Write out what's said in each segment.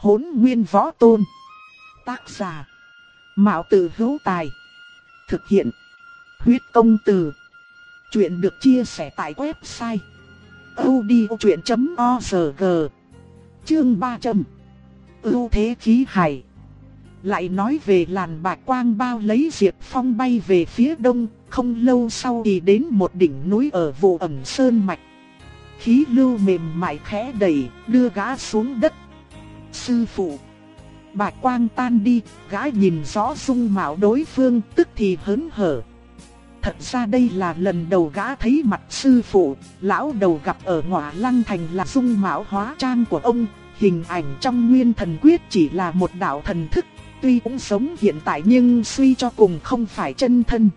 Hỗn nguyên võ tôn. Tác giả. Mạo tử hữu tài. Thực hiện. Huyết công từ. Chuyện được chia sẻ tại website. odchuyện.org Chương 300 Ưu thế khí hải Lại nói về làn bạc quang bao lấy Diệp Phong bay về phía đông, Không lâu sau thì đến một đỉnh núi ở vụ ẩm sơn mạch Khí lưu mềm mại khẽ đẩy, đưa gã xuống đất Sư phụ Bạch quang tan đi, gã nhìn rõ dung mạo đối phương tức thì hớn hở Thật ra đây là lần đầu gã thấy mặt sư phụ, lão đầu gặp ở ngọa lăng thành là dung mạo hóa trang của ông, hình ảnh trong nguyên thần quyết chỉ là một đạo thần thức, tuy cũng sống hiện tại nhưng suy cho cùng không phải chân thân.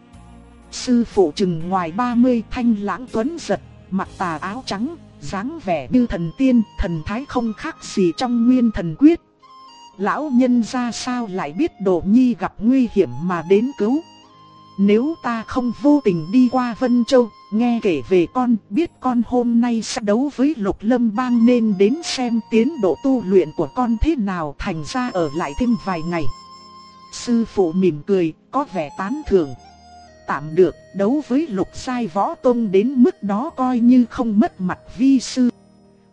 Sư phụ chừng ngoài 30 thanh lãng tuấn giật, mặc tà áo trắng, dáng vẻ như thần tiên, thần thái không khác gì trong nguyên thần quyết. Lão nhân ra sao lại biết đồ nhi gặp nguy hiểm mà đến cứu. Nếu ta không vô tình đi qua Vân Châu, nghe kể về con, biết con hôm nay sẽ đấu với Lục Lâm Bang nên đến xem tiến độ tu luyện của con thế nào thành ra ở lại thêm vài ngày. Sư phụ mỉm cười, có vẻ tán thưởng. Tạm được, đấu với lục sai võ tôn đến mức đó coi như không mất mặt vi sư.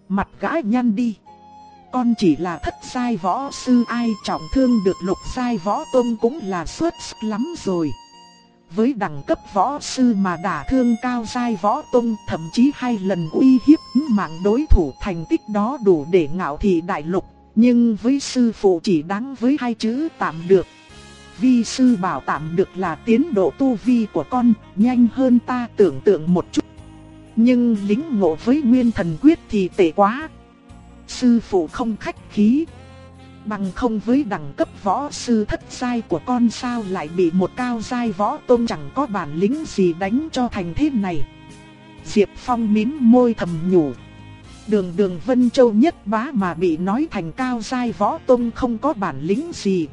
Mặt gái nhăn đi. Con chỉ là thất sai võ sư ai trọng thương được lục sai võ tôn cũng là xuất sắc lắm rồi. Với đẳng cấp võ sư mà đả thương cao sai võ tôn thậm chí hai lần uy hiếp mạng đối thủ thành tích đó đủ để ngạo thị đại lục. Nhưng với sư phụ chỉ đáng với hai chữ tạm được. Vi sư bảo tạm được là tiến độ tu vi của con nhanh hơn ta tưởng tượng một chút. Nhưng lính ngộ với nguyên thần quyết thì tệ quá. Sư phụ không khách khí, Bằng không với đẳng cấp võ sư thất giai của con sao lại bị một cao giai võ tôn chẳng có bản lĩnh gì đánh cho thành thế này. Diệp Phong mím môi thầm nhủ. Đường đường Vân Châu nhất bá mà bị nói thành cao giai võ tôn không có bản lĩnh gì.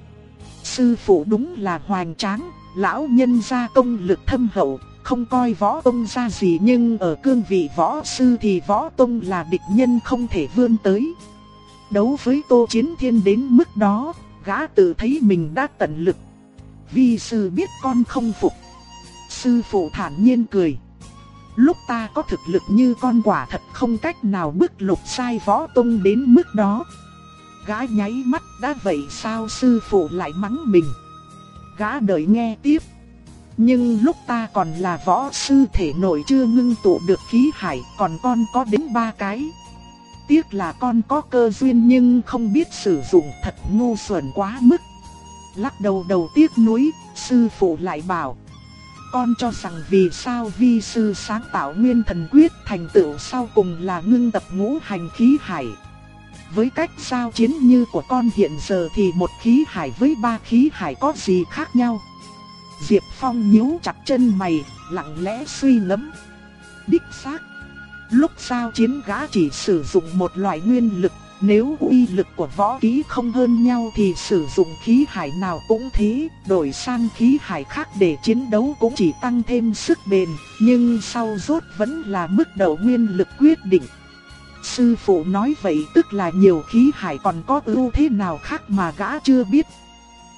Sư phụ đúng là hoành tráng, lão nhân gia công lực thâm hậu, không coi võ tôn ra gì nhưng ở cương vị võ sư thì võ tôn là địch nhân không thể vươn tới. Đấu với Tô Chiến Thiên đến mức đó, gã tự thấy mình đã tận lực. Vì sư biết con không phục. Sư phụ thản nhiên cười. Lúc ta có thực lực như con quả thật không cách nào bước lục sai võ tông đến mức đó. Gã nháy mắt đã vậy sao sư phụ lại mắng mình. Gã đợi nghe tiếp. Nhưng lúc ta còn là võ sư thể nội chưa ngưng tụ được khí hải còn con có đến ba cái. Tiếc là con có cơ duyên nhưng không biết sử dụng thật ngu xuẩn quá mức. Lắc đầu đầu tiếc nuối, sư phụ lại bảo. Con cho rằng vì sao vi sư sáng tạo nguyên thần quyết thành tựu sau cùng là ngưng tập ngũ hành khí hải. Với cách sao chiến như của con hiện giờ thì một khí hải với ba khí hải có gì khác nhau? Diệp Phong nhíu chặt chân mày, lặng lẽ suy ngẫm. Đích xác Lúc giao chiến gã chỉ sử dụng một loại nguyên lực, nếu uy lực của võ kỹ không hơn nhau thì sử dụng khí hải nào cũng thế, đổi sang khí hải khác để chiến đấu cũng chỉ tăng thêm sức bền, nhưng sau rốt vẫn là mức độ nguyên lực quyết định. Sư phụ nói vậy tức là nhiều khí hải còn có ưu thế nào khác mà gã chưa biết.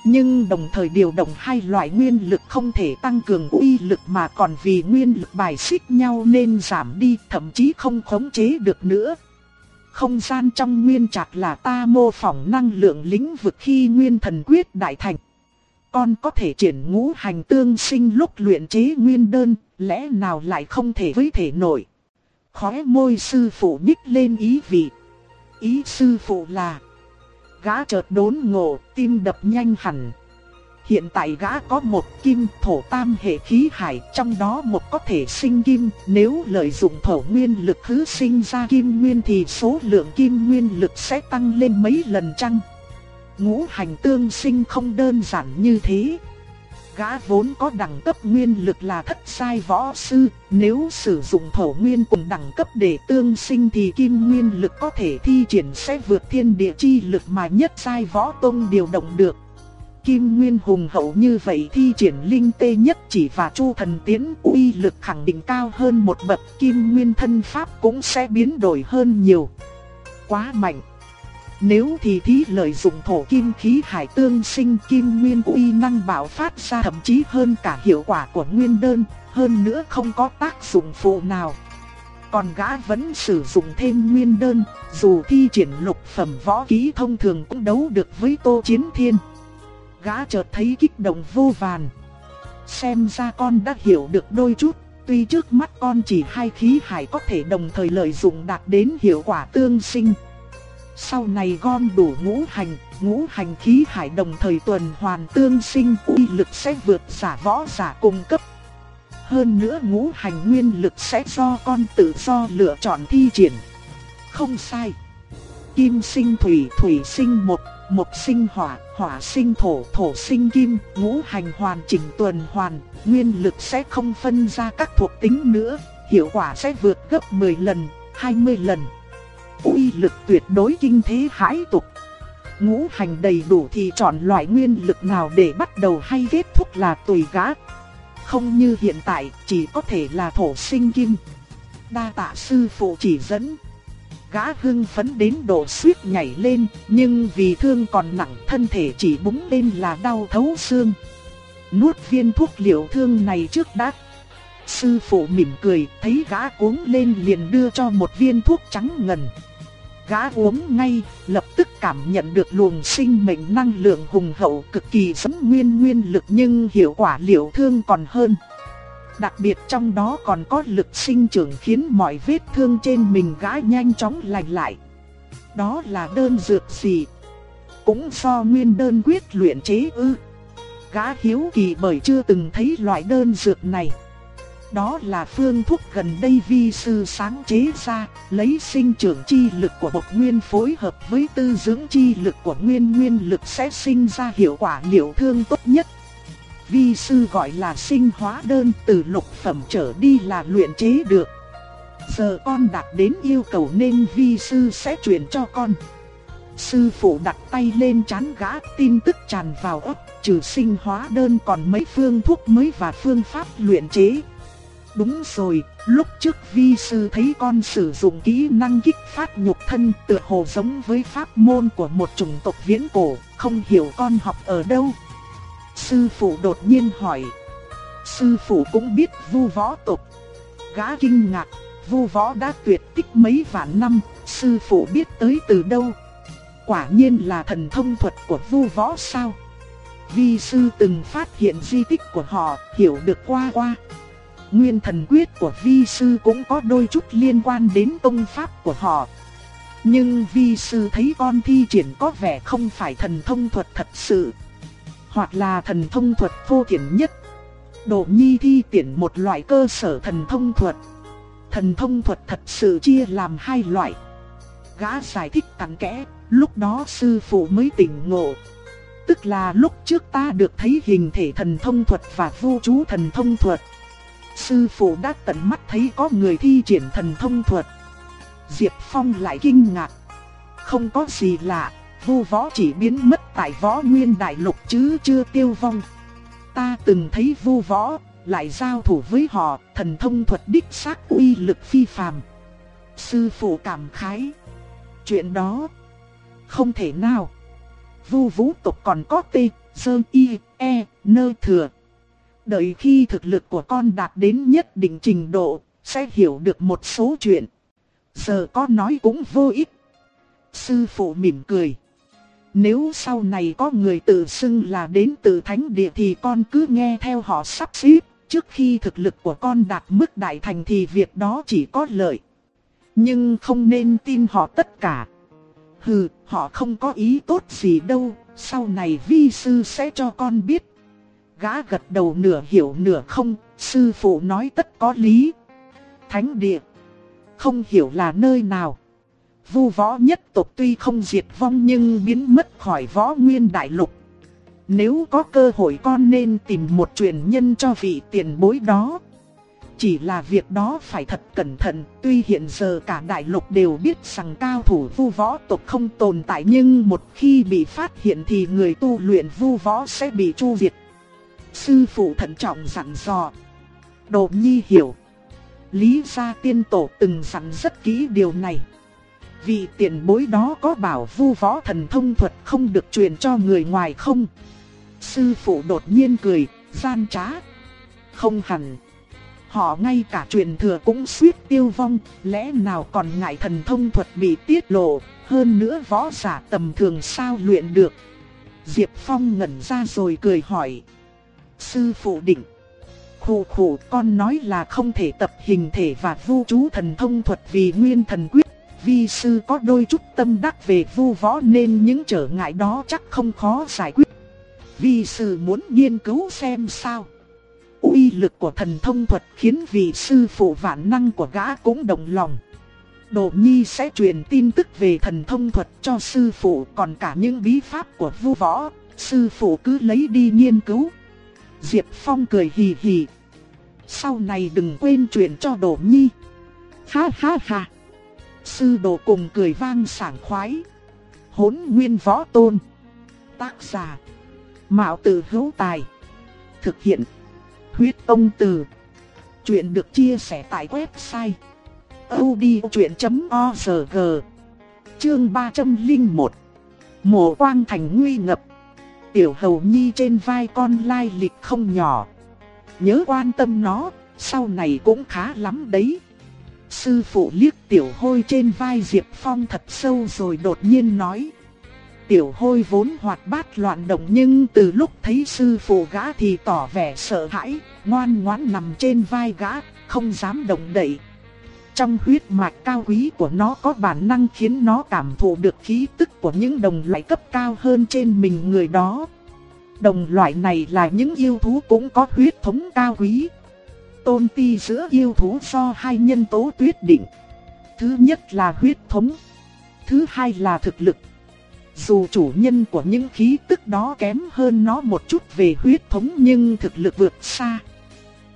Nhưng đồng thời điều động hai loại nguyên lực không thể tăng cường uy lực mà còn vì nguyên lực bài xích nhau nên giảm đi thậm chí không khống chế được nữa. Không gian trong nguyên trạc là ta mô phỏng năng lượng lĩnh vực khi nguyên thần quyết đại thành. Con có thể triển ngũ hành tương sinh lúc luyện chế nguyên đơn, lẽ nào lại không thể với thể nổi. Khóe môi sư phụ nhích lên ý vị. Ý sư phụ là Gã chợt đốn ngộ, tim đập nhanh hẳn. Hiện tại gã có một kim thổ tam hệ khí hải, trong đó một có thể sinh kim, nếu lợi dụng thổ nguyên lực thứ sinh ra kim nguyên thì số lượng kim nguyên lực sẽ tăng lên mấy lần chăng? Ngũ hành tương sinh không đơn giản như thế, gã vốn có đẳng cấp nguyên lực là thất sai võ sư, nếu sử dụng thổ nguyên cùng đẳng cấp để tương sinh thì kim nguyên lực có thể thi triển sẽ vượt thiên địa chi lực mà nhất sai võ tông điều động được. Kim nguyên hùng hậu như vậy thi triển linh tê nhất chỉ và chu thần tiến uy lực khẳng định cao hơn một bậc kim nguyên thân pháp cũng sẽ biến đổi hơn nhiều. Quá mạnh. Nếu thì thí lợi dụng thổ kim khí hải tương sinh kim nguyên uy năng bạo phát ra thậm chí hơn cả hiệu quả của nguyên đơn, hơn nữa không có tác dụng phụ nào. Còn gã vẫn sử dụng thêm nguyên đơn, dù thi triển lục phẩm võ kỹ thông thường cũng đấu được với Tô Chiến Thiên. Gã chợt thấy kích động vô vàn. Xem ra con đã hiểu được đôi chút, tuy trước mắt con chỉ hai khí hải có thể đồng thời lợi dụng đạt đến hiệu quả tương sinh. Sau này gom đủ ngũ hành, ngũ hành khí hải đồng thời tuần hoàn tương sinh uy lực sẽ vượt giả võ giả cung cấp. Hơn nữa ngũ hành nguyên lực sẽ do con tự do lựa chọn thi triển. Không sai. Kim sinh thủy, thủy sinh một, một sinh hỏa, hỏa sinh thổ, thổ sinh kim, ngũ hành hoàn chỉnh tuần hoàn, nguyên lực sẽ không phân ra các thuộc tính nữa, hiệu quả sẽ vượt gấp 10 lần, 20 lần uy lực tuyệt đối kinh thế hãi tục. Ngũ hành đầy đủ thì chọn loại nguyên lực nào để bắt đầu hay kết thúc là tùy gã. Không như hiện tại, chỉ có thể là thổ sinh kim. Đa tạ sư phụ chỉ dẫn. Gã hưng phấn đến độ suýt nhảy lên, nhưng vì thương còn nặng thân thể chỉ búng lên là đau thấu xương. Nuốt viên thuốc liệu thương này trước đã Sư phụ mỉm cười, thấy gã cuống lên liền đưa cho một viên thuốc trắng ngần. Gã uống ngay, lập tức cảm nhận được luồng sinh mệnh năng lượng hùng hậu cực kỳ giống nguyên nguyên lực nhưng hiệu quả liệu thương còn hơn. Đặc biệt trong đó còn có lực sinh trưởng khiến mọi vết thương trên mình gã nhanh chóng lành lại. Đó là đơn dược gì? Cũng do nguyên đơn quyết luyện chế ư. Gã hiếu kỳ bởi chưa từng thấy loại đơn dược này. Đó là phương thuốc gần đây vi sư sáng chế ra, lấy sinh trưởng chi lực của bộc nguyên phối hợp với tư dưỡng chi lực của nguyên nguyên lực sẽ sinh ra hiệu quả liệu thương tốt nhất. Vi sư gọi là sinh hóa đơn từ lục phẩm trở đi là luyện chế được. Giờ con đạt đến yêu cầu nên vi sư sẽ truyền cho con. Sư phụ đặt tay lên chán gã tin tức tràn vào ấp trừ sinh hóa đơn còn mấy phương thuốc mới và phương pháp luyện chế. Đúng rồi, lúc trước vi sư thấy con sử dụng kỹ năng kích phát nhục thân tựa hồ giống với pháp môn của một chủng tộc viễn cổ, không hiểu con học ở đâu. Sư phụ đột nhiên hỏi. Sư phụ cũng biết vu võ tộc. Gã kinh ngạc, vu võ đã tuyệt tích mấy vạn năm, sư phụ biết tới từ đâu. Quả nhiên là thần thông thuật của vu võ sao. Vi sư từng phát hiện di tích của họ, hiểu được qua qua. Nguyên thần quyết của vi sư cũng có đôi chút liên quan đến công pháp của họ. Nhưng vi sư thấy con thi triển có vẻ không phải thần thông thuật thật sự. Hoặc là thần thông thuật vô thiện nhất. Độ nhi thi triển một loại cơ sở thần thông thuật. Thần thông thuật thật sự chia làm hai loại. Gã giải thích cặn kẽ, lúc đó sư phụ mới tỉnh ngộ. Tức là lúc trước ta được thấy hình thể thần thông thuật và vô chú thần thông thuật. Sư phụ đã tận mắt thấy có người thi triển thần thông thuật. Diệp Phong lại kinh ngạc. Không có gì lạ, vu võ chỉ biến mất tại võ nguyên đại lục chứ chưa tiêu vong. Ta từng thấy vu võ, lại giao thủ với họ, thần thông thuật đích xác uy lực phi phàm. Sư phụ cảm khái. Chuyện đó, không thể nào. Vu vũ tộc còn có tê, sơn Y, E, Nơ Thừa, Đợi khi thực lực của con đạt đến nhất định trình độ, sẽ hiểu được một số chuyện. Giờ con nói cũng vô ích. Sư phụ mỉm cười. Nếu sau này có người tự xưng là đến từ thánh địa thì con cứ nghe theo họ sắp xếp. Trước khi thực lực của con đạt mức đại thành thì việc đó chỉ có lợi. Nhưng không nên tin họ tất cả. Hừ, họ không có ý tốt gì đâu, sau này vi sư sẽ cho con biết Gã gật đầu nửa hiểu nửa không, sư phụ nói tất có lý. Thánh địa, không hiểu là nơi nào. Vu võ nhất tộc tuy không diệt vong nhưng biến mất khỏi võ nguyên đại lục. Nếu có cơ hội con nên tìm một truyền nhân cho vị tiền bối đó. Chỉ là việc đó phải thật cẩn thận, tuy hiện giờ cả đại lục đều biết rằng cao thủ vu võ tộc không tồn tại nhưng một khi bị phát hiện thì người tu luyện vu võ sẽ bị chu diệt Sư phụ thận trọng dặn dò. Đồ nhi hiểu. Lý gia tiên tổ từng dặn rất kỹ điều này. Vì tiền bối đó có bảo vu võ thần thông thuật không được truyền cho người ngoài không? Sư phụ đột nhiên cười, gian trá. Không hẳn. Họ ngay cả truyền thừa cũng suýt tiêu vong, lẽ nào còn ngại thần thông thuật bị tiết lộ, hơn nữa võ giả tầm thường sao luyện được. Diệp Phong ngẩn ra rồi cười hỏi. Sư phụ định. Khủ khủ con nói là không thể tập hình thể và vu chú thần thông thuật vì nguyên thần quyết. Vi sư có đôi chút tâm đắc về vu võ nên những trở ngại đó chắc không khó giải quyết. Vi sư muốn nghiên cứu xem sao. uy lực của thần thông thuật khiến vị sư phụ vạn năng của gã cũng đồng lòng. Đồ Nhi sẽ truyền tin tức về thần thông thuật cho sư phụ còn cả những bí pháp của vu võ, sư phụ cứ lấy đi nghiên cứu. Diệp Phong cười hì hì. Sau này đừng quên chuyện cho Đỗ Nhi. Ha ha ha. Sư đồ cùng cười vang sảng khoái. Hốn nguyên võ tôn. Tác giả. Mạo tử hữu tài. Thực hiện. Huyết ông từ. Chuyện được chia sẻ tại website. odchuyện.org Chương 301 Mộ quang thành nguy ngập. Tiểu hầu nhi trên vai con lai lịch không nhỏ. Nhớ quan tâm nó, sau này cũng khá lắm đấy. Sư phụ liếc tiểu hôi trên vai Diệp Phong thật sâu rồi đột nhiên nói. Tiểu hôi vốn hoạt bát loạn động nhưng từ lúc thấy sư phụ gã thì tỏ vẻ sợ hãi, ngoan ngoãn nằm trên vai gã, không dám động đậy. Trong huyết mạch cao quý của nó có bản năng khiến nó cảm thụ được khí tức của những đồng loại cấp cao hơn trên mình người đó. Đồng loại này là những yêu thú cũng có huyết thống cao quý tôn ti giữa yêu thú do hai nhân tố quyết định. Thứ nhất là huyết thống, thứ hai là thực lực. Dù chủ nhân của những khí tức đó kém hơn nó một chút về huyết thống nhưng thực lực vượt xa.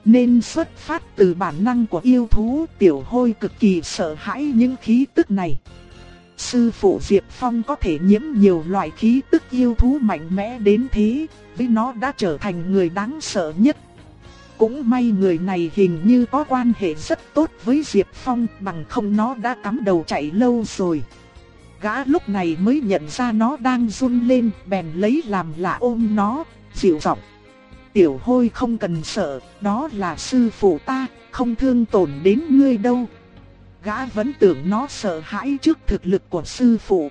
Nên xuất phát từ bản năng của yêu thú tiểu hôi cực kỳ sợ hãi những khí tức này. Sư phụ Diệp Phong có thể nhiễm nhiều loại khí tức yêu thú mạnh mẽ đến thế, với nó đã trở thành người đáng sợ nhất cũng may người này hình như có quan hệ rất tốt với Diệp Phong bằng không nó đã cắm đầu chạy lâu rồi. Gã lúc này mới nhận ra nó đang run lên bèn lấy làm lạ ôm nó, dịu giọng. Tiểu hôi không cần sợ, đó là sư phụ ta, không thương tổn đến ngươi đâu. Gã vẫn tưởng nó sợ hãi trước thực lực của sư phụ.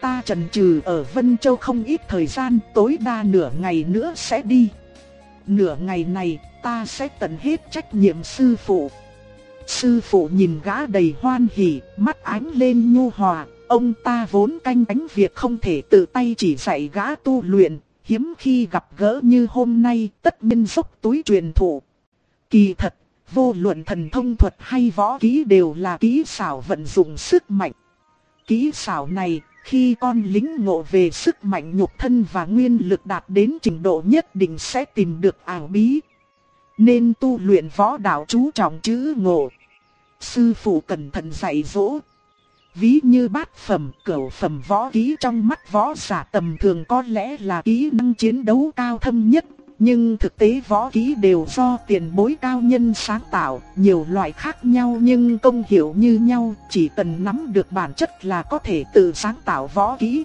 Ta trần trừ ở Vân Châu không ít thời gian, tối đa nửa ngày nữa sẽ đi. Nửa ngày này, ta sẽ tận hết trách nhiệm sư phụ. Sư phụ nhìn gã đầy hoan hỉ, mắt ánh lên nhu hòa, ông ta vốn canh cánh việc không thể tự tay chỉ dạy gã tu luyện, hiếm khi gặp gỡ như hôm nay tất nhiên dốc túi truyền thụ. Kỳ thật, vô luận thần thông thuật hay võ kỹ đều là kỹ xảo vận dụng sức mạnh. Kỹ xảo này, khi con lính ngộ về sức mạnh nhục thân và nguyên lực đạt đến trình độ nhất định sẽ tìm được ảo bí, nên tu luyện võ đạo chú trọng chữ ngộ. Sư phụ cẩn thận dạy dỗ. Ví như bát phẩm, cửu phẩm võ kỹ trong mắt võ giả tầm thường có lẽ là kỹ năng chiến đấu cao thâm nhất. Nhưng thực tế võ kỹ đều do tiền bối cao nhân sáng tạo, nhiều loại khác nhau nhưng công hiệu như nhau, chỉ cần nắm được bản chất là có thể tự sáng tạo võ kỹ.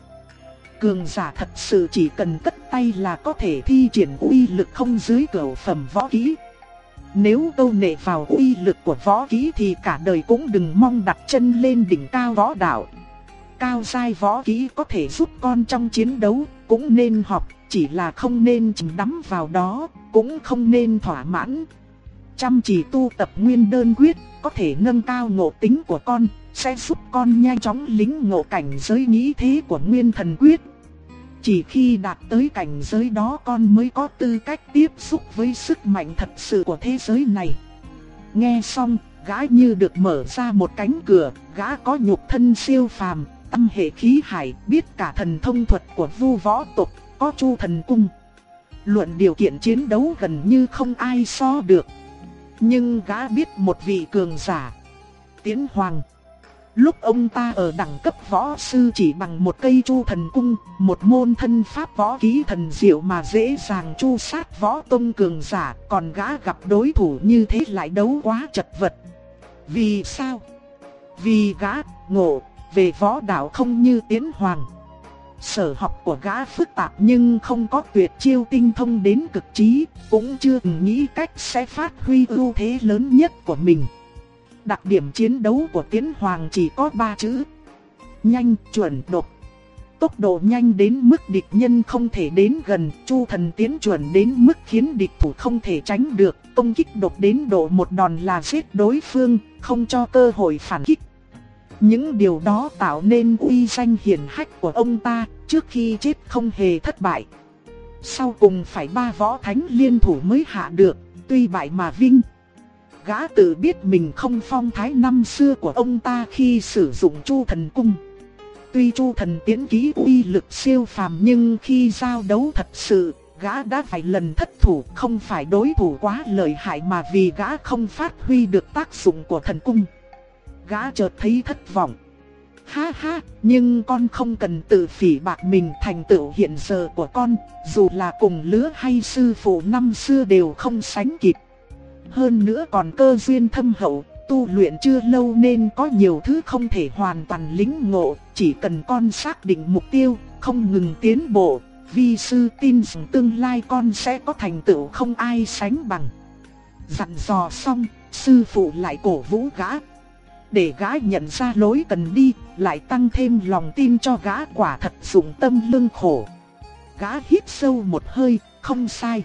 Cường giả thật sự chỉ cần cất tay là có thể thi triển uy lực không dưới cửu phẩm võ kỹ. Nếu câu nệ vào uy lực của võ kỹ thì cả đời cũng đừng mong đặt chân lên đỉnh cao võ đạo. Cao sai võ kỹ có thể giúp con trong chiến đấu, cũng nên học, chỉ là không nên chìm đắm vào đó, cũng không nên thỏa mãn. Chăm chỉ tu tập nguyên đơn quyết, có thể nâng cao ngộ tính của con, sẽ giúp con nhanh chóng lính ngộ cảnh giới nghĩ thế của nguyên thần quyết. Chỉ khi đạt tới cảnh giới đó con mới có tư cách tiếp xúc với sức mạnh thật sự của thế giới này. Nghe xong, gã như được mở ra một cánh cửa, gã có nhục thân siêu phàm, tâm hệ khí hải, biết cả thần thông thuật của vu võ tộc, có chu thần cung. Luận điều kiện chiến đấu gần như không ai so được. Nhưng gã biết một vị cường giả, Tiến Hoàng. Lúc ông ta ở đẳng cấp võ sư chỉ bằng một cây chu thần cung, một môn thân pháp võ ký thần diệu mà dễ dàng chu sát võ tông cường giả, còn gã gặp đối thủ như thế lại đấu quá chật vật. Vì sao? Vì gã, ngộ, về võ đạo không như tiến hoàng. Sở học của gã phức tạp nhưng không có tuyệt chiêu tinh thông đến cực trí, cũng chưa nghĩ cách sẽ phát huy ưu thế lớn nhất của mình. Đặc điểm chiến đấu của Tiến Hoàng chỉ có 3 chữ. Nhanh, chuẩn, độc. Tốc độ nhanh đến mức địch nhân không thể đến gần, chu thần tiến chuẩn đến mức khiến địch thủ không thể tránh được, công kích độc đến độ một đòn là giết đối phương, không cho cơ hội phản kích. Những điều đó tạo nên uy danh hiển hách của ông ta, trước khi chết không hề thất bại. Sau cùng phải ba võ thánh liên thủ mới hạ được, tuy bại mà vinh. Gã tự biết mình không phong thái năm xưa của ông ta khi sử dụng chu thần cung. Tuy chu thần tiến ký uy lực siêu phàm nhưng khi giao đấu thật sự, gã đã phải lần thất thủ không phải đối thủ quá lợi hại mà vì gã không phát huy được tác dụng của thần cung. Gã chợt thấy thất vọng. Ha ha, nhưng con không cần tự phỉ bạc mình thành tựu hiện giờ của con, dù là cùng lứa hay sư phụ năm xưa đều không sánh kịp. Hơn nữa còn cơ duyên thâm hậu, tu luyện chưa lâu nên có nhiều thứ không thể hoàn toàn lĩnh ngộ, chỉ cần con xác định mục tiêu, không ngừng tiến bộ, vi sư tin rằng tương lai con sẽ có thành tựu không ai sánh bằng. Dặn dò xong, sư phụ lại cổ vũ gã. Để gã nhận ra lối cần đi, lại tăng thêm lòng tin cho gã quả thật dụng tâm lương khổ. Gã hít sâu một hơi, không sai.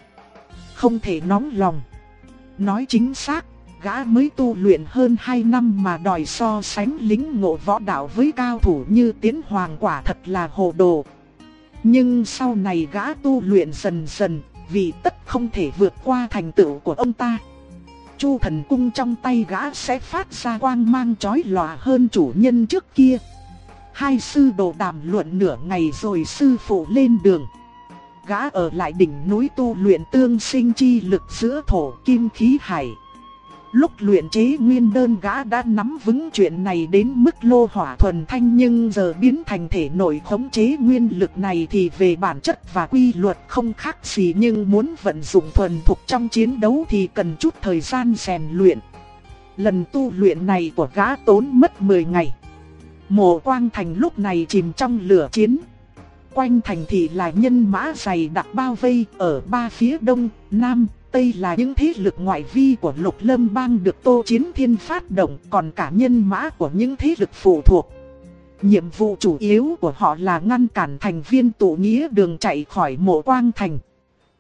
Không thể nóng lòng. Nói chính xác, gã mới tu luyện hơn 2 năm mà đòi so sánh lính ngộ võ đạo với cao thủ như tiến hoàng quả thật là hồ đồ. Nhưng sau này gã tu luyện dần dần, vì tất không thể vượt qua thành tựu của ông ta. Chu thần cung trong tay gã sẽ phát ra quang mang chói lòa hơn chủ nhân trước kia. Hai sư đồ đàm luận nửa ngày rồi sư phụ lên đường gã ở lại đỉnh núi tu luyện tương sinh chi lực giữa thổ kim khí hải. Lúc luyện chế nguyên đơn gã đã nắm vững chuyện này đến mức lô hỏa thuần thanh nhưng giờ biến thành thể nội khống chế nguyên lực này thì về bản chất và quy luật không khác gì nhưng muốn vận dụng thuần thục trong chiến đấu thì cần chút thời gian rèn luyện. Lần tu luyện này của gã tốn mất 10 ngày. Mộ Quang Thành lúc này chìm trong lửa chiến quanh thành thị là nhân mã dày đặc bao vây ở ba phía đông, nam, tây là những thế lực ngoại vi của lục lâm bang được Tô Chiến Thiên phát động còn cả nhân mã của những thế lực phụ thuộc. Nhiệm vụ chủ yếu của họ là ngăn cản thành viên tụ nghĩa đường chạy khỏi mộ quang thành.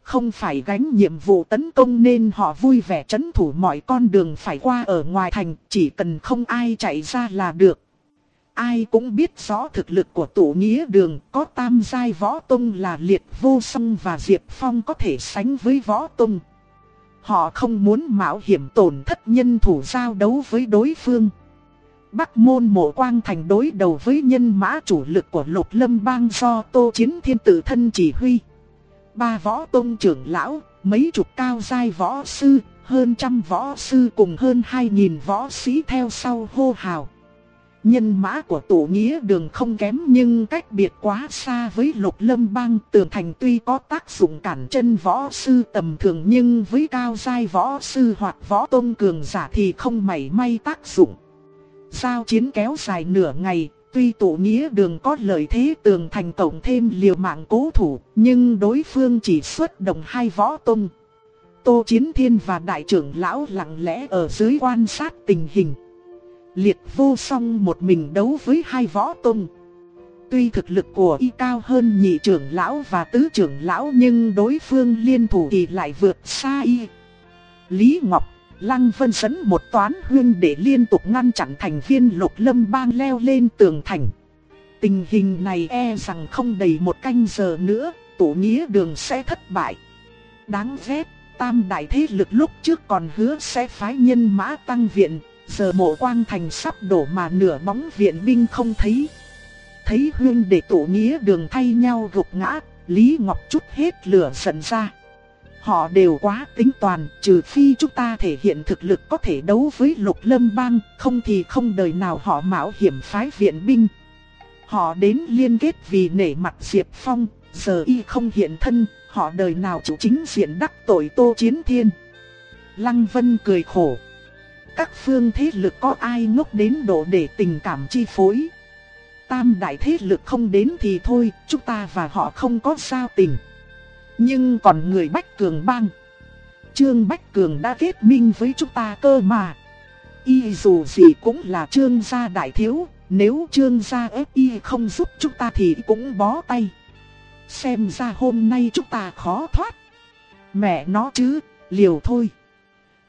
Không phải gánh nhiệm vụ tấn công nên họ vui vẻ chấn thủ mọi con đường phải qua ở ngoài thành, chỉ cần không ai chạy ra là được. Ai cũng biết rõ thực lực của tổ nghĩa đường có tam giai võ tông là liệt vô song và Diệp Phong có thể sánh với võ tông. Họ không muốn mạo hiểm tổn thất nhân thủ giao đấu với đối phương. Bắc môn mộ quang thành đối đầu với nhân mã chủ lực của lục lâm bang do tô chiến thiên tử thân chỉ huy. Ba võ tông trưởng lão, mấy chục cao giai võ sư, hơn trăm võ sư cùng hơn hai nghìn võ sĩ theo sau hô hào. Nhân mã của tổ nghĩa đường không kém nhưng cách biệt quá xa với lục lâm bang tường thành tuy có tác dụng cản chân võ sư tầm thường nhưng với cao giai võ sư hoặc võ tôn cường giả thì không mảy may tác dụng. Giao chiến kéo dài nửa ngày, tuy tổ nghĩa đường có lợi thế tường thành tổng thêm liều mạng cố thủ, nhưng đối phương chỉ xuất động hai võ tôn. Tô Chiến Thiên và đại trưởng lão lặng lẽ ở dưới quan sát tình hình. Liệt vô song một mình đấu với hai võ tông. Tuy thực lực của y cao hơn nhị trưởng lão và tứ trưởng lão nhưng đối phương liên thủ thì lại vượt xa y. Lý Ngọc, Lăng Vân dẫn một toán huyên để liên tục ngăn chặn thành viên lục lâm bang leo lên tường thành. Tình hình này e rằng không đầy một canh giờ nữa, tổ nghĩa đường sẽ thất bại. Đáng ghét, tam đại thế lực lúc trước còn hứa sẽ phái nhân mã tăng viện, Giờ mộ quang thành sắp đổ mà nửa bóng viện binh không thấy. Thấy huyên để tổ nghĩa đường thay nhau gục ngã, Lý Ngọc chút hết lửa giận ra. Họ đều quá tính toàn, trừ phi chúng ta thể hiện thực lực có thể đấu với lục lâm bang, không thì không đời nào họ mạo hiểm phái viện binh. Họ đến liên kết vì nể mặt Diệp Phong, giờ y không hiện thân, họ đời nào chủ chính diện đắc tội Tô Chiến Thiên. Lăng Vân cười khổ các phương thế lực có ai ngốc đến độ để tình cảm chi phối. tam đại thế lực không đến thì thôi, chúng ta và họ không có sao tình. Nhưng còn người Bách Cường bang. Trương Bách Cường đã kết minh với chúng ta cơ mà. Y dù gì cũng là trương gia đại thiếu, nếu trương gia ép y không giúp chúng ta thì cũng bó tay. Xem ra hôm nay chúng ta khó thoát. Mẹ nó chứ, liều thôi.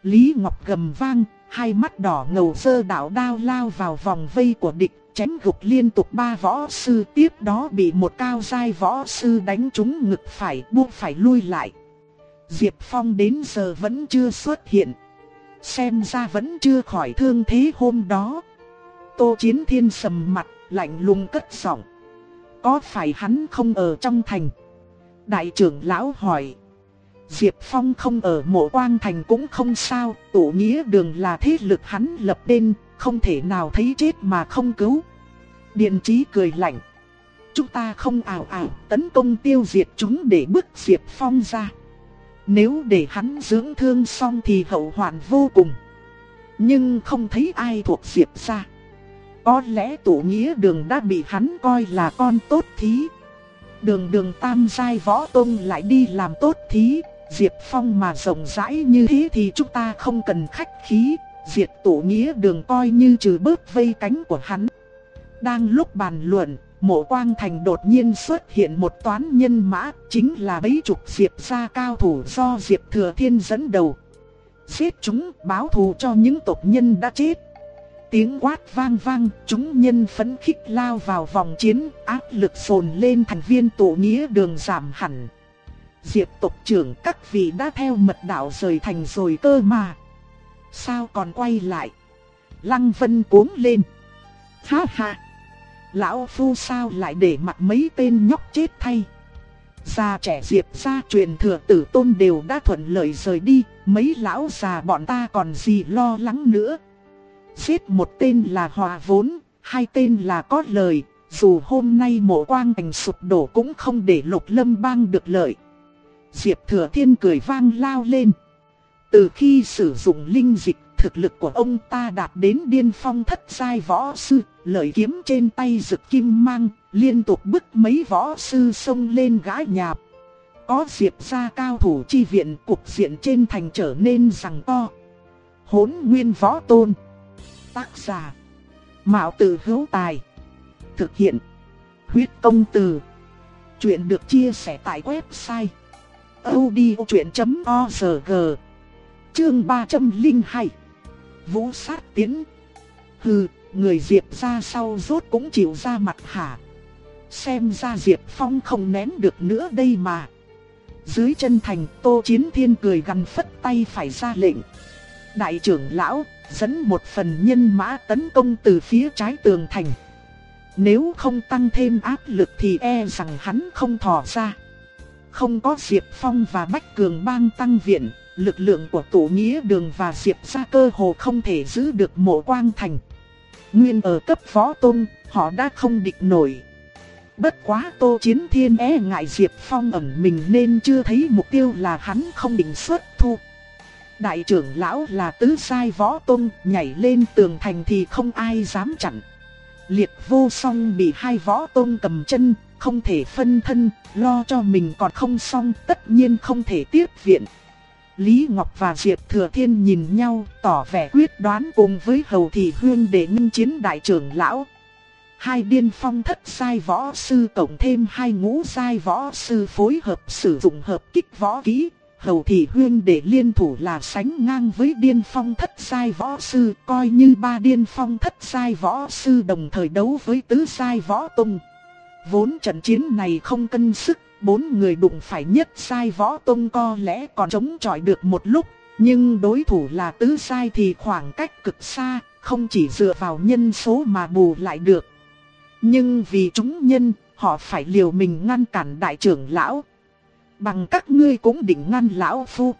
Lý Ngọc gầm vang, hai mắt đỏ ngầu sơ đạo đao lao vào vòng vây của địch, chém gục liên tục ba võ sư tiếp đó bị một cao giai võ sư đánh trúng ngực phải buông phải lui lại. Diệp Phong đến giờ vẫn chưa xuất hiện. Xem ra vẫn chưa khỏi thương thế hôm đó. Tô Chiến Thiên sầm mặt, lạnh lùng cất giọng. Có phải hắn không ở trong thành? Đại trưởng lão hỏi. Diệp Phong không ở mộ quang thành cũng không sao, tổ nghĩa đường là thế lực hắn lập nên, không thể nào thấy chết mà không cứu. Điện trí cười lạnh. Chúng ta không ảo ảo tấn công tiêu diệt chúng để bức Diệp Phong ra. Nếu để hắn dưỡng thương xong thì hậu hoạn vô cùng. Nhưng không thấy ai thuộc Diệp ra. Có lẽ tổ nghĩa đường đã bị hắn coi là con tốt thí. Đường đường tam giai võ tông lại đi làm tốt thí. Diệp Phong mà rộng rãi như thế thì chúng ta không cần khách khí. Diệt tổ nghĩa đường coi như trừ bớt vây cánh của hắn. Đang lúc bàn luận, mộ quang thành đột nhiên xuất hiện một toán nhân mã, chính là bấy chục diệp gia cao thủ do diệp thừa thiên dẫn đầu. Giết chúng báo thù cho những tộc nhân đã chết. Tiếng quát vang vang, chúng nhân phấn khích lao vào vòng chiến, áp lực sồn lên thành viên tổ nghĩa đường giảm hẳn. Diệp tộc trưởng các vị đã theo mật đạo rời thành rồi cơ mà. Sao còn quay lại? Lăng Vân cuống lên. Ha ha! Lão Phu sao lại để mặc mấy tên nhóc chết thay? Già trẻ Diệp gia truyền thừa tử tôn đều đã thuận lợi rời đi, mấy lão già bọn ta còn gì lo lắng nữa. Giết một tên là hòa vốn, hai tên là có lời, dù hôm nay mộ quang thành sụp đổ cũng không để lục lâm bang được lợi. Diệp thừa thiên cười vang lao lên. Từ khi sử dụng linh dịch, thực lực của ông ta đạt đến điên phong thất giai võ sư, lợi kiếm trên tay rực kim mang, liên tục bức mấy võ sư xông lên gái nhạp. Có diệp gia cao thủ chi viện cục diện trên thành trở nên rằng co. Hốn nguyên võ tôn. Tác giả. Mạo tử hữu tài. Thực hiện. Huyết công từ. Chuyện được chia sẻ tại website audiochuyện.org Chương 302 Vũ sát tiến. Hừ, người Diệp ra sau rốt cũng chịu ra mặt hả? Xem ra Diệp Phong không nén được nữa đây mà. Dưới chân thành Tô Chiến Thiên cười gằn, phất tay phải ra lệnh. Đại trưởng lão dẫn một phần nhân mã tấn công từ phía trái tường thành. Nếu không tăng thêm áp lực thì e rằng hắn không thò ra. Không có Diệp Phong và Bách Cường bang tăng viện lực lượng của tổ nghĩa đường và diệp ra cơ hồ không thể giữ được mộ quang thành. Nguyên ở cấp phó tôn, họ đã không địch nổi. Bất quá Tô Chiến Thiên e ngại Diệp Phong ẩn mình nên chưa thấy mục tiêu là hắn không định xuất thu. Đại trưởng lão là tứ sai võ tôn, nhảy lên tường thành thì không ai dám chặn. Liệt vô song bị hai võ tôn cầm chân, không thể phân thân, lo cho mình còn không xong tất nhiên không thể tiếp viện. Lý Ngọc và Diệp Thừa Thiên nhìn nhau, tỏ vẻ quyết đoán cùng với Hầu Thị Hương để ngưng chiến đại trưởng lão. Hai điên phong thất sai võ sư cộng thêm hai ngũ sai võ sư phối hợp sử dụng hợp kích võ kỹ. Hầu Thị Hương để liên thủ là sánh ngang với điên phong thất sai võ sư, coi như ba điên phong thất sai võ sư đồng thời đấu với tứ sai võ tung. Vốn trận chiến này không cân sức bốn người đụng phải nhất sai võ tông co lẽ còn chống chọi được một lúc, nhưng đối thủ là tứ sai thì khoảng cách cực xa, không chỉ dựa vào nhân số mà bù lại được. Nhưng vì chúng nhân, họ phải liều mình ngăn cản đại trưởng lão. Bằng các ngươi cũng định ngăn lão phu.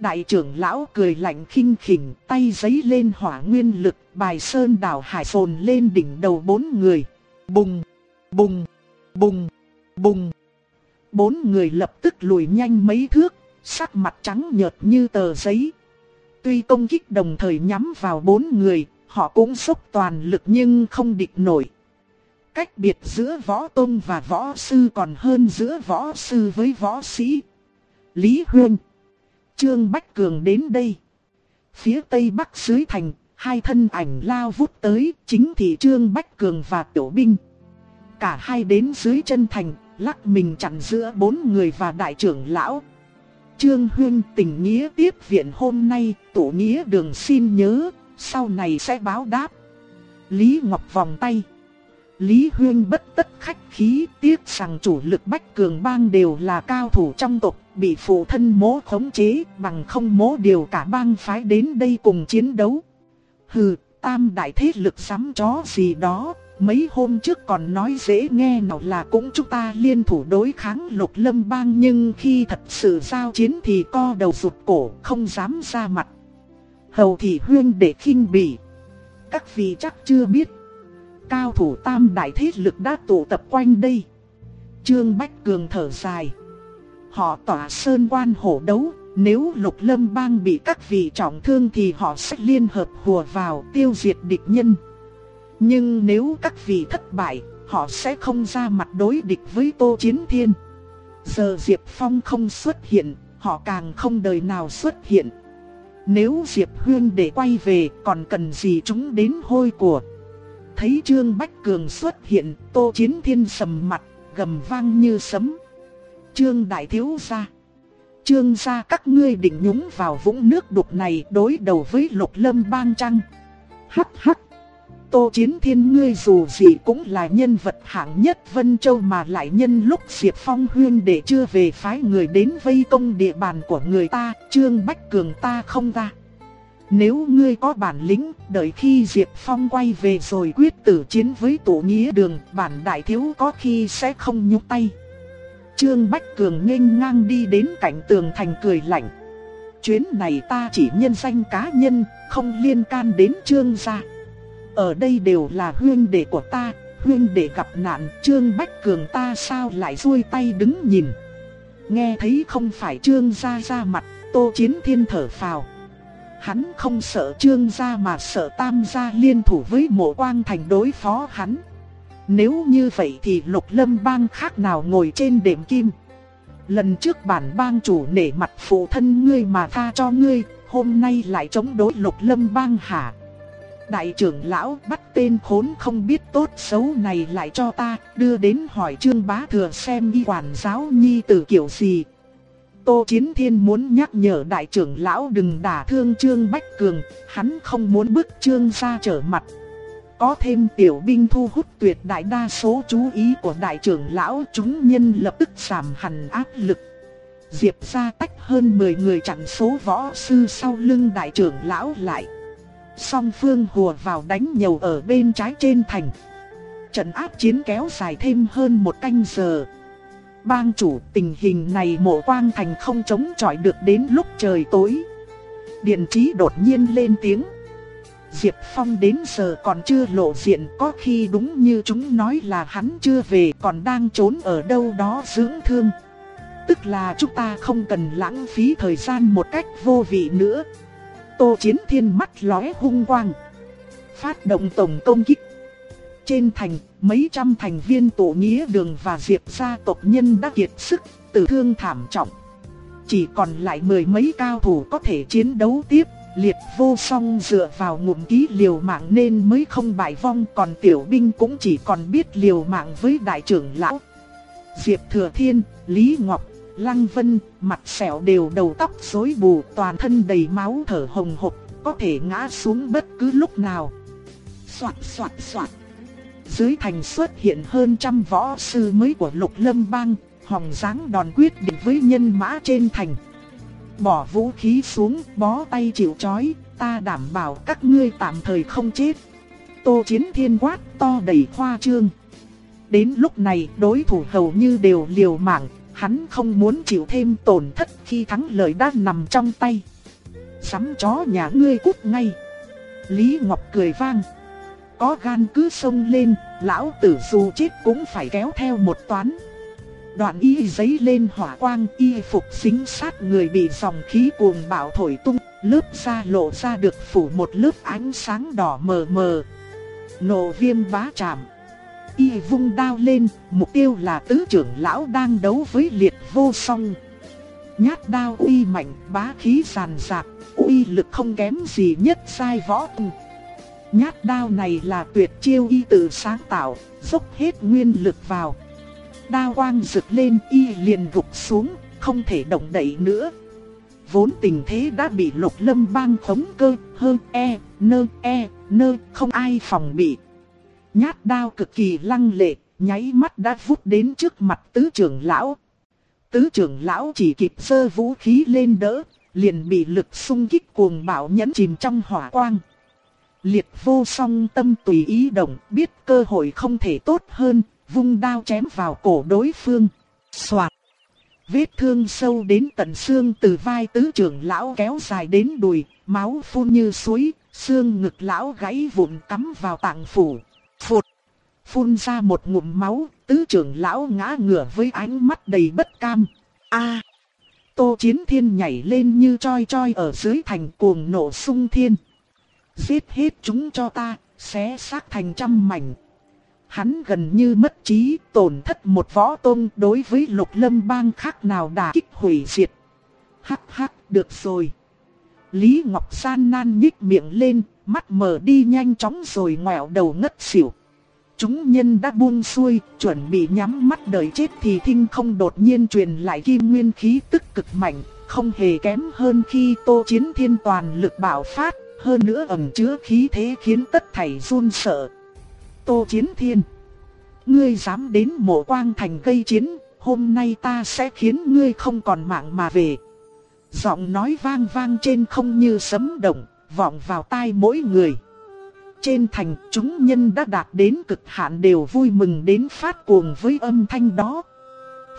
Đại trưởng lão cười lạnh khinh khỉnh, tay giấy lên hỏa nguyên lực, bài sơn đảo hải phồn lên đỉnh đầu bốn người. Bùng, bùng, bùng, bùng bốn người lập tức lùi nhanh mấy thước, sắc mặt trắng nhợt như tờ giấy. Tuy công kích đồng thời nhắm vào bốn người, họ cũng sốc toàn lực nhưng không địch nổi. cách biệt giữa võ tôn và võ sư còn hơn giữa võ sư với võ sĩ. Lý Huyên Trương Bách Cường đến đây. Phía tây bắc dưới thành, hai thân ảnh lao vút tới, chính thị Trương Bách Cường và Tiểu Binh. Cả hai đến dưới chân thành, lắc mình chặn giữa bốn người và đại trưởng lão. Trương Huyên tình nghĩa tiếp viện hôm nay, tổ nghĩa đường xin nhớ, sau này sẽ báo đáp. Lý Ngọc vòng tay. Lý Huyên bất tất khách khí, tiếc rằng chủ lực Bách Cường Bang đều là cao thủ trong tộc, bị phụ thân mố khống chế, bằng không mố điều cả bang phái đến đây cùng chiến đấu. Hừ, tam đại thế lực sắm chó gì đó, mấy hôm trước còn nói dễ nghe nào là cũng chúng ta liên thủ đối kháng lục lâm bang nhưng khi thật sự giao chiến thì co đầu rụt cổ, không dám ra mặt. Hầu thị huyên để khinh bỉ. Các vị chắc chưa biết. Cao thủ tam đại thế lực đã tụ tập quanh đây. Trương Bách Cường thở dài. Họ tỏa sơn quan hổ đấu, nếu lục lâm bang bị các vị trọng thương thì họ sẽ liên hợp hùa vào tiêu diệt địch nhân. Nhưng nếu các vị thất bại, họ sẽ không ra mặt đối địch với Tô Chiến Thiên. Giờ Diệp Phong không xuất hiện, họ càng không đời nào xuất hiện. Nếu Diệp Huyên để quay về còn cần gì chúng đến hôi của. Thấy Trương Bách Cường xuất hiện, Tô Chiến Thiên sầm mặt, gầm vang như sấm. Trương Đại Thiếu gia. Trương gia các ngươi định nhúng vào vũng nước đục này đối đầu với lục lâm bang trăng. Hắc hắc. Tô Chiến Thiên ngươi dù gì cũng là nhân vật hạng nhất Vân Châu mà lại nhân lúc Diệp Phong huyên để chưa về phái người đến vây công địa bàn của người ta, Trương Bách Cường ta không ra. Nếu ngươi có bản lĩnh, đợi khi Diệp Phong quay về rồi quyết tử chiến với tổ nghĩa đường, bản đại thiếu có khi sẽ không nhúc tay. Trương Bách Cường nghênh ngang đi đến cạnh tường thành cười lạnh. Chuyến này ta chỉ nhân danh cá nhân, không liên can đến Trương gia. Ở đây đều là huyên đệ của ta, huyên đệ gặp nạn, Trương Bách Cường ta sao lại xuôi tay đứng nhìn. Nghe thấy không phải Trương gia ra mặt, Tô Chiến Thiên thở phào. Hắn không sợ Trương gia mà sợ Tam gia liên thủ với mộ quang thành đối phó hắn. Nếu như vậy thì lục lâm bang khác nào ngồi trên đệm kim. Lần trước bản bang chủ nể mặt phụ thân ngươi mà tha cho ngươi, hôm nay lại chống đối lục lâm bang hả? Đại trưởng lão bắt tên khốn không biết tốt xấu này lại cho ta, đưa đến hỏi trương bá thừa xem y quản giáo nhi tử kiểu gì. Tô Chiến Thiên muốn nhắc nhở đại trưởng lão đừng đả thương Trương Bách Cường, hắn không muốn bức Trương ra trở mặt. Có thêm tiểu binh thu hút tuyệt đại đa số chú ý của đại trưởng lão chúng nhân lập tức giảm hẳn áp lực. Diệp ra tách hơn 10 người chặn số võ sư sau lưng đại trưởng lão lại. Song phương hùa vào đánh nhau ở bên trái trên thành. Trận áp chiến kéo dài thêm hơn một canh giờ. Bang chủ, tình hình này mộ quang thành không chống chọi được đến lúc trời tối. Điện trí đột nhiên lên tiếng. Diệp Phong đến giờ còn chưa lộ diện, có khi đúng như chúng nói là hắn chưa về, còn đang trốn ở đâu đó dưỡng thương. Tức là chúng ta không cần lãng phí thời gian một cách vô vị nữa. Tô Chiến Thiên mắt lóe hung quang. Phát động tổng công kích. Trên thành, mấy trăm thành viên tổ nghĩa đường và diệp gia tộc nhân đã kiệt sức, tử thương thảm trọng. Chỉ còn lại mười mấy cao thủ có thể chiến đấu tiếp, liệt vô song dựa vào ngụm ký liều mạng nên mới không bại vong còn tiểu binh cũng chỉ còn biết liều mạng với đại trưởng lão. Diệp Thừa Thiên, Lý Ngọc, Lăng Vân, mặt sẹo đều đầu tóc rối bù, toàn thân đầy máu thở hồng hộc, có thể ngã xuống bất cứ lúc nào. Soạt soạt soạt. Dưới thành xuất hiện hơn trăm võ sư mới của Lục Lâm Bang, hòng dáng đòn quyết định với nhân mã trên thành. Bỏ vũ khí xuống, bó tay chịu chói, ta đảm bảo các ngươi tạm thời không chết. Tô Chiến Thiên quát to đầy hoa trương. Đến lúc này đối thủ hầu như đều liều mạng, Hắn không muốn chịu thêm tổn thất khi thắng lợi đã nằm trong tay. Sắm chó nhà ngươi cút ngay. Lý Ngọc cười vang. Có gan cứ xông lên, lão tử dù chết cũng phải kéo theo một toán. Đoạn y giấy lên hỏa quang, y phục xính sát người bị dòng khí cuồng bạo thổi tung, lớp da lộ ra được phủ một lớp ánh sáng đỏ mờ mờ. Nộ viêm bá chạm. Y vung đao lên, mục tiêu là tứ trưởng lão đang đấu với liệt vô song. Nhát đao uy mạnh, bá khí sàn sạc, uy lực không kém gì nhất sai võ tùng. Nhát đao này là tuyệt chiêu y tự sáng tạo, dốc hết nguyên lực vào. Đao quang rực lên y liền gục xuống, không thể động đậy nữa. Vốn tình thế đã bị lục lâm bang khống cơ, hơn e, nơ, e, nơ, không ai phòng bị. Nhát đao cực kỳ lăng lệ, nháy mắt đã vút đến trước mặt tứ trưởng lão. Tứ trưởng lão chỉ kịp sơ vũ khí lên đỡ, liền bị lực xung kích cuồng bạo nhấn chìm trong hỏa quang. Liệt vô song tâm tùy ý động, biết cơ hội không thể tốt hơn, vung đao chém vào cổ đối phương. Xoạt! Vết thương sâu đến tận xương từ vai tứ trưởng lão kéo dài đến đùi, máu phun như suối, xương ngực lão gãy vụn cắm vào tạng phủ. Phụt! Phun ra một ngụm máu, tứ trưởng lão ngã ngửa với ánh mắt đầy bất cam. A! Tô Chiến Thiên nhảy lên như choi choi ở dưới thành cuồng nổ sung thiên. Giết hết chúng cho ta, xé xác thành trăm mảnh. Hắn gần như mất trí, tổn thất một võ tôn đối với lục lâm bang khác nào đã kích hủy diệt. Hắc hắc, được rồi. Lý Ngọc San nan nhích miệng lên, mắt mở đi nhanh chóng rồi ngoẹo đầu ngất xỉu. Chúng nhân đã buông xuôi, chuẩn bị nhắm mắt đợi chết thì thinh không đột nhiên truyền lại kim nguyên khí tức cực mạnh, không hề kém hơn khi tô chiến thiên toàn lực bạo phát, hơn nữa ẩn chứa khí thế khiến tất thảy run sợ. Tô chiến thiên, ngươi dám đến mộ quang thành gây chiến, hôm nay ta sẽ khiến ngươi không còn mạng mà về. Giọng nói vang vang trên không như sấm động, vọng vào tai mỗi người. Trên thành chúng nhân đã đạt đến cực hạn đều vui mừng đến phát cuồng với âm thanh đó.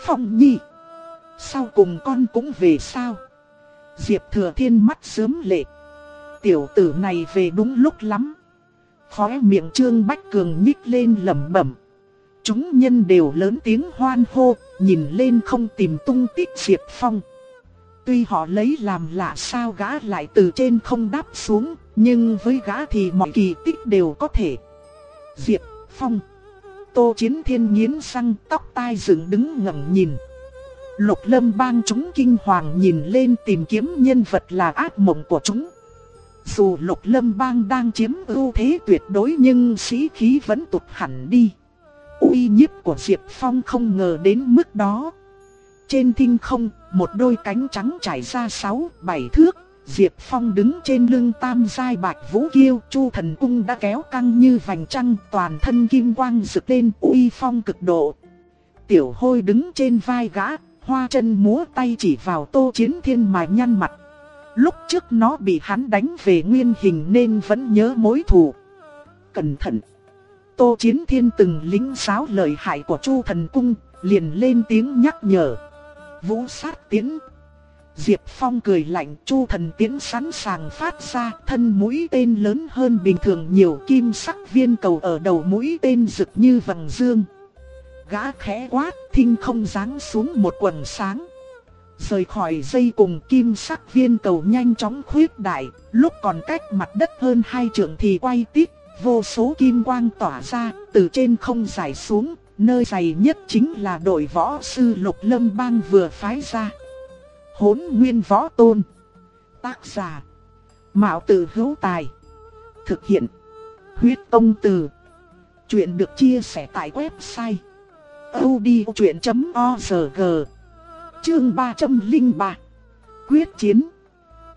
Phong nhi. Sau cùng con cũng về sao? Diệp thừa thiên mắt sớm lệ. Tiểu tử này về đúng lúc lắm. Khóe miệng trương bách cường nhích lên lẩm bẩm. Chúng nhân đều lớn tiếng hoan hô, nhìn lên không tìm tung tích Diệp Phong. Tuy họ lấy làm lạ sao gã lại từ trên không đáp xuống, nhưng với gã thì mọi kỳ tích đều có thể. Diệp Phong Tô Chiến Thiên nghiến răng tóc tai dựng đứng ngẩng nhìn. Lục lâm bang chúng kinh hoàng nhìn lên tìm kiếm nhân vật là ác mộng của chúng. Dù lục lâm bang đang chiếm ưu thế tuyệt đối nhưng sĩ khí vẫn tụt hẳn đi. uy nhiếp của Diệp Phong không ngờ đến mức đó. Trên thinh không, một đôi cánh trắng trải ra sáu, bảy thước, Diệp Phong đứng trên lưng tam giai bạch vũ kiêu, chu thần cung đã kéo căng như vành trăng, toàn thân kim quang rực lên uy phong cực độ. Tiểu hôi đứng trên vai gã, hoa chân múa tay chỉ vào tô chiến thiên mà nhăn mặt. Lúc trước nó bị hắn đánh về nguyên hình nên vẫn nhớ mối thù. Cẩn thận! Tô chiến thiên từng lính giáo lời hại của chu thần cung, liền lên tiếng nhắc nhở. Vũ sát tiến Diệp Phong cười lạnh chu thần tiến sẵn sàng phát ra thân mũi tên lớn hơn bình thường nhiều kim sắc viên cầu ở đầu mũi tên rực như vầng dương. Gã khẽ quát thinh không giáng xuống một quần sáng. Rời khỏi dây cùng kim sắc viên cầu nhanh chóng khuyết đại, lúc còn cách mặt đất hơn hai trượng thì quay tít, vô số kim quang tỏa ra, từ trên không giải xuống, nơi dày nhất chính là đội võ sư lục lâm bang vừa phái ra hỗn nguyên võ tôn. Tác giả. Mạo tử hữu tài. Thực hiện. Huyết tông từ. Chuyện được chia sẻ tại website. odchuyện.org Chương 303 Quyết chiến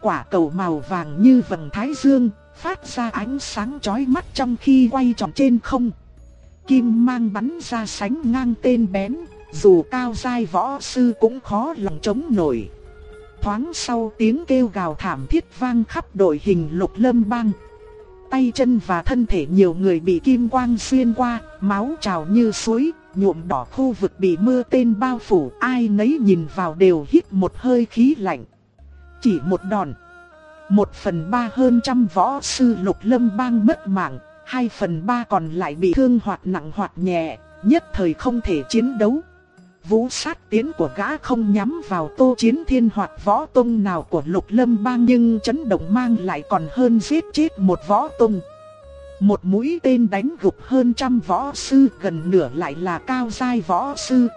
Quả cầu màu vàng như vầng thái dương, phát ra ánh sáng chói mắt trong khi quay tròn trên không. Kim mang bắn ra sánh ngang tên bén, dù cao dai võ sư cũng khó lòng chống nổi. Thoáng sau tiếng kêu gào thảm thiết vang khắp đội hình lục lâm bang. Tay chân và thân thể nhiều người bị kim quang xuyên qua, máu trào như suối, nhuộm đỏ khu vực bị mưa tên bao phủ. Ai nấy nhìn vào đều hít một hơi khí lạnh. Chỉ một đòn. Một phần ba hơn trăm võ sư lục lâm bang mất mạng, hai phần ba còn lại bị thương hoặc nặng hoặc nhẹ, nhất thời không thể chiến đấu vũ sát tiến của gã không nhắm vào tô chiến thiên hoặc võ tông nào của lục lâm bang nhưng chấn động mang lại còn hơn giết chết một võ tông. Một mũi tên đánh gục hơn trăm võ sư gần nửa lại là cao giai võ sư.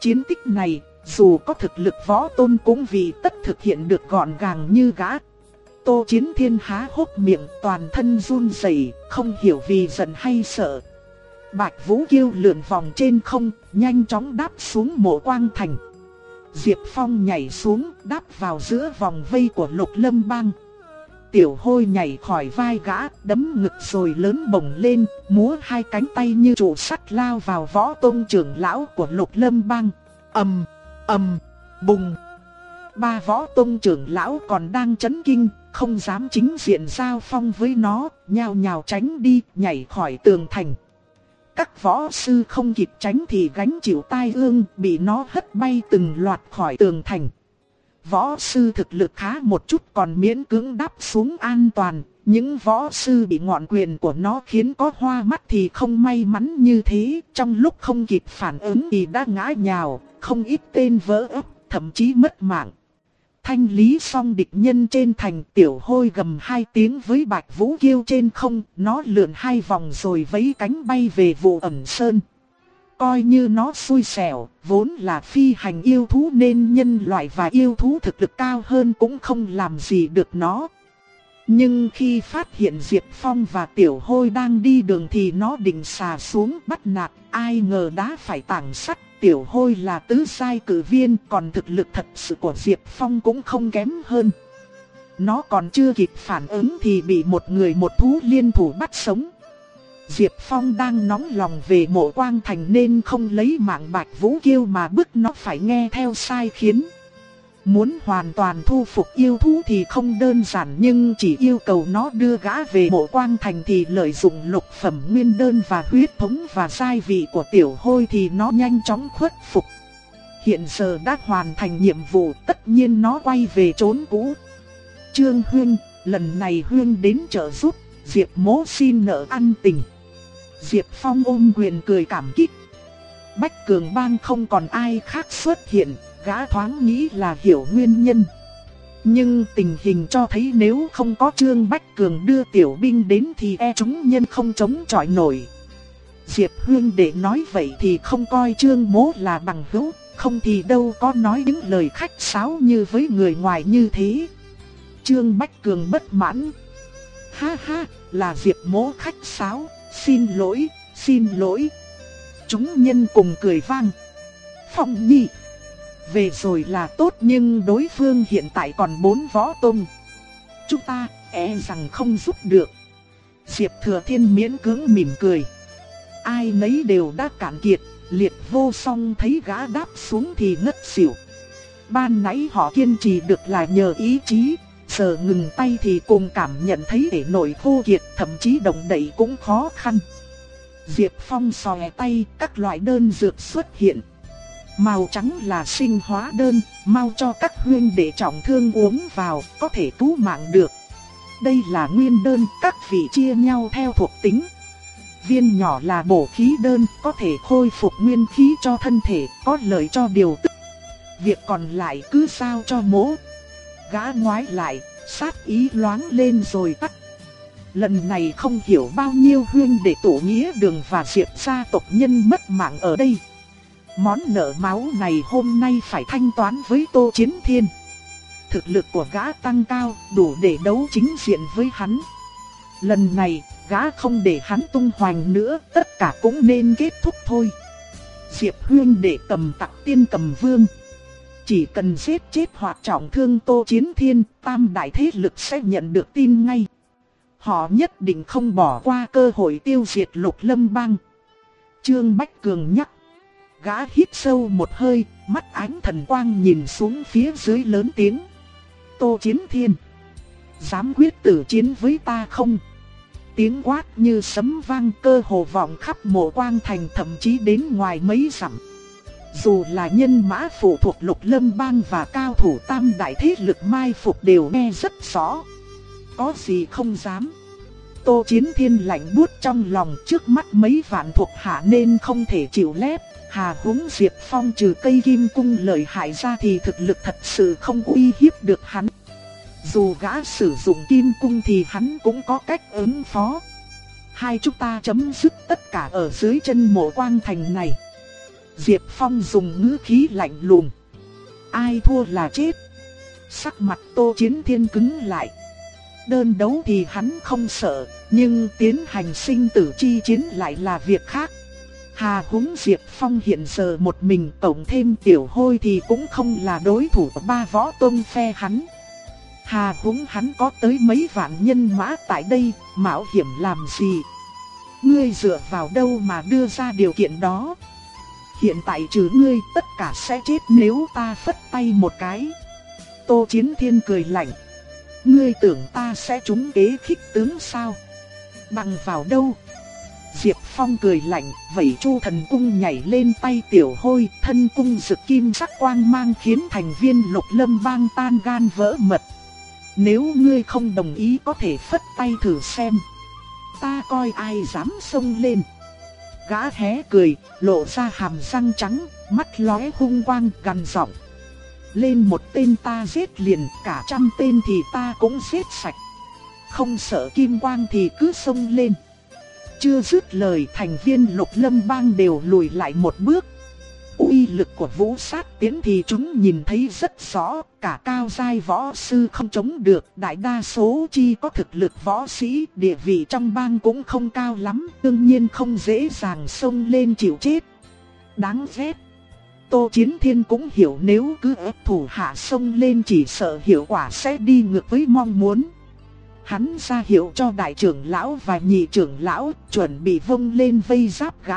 Chiến tích này, dù có thực lực võ tôn cũng vì tất thực hiện được gọn gàng như gã. Tô Chiến Thiên há hốc miệng toàn thân run rẩy, không hiểu vì giận hay sợ. Bạch Vũ Kiêu lượn vòng trên không, nhanh chóng đáp xuống mộ quang thành. Diệp Phong nhảy xuống, đáp vào giữa vòng vây của Lục Lâm Bang. Tiểu hôi nhảy khỏi vai gã, đấm ngực rồi lớn bồng lên, múa hai cánh tay như trụ sắt lao vào võ tôn trưởng lão của Lục Lâm Bang. ầm, ầm, bùng. Ba võ tôn trưởng lão còn đang chấn kinh, không dám chính diện giao phong với nó, nhào nhào tránh đi, nhảy khỏi tường thành. Các võ sư không kịp tránh thì gánh chịu tai ương, bị nó hất bay từng loạt khỏi tường thành. Võ sư thực lực khá một chút còn miễn cưỡng đáp xuống an toàn, những võ sư bị ngọn quyền của nó khiến có hoa mắt thì không may mắn như thế, trong lúc không kịp phản ứng thì đã ngã nhào, không ít tên vỡ ấp, thậm chí mất mạng. Thanh lý xong địch nhân trên thành tiểu hôi gầm hai tiếng với bạch vũ kiêu trên không, nó lượn hai vòng rồi vấy cánh bay về vụ ẩn sơn. Coi như nó xui xẻo, vốn là phi hành yêu thú nên nhân loại và yêu thú thực lực cao hơn cũng không làm gì được nó. Nhưng khi phát hiện Diệp Phong và Tiểu Hôi đang đi đường thì nó định xà xuống bắt nạt, ai ngờ đã phải tảng sắt tiểu hôi là tứ sai cử viên, còn thực lực thật sự của Diệp Phong cũng không kém hơn. Nó còn chưa kịp phản ứng thì bị một người một thú liên thủ bắt sống. Diệp Phong đang nóng lòng về mộ quang thành nên không lấy mạng bạch vũ kiêu mà bức nó phải nghe theo sai khiến. Muốn hoàn toàn thu phục yêu thú thì không đơn giản nhưng chỉ yêu cầu nó đưa gã về mộ quang thành thì lợi dụng lục phẩm nguyên đơn và huyết thống và sai vị của tiểu hôi thì nó nhanh chóng khuất phục. Hiện giờ đã hoàn thành nhiệm vụ tất nhiên nó quay về trốn cũ. Trương Huyên, lần này Huyên đến trợ giúp, Diệp mố xin nợ ăn tình. Diệp Phong ôm quyền cười cảm kích. Bách Cường Bang không còn ai khác xuất hiện, gã thoáng nghĩ là hiểu nguyên nhân. Nhưng tình hình cho thấy nếu không có Trương Bách Cường đưa tiểu binh đến thì e chúng nhân không chống chọi nổi. Diệp Hương để nói vậy thì không coi Trương Mố là bằng hữu, không thì đâu có nói những lời khách sáo như với người ngoài như thế. Trương Bách Cường bất mãn. Ha ha, là Diệp Mố khách sáo, xin lỗi, xin lỗi. Chúng nhân cùng cười vang. Phong Nhi về rồi là tốt nhưng đối phương hiện tại còn bốn võ tông. Chúng ta e rằng không giúp được. Diệp Thừa Thiên miễn cưỡng mỉm cười. Ai nấy đều đã cạn kiệt, liệt vô song thấy gã đáp xuống thì ngất xỉu. Ban nãy họ kiên trì được là nhờ ý chí, giờ ngừng tay thì cùng cảm nhận thấy để nổi khô kiệt, thậm chí động đậy cũng khó khăn. Diệp Phong xòe tay, các loại đơn dược xuất hiện. Màu trắng là sinh hóa đơn, mau cho các huyên để trọng thương uống vào, có thể cứu mạng được. Đây là nguyên đơn, các vị chia nhau theo thuộc tính. Viên nhỏ là bổ khí đơn, có thể khôi phục nguyên khí cho thân thể, có lợi cho điều tức. Việc còn lại cứ sao cho mỗ. Gã ngoái lại, sát ý loáng lên rồi tắt. Lần này không hiểu bao nhiêu huyên để tổ nghĩa đường và diệt gia tộc nhân mất mạng ở đây. Món nợ máu này hôm nay phải thanh toán với Tô Chiến Thiên. Thực lực của gã tăng cao, đủ để đấu chính diện với hắn. Lần này, gã không để hắn tung hoành nữa, tất cả cũng nên kết thúc thôi. Diệp Huyên để cầm tặng tiên cầm vương. Chỉ cần giết chết hoặc trọng thương Tô Chiến Thiên, tam đại thế lực sẽ nhận được tin ngay. Họ nhất định không bỏ qua cơ hội tiêu diệt lục lâm bang. Trương Bách Cường nhắc. Gã hít sâu một hơi, mắt ánh thần quang nhìn xuống phía dưới lớn tiếng. Tô Chiến Thiên, dám quyết tử chiến với ta không? Tiếng quát như sấm vang cơ hồ vọng khắp mộ quang thành thậm chí đến ngoài mấy dặm. Dù là nhân mã phụ thuộc lục lâm bang và cao thủ tam đại thế lực mai phục đều nghe rất rõ. Có gì không dám. Tô Chiến Thiên lạnh buốt trong lòng trước mắt mấy vạn thuộc hạ nên không thể chịu lép. Hà húng Diệp Phong trừ cây kim cung lợi hại ra thì thực lực thật sự không uy hiếp được hắn. Dù gã sử dụng kim cung thì hắn cũng có cách ứng phó. Hai chúng ta chấm dứt tất cả ở dưới chân mộ quang thành này. Diệp Phong dùng ngữ khí lạnh lùng. Ai thua là chết. Sắc mặt Tô Chiến Thiên cứng lại. Đơn đấu thì hắn không sợ, nhưng tiến hành sinh tử chi chiến lại là việc khác. Hà húng Diệp Phong hiện giờ một mình tổng thêm tiểu hôi thì cũng không là đối thủ của ba võ tôn phe hắn. Hà húng hắn có tới mấy vạn nhân mã tại đây, mạo hiểm làm gì? Ngươi dựa vào đâu mà đưa ra điều kiện đó? Hiện tại trừ ngươi tất cả sẽ chết nếu ta phất tay một cái. Tô Chiến Thiên cười lạnh. Ngươi tưởng ta sẽ trúng kế khích tướng sao? Bằng vào đâu? Diệp Phong cười lạnh, vẩy chu thần cung nhảy lên tay tiểu hôi, thân cung rực kim sắc quang mang khiến thành viên lục lâm bang tan gan vỡ mật. Nếu ngươi không đồng ý có thể phất tay thử xem. Ta coi ai dám xông lên. Gã hé cười, lộ ra hàm răng trắng, mắt lóe hung quang gằn giọng. Lên một tên ta giết liền, cả trăm tên thì ta cũng giết sạch. Không sợ kim quang thì cứ xông lên. Chưa dứt lời thành viên lục lâm bang đều lùi lại một bước. uy lực của vũ sát tiến thì chúng nhìn thấy rất rõ, cả cao giai võ sư không chống được, đại đa số chi có thực lực võ sĩ, địa vị trong bang cũng không cao lắm, đương nhiên không dễ dàng xông lên chịu chết. Đáng ghét. Tô Chiến Thiên cũng hiểu nếu cứ ép thủ hạ xông lên chỉ sợ hiệu quả sẽ đi ngược với mong muốn. Hắn ra hiệu cho đại trưởng lão và nhị trưởng lão chuẩn bị vung lên vây giáp gã.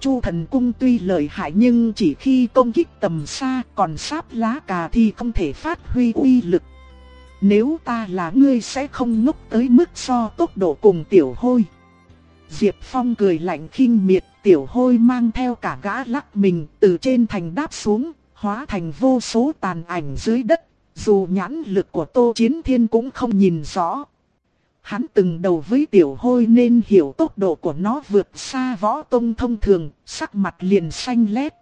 Chu thần cung tuy lợi hại nhưng chỉ khi công kích tầm xa còn sáp lá cà thì không thể phát huy uy lực. Nếu ta là ngươi sẽ không ngốc tới mức so tốc độ cùng tiểu hôi. Diệp Phong cười lạnh khinh miệt, tiểu hôi mang theo cả gã lắc mình từ trên thành đáp xuống, hóa thành vô số tàn ảnh dưới đất dù nhãn lực của Tô Chiến Thiên cũng không nhìn rõ. Hắn từng đầu với tiểu hôi nên hiểu tốc độ của nó vượt xa võ tông thông thường, sắc mặt liền xanh lét.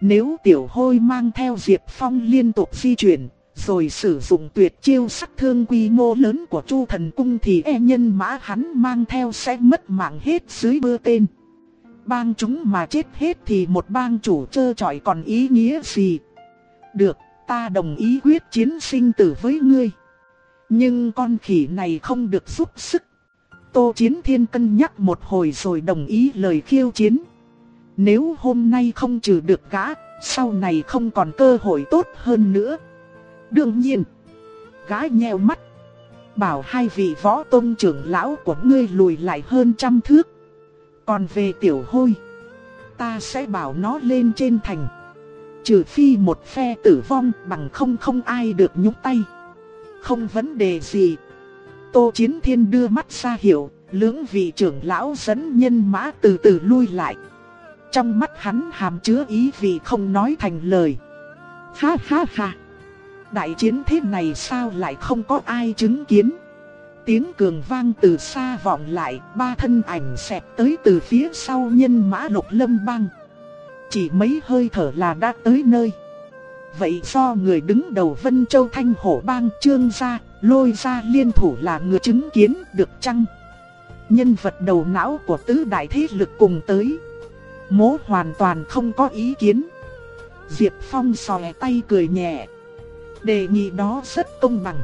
Nếu tiểu hôi mang theo Diệp Phong liên tục di chuyển, rồi sử dụng tuyệt chiêu sắc thương quy mô lớn của Chu Thần Cung thì e nhân mã hắn mang theo sẽ mất mạng hết dưới bơ tên. Bang chúng mà chết hết thì một bang chủ trơ trọi còn ý nghĩa gì? Được, ta đồng ý quyết chiến sinh tử với ngươi. Nhưng con khỉ này không được giúp sức. Tô Chiến Thiên cân nhắc một hồi rồi đồng ý lời khiêu chiến. Nếu hôm nay không trừ được gã, sau này không còn cơ hội tốt hơn nữa. Đương nhiên, gã nheo mắt. Bảo hai vị võ tôn trưởng lão của ngươi lùi lại hơn trăm thước. Còn về tiểu hôi, ta sẽ bảo nó lên trên thành. Trừ phi một phe tử vong bằng không không ai được nhúc tay. Không vấn đề gì. Tô Chiến Thiên đưa mắt ra hiểu, lưỡng vị trưởng lão dẫn nhân mã từ từ lui lại. Trong mắt hắn hàm chứa ý vì không nói thành lời. Ha ha ha. Đại chiến thế này sao lại không có ai chứng kiến. Tiếng cường vang từ xa vọng lại, ba thân ảnh xẹp tới từ phía sau nhân mã lục lâm băng chỉ mấy hơi thở là đã tới nơi. Vậy do người đứng đầu Vân Châu Thanh Hổ Bang trương gia, lôi gia liên thủ là người chứng kiến được chăng? Nhân vật đầu não của tứ đại thế lực cùng tới. Mố hoàn toàn không có ý kiến. Diệp Phong sòe tay cười nhẹ. Đề nghị đó rất công bằng.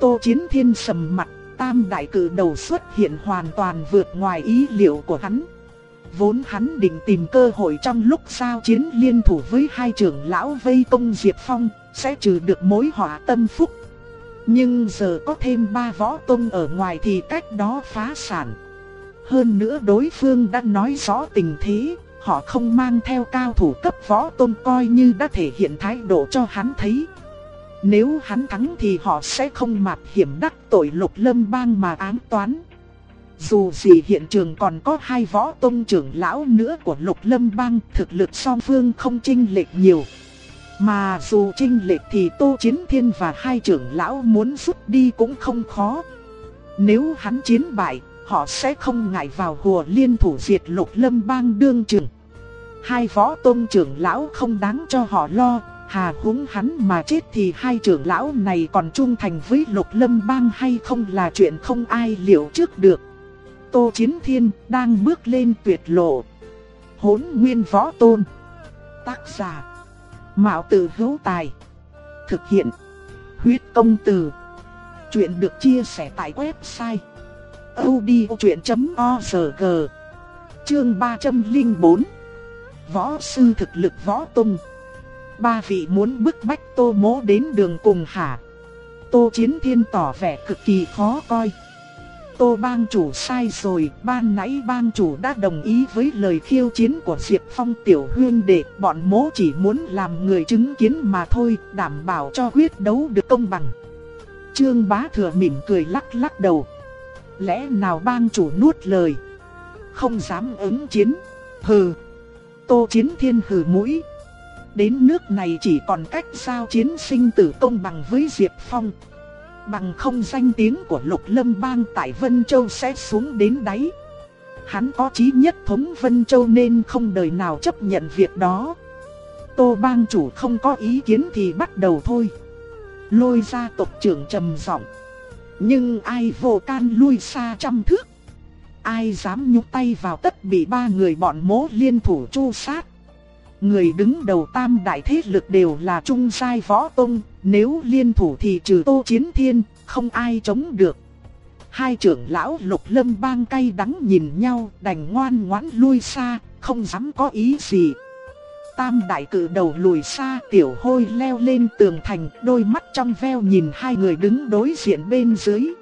Tô Chiến Thiên sầm mặt, tam đại cử đầu xuất hiện hoàn toàn vượt ngoài ý liệu của hắn. Vốn hắn định tìm cơ hội trong lúc giao chiến liên thủ với hai trưởng lão vây công Diệp Phong, sẽ trừ được mối họa tâm phúc. Nhưng giờ có thêm ba võ tông ở ngoài thì cách đó phá sản. Hơn nữa đối phương đã nói rõ tình thế, họ không mang theo cao thủ cấp võ tôn coi như đã thể hiện thái độ cho hắn thấy. Nếu hắn thắng thì họ sẽ không mạt hiểm đắc tội lục lâm bang mà án toán. Dù gì hiện trường còn có hai võ tông trưởng lão nữa của lục lâm bang thực lực song phương không chênh lệch nhiều. Mà dù chênh lệch thì Tô Chiến Thiên và hai trưởng lão muốn rút đi cũng không khó. Nếu hắn chiến bại, họ sẽ không ngại vào hùa liên thủ diệt lục lâm bang đương trường. Hai võ tôn trưởng lão không đáng cho họ lo, hà huống hắn mà chết thì hai trưởng lão này còn trung thành với lục lâm bang hay không là chuyện không ai liệu trước được. Tô Chiến Thiên đang bước lên tuyệt lộ. Hốn nguyên võ tôn. Tác giả. Mạo tử hữu tài. Thực hiện. Huyết công từ. Chuyện được chia sẻ tại website. odchuyện.org Chương 304 Võ sư thực lực võ tôn Ba vị muốn bức bách tô mố đến đường cùng hả Tô Chiến Thiên tỏ vẻ cực kỳ khó coi Tô bang chủ sai rồi, ban nãy bang chủ đã đồng ý với lời khiêu chiến của Diệp Phong tiểu huyên đệ, bọn mố chỉ muốn làm người chứng kiến mà thôi, đảm bảo cho quyết đấu được công bằng. Trương Bá Thừa mỉm cười lắc lắc đầu. Lẽ nào bang chủ nuốt lời? Không dám ứng chiến. Hừ. Tô Chiến Thiên hừ mũi. Đến nước này chỉ còn cách sao chiến sinh tử công bằng với Diệp Phong. Bằng không danh tiếng của Lục Lâm Bang tại Vân Châu sẽ xuống đến đáy. Hắn có chí nhất thống Vân Châu nên không đời nào chấp nhận việc đó. Tô bang chủ không có ý kiến thì bắt đầu thôi. Lôi ra tộc trưởng trầm giọng. Nhưng ai vô can lui xa trăm thước. Ai dám nhúc tay vào tất bị ba người bọn mố liên thủ chu sát. Người đứng đầu tam đại thế lực đều là trung sai võ tông, nếu liên thủ thì trừ tô chiến thiên, không ai chống được. Hai trưởng lão lục lâm bang cay đắng nhìn nhau, đành ngoan ngoãn lui xa, không dám có ý gì. Tam đại cử đầu lùi xa, tiểu hôi leo lên tường thành, đôi mắt trong veo nhìn hai người đứng đối diện bên dưới.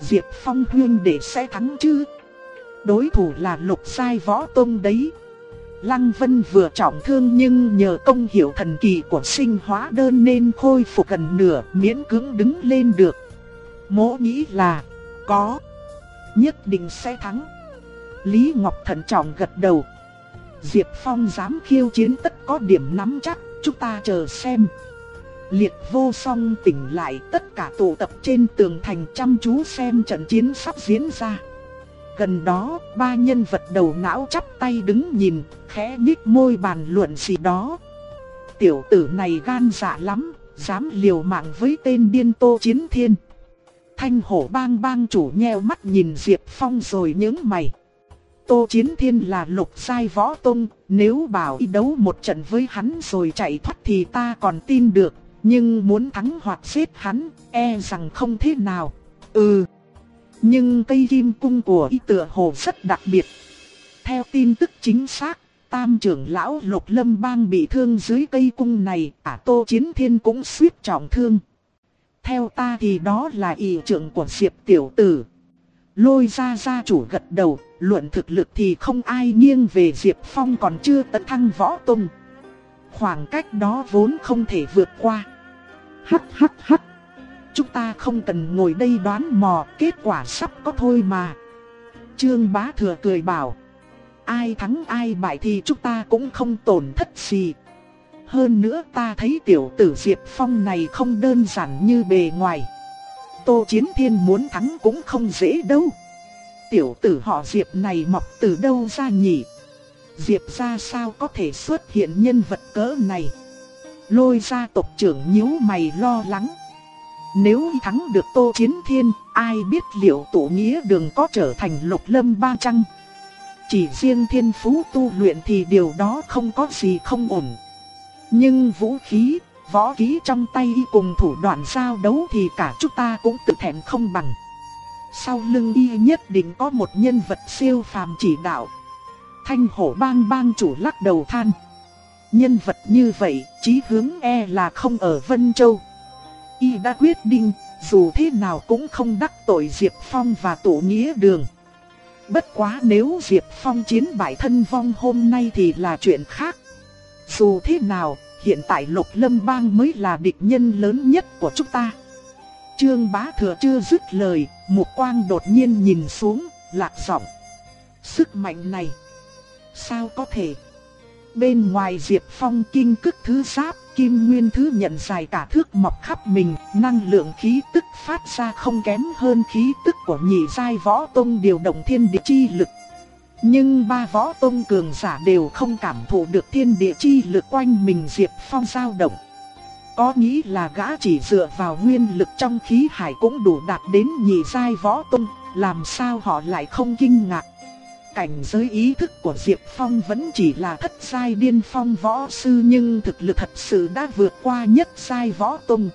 Diệp Phong huyên để sẽ thắng chứ? Đối thủ là lục sai võ tông đấy. Lăng Vân vừa trọng thương nhưng nhờ công hiệu thần kỳ của sinh hóa đơn nên khôi phục gần nửa miễn cưỡng đứng lên được. Mỗ nghĩ là có, nhất định sẽ thắng. Lý Ngọc thận trọng gật đầu. Diệp Phong dám khiêu chiến tất có điểm nắm chắc, chúng ta chờ xem. Liệt vô song tỉnh lại tất cả tụ tập trên tường thành chăm chú xem trận chiến sắp diễn ra. Gần đó, ba nhân vật đầu não chắp tay đứng nhìn, khẽ nhích môi bàn luận gì đó. Tiểu tử này gan dạ lắm, dám liều mạng với tên điên tô chiến thiên. Thanh hổ bang bang chủ nheo mắt nhìn Diệp Phong rồi nhướng mày. Tô Chiến Thiên là lục sai võ tông, nếu bảo y đấu một trận với hắn rồi chạy thoát thì ta còn tin được, nhưng muốn thắng hoặc giết hắn, e rằng không thế nào. Ừ, nhưng cây kim cung của y tựa hồ rất đặc biệt. Theo tin tức chính xác, tam trưởng lão lục lâm bang bị thương dưới cây cung này, ả tô chiến thiên cũng suýt trọng thương. Theo ta thì đó là ý trưởng của Diệp tiểu tử. Lôi ra gia chủ gật đầu, luận thực lực thì không ai nghiêng về Diệp Phong còn chưa tấn thăng võ tung. Khoảng cách đó vốn không thể vượt qua. Hắc hắc hắc. Chúng ta không cần ngồi đây đoán mò, kết quả sắp có thôi mà. Trương Bá Thừa cười bảo. Ai thắng ai bại thì chúng ta cũng không tổn thất gì. Hơn nữa ta thấy tiểu tử Diệp Phong này không đơn giản như bề ngoài. Tô Chiến Thiên muốn thắng cũng không dễ đâu. Tiểu tử họ Diệp này mọc từ đâu ra nhỉ? Diệp ra sao có thể xuất hiện nhân vật cỡ này? Lôi gia tộc trưởng nhíu mày lo lắng. Nếu thắng được Tô Chiến Thiên, ai biết liệu tổ nghĩa đường có trở thành lục lâm ba trăng? Chỉ riêng thiên phú tu luyện thì điều đó không có gì không ổn. Nhưng vũ khí, võ khí trong tay y cùng thủ đoạn giao đấu thì cả chúng ta cũng tự thẹn không bằng. Sau lưng y nhất định có một nhân vật siêu phàm chỉ đạo. Thanh hổ bang bang chủ lắc đầu than. Nhân vật như vậy, chí hướng e là không ở Vân Châu. Y đã quyết định, dù thế nào cũng không đắc tội Diệp Phong và tổ nghĩa đường. Bất quá nếu Diệp Phong chiến bại thân vong hôm nay thì là chuyện khác. Dù thế nào, hiện tại Lục Lâm Bang mới là địch nhân lớn nhất của chúng ta. Trương Bá Thừa chưa dứt lời, một quang đột nhiên nhìn xuống, lạc giọng. Sức mạnh này, sao có thể? Bên ngoài Diệp Phong kinh cức thứ giáp, kim nguyên thứ nhận dài cả thước mọc khắp mình, năng lượng khí tức phát ra không kém hơn khí tức của nhị giai võ tông điều động thiên địa chi lực. Nhưng ba võ tông cường giả đều không cảm thụ được thiên địa chi lực quanh mình Diệp Phong dao động. Có nghĩ là gã chỉ dựa vào nguyên lực trong khí hải cũng đủ đạt đến nhị giai võ tông. làm sao họ lại không kinh ngạc. Cảnh giới ý thức của Diệp Phong vẫn chỉ là thất sai điên phong võ sư nhưng thực lực thật sự đã vượt qua nhất sai võ tông.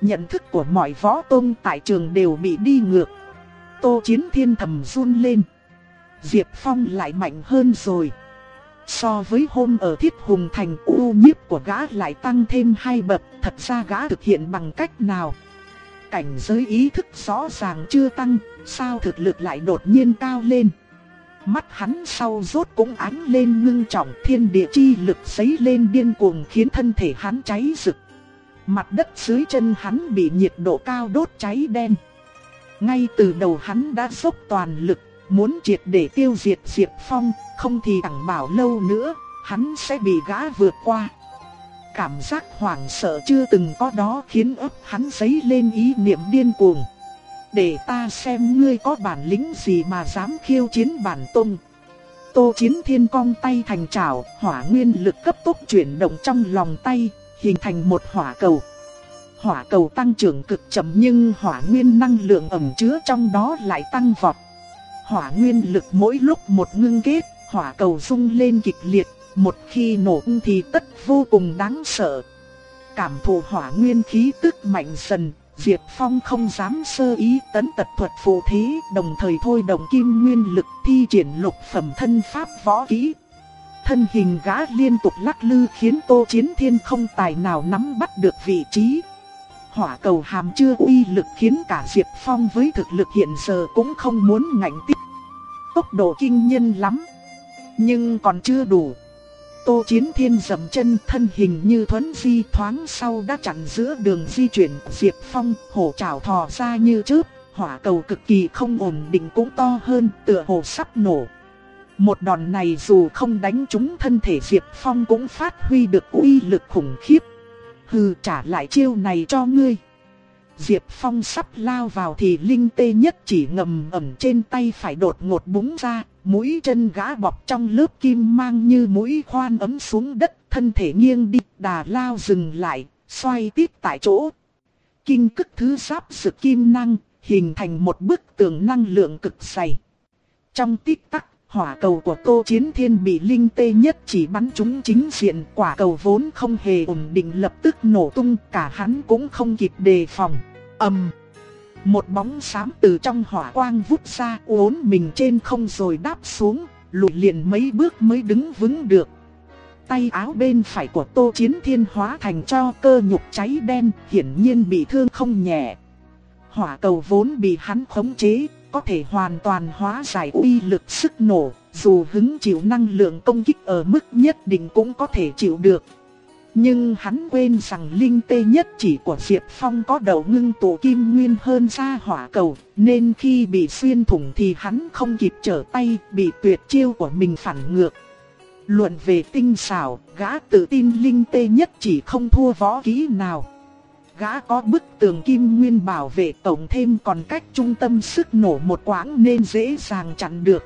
Nhận thức của mọi võ tông tại trường đều bị đi ngược. Tô Chiến Thiên thầm run lên. Diệp Phong lại mạnh hơn rồi. So với hôm ở Thiết Hùng Thành u nhiếp của gã lại tăng thêm hai bậc, thật ra gã thực hiện bằng cách nào? Cảnh giới ý thức rõ ràng chưa tăng, sao thực lực lại đột nhiên cao lên? Mắt hắn sau rốt cũng ánh lên ngưng trọng thiên địa chi lực sấy lên điên cuồng khiến thân thể hắn cháy rực. Mặt đất dưới chân hắn bị nhiệt độ cao đốt cháy đen. Ngay từ đầu hắn đã dốc toàn lực, muốn triệt để tiêu diệt Diệp Phong, không thì chẳng bảo lâu nữa, hắn sẽ bị gã vượt qua. Cảm giác hoảng sợ chưa từng có đó khiến ấp hắn dấy lên ý niệm điên cuồng. Để ta xem ngươi có bản lĩnh gì mà dám khiêu chiến bản tôn. Tô Chiến Thiên cong tay thành trảo, hỏa nguyên lực cấp tốc chuyển động trong lòng tay, hình thành một hỏa cầu. Hỏa cầu tăng trưởng cực chậm nhưng hỏa nguyên năng lượng ẩn chứa trong đó lại tăng vọt. Hỏa nguyên lực mỗi lúc một ngưng kết, hỏa cầu rung lên kịch liệt, một khi nổ thì tất vô cùng đáng sợ. Cảm thụ hỏa nguyên khí tức mạnh dần, Diệp Phong không dám sơ ý tấn tật thuật phù thế, đồng thời thôi đồng kim nguyên lực thi triển lục phẩm thân pháp võ kỹ. Thân hình gã liên tục lắc lư khiến Tô Chiến Thiên không tài nào nắm bắt được vị trí. Hỏa cầu hàm chưa uy lực khiến cả Diệp Phong với thực lực hiện giờ cũng không muốn ngạnh tiếp. Tốc độ kinh nhân lắm, nhưng còn chưa đủ. Tô Chiến Thiên dầm chân thân hình như thuấn di thoáng sau đã chặn giữa đường di chuyển Diệp Phong, hổ trảo thò ra như chớp, hỏa cầu cực kỳ không ổn định cũng to hơn, tựa hồ sắp nổ. Một đòn này dù không đánh trúng thân thể Diệp Phong cũng phát huy được uy lực khủng khiếp. Hừ trả lại chiêu này cho ngươi. Diệp Phong sắp lao vào thì linh tê nhất chỉ ngầm ẩm trên tay phải đột ngột búng ra, mũi chân gã bọc trong lớp kim mang như mũi khoan ấm xuống đất, thân thể nghiêng đi, đà lao dừng lại, xoay tiếp tại chỗ. Kinh cức thứ giáp sự kim năng, hình thành một bức tường năng lượng cực dày. Trong tích tắc, hỏa cầu của Tô Chiến Thiên bị linh tê nhất chỉ bắn trúng chính diện, quả cầu vốn không hề ổn định lập tức nổ tung, cả hắn cũng không kịp đề phòng. ầm, một bóng xám từ trong hỏa quang vút ra, uốn mình trên không rồi đáp xuống, lùi liền mấy bước mới đứng vững được. Tay áo bên phải của Tô Chiến Thiên hóa thành cho cơ nhục cháy đen, hiển nhiên bị thương không nhẹ. Hỏa cầu vốn bị hắn khống chế, có thể hoàn toàn hóa giải uy lực sức nổ, dù hứng chịu năng lượng công kích ở mức nhất định cũng có thể chịu được. Nhưng hắn quên rằng linh tê nhất chỉ của Diệp Phong có đầu ngưng tụ kim nguyên hơn xa hỏa cầu, nên khi bị xuyên thủng thì hắn không kịp trở tay, bị tuyệt chiêu của mình phản ngược. Luận về tinh xảo, gã tự tin linh tê nhất chỉ không thua võ kỹ nào gã có bức tường kim nguyên bảo vệ tổng thêm còn cách trung tâm sức nổ một quãng nên dễ dàng chặn được.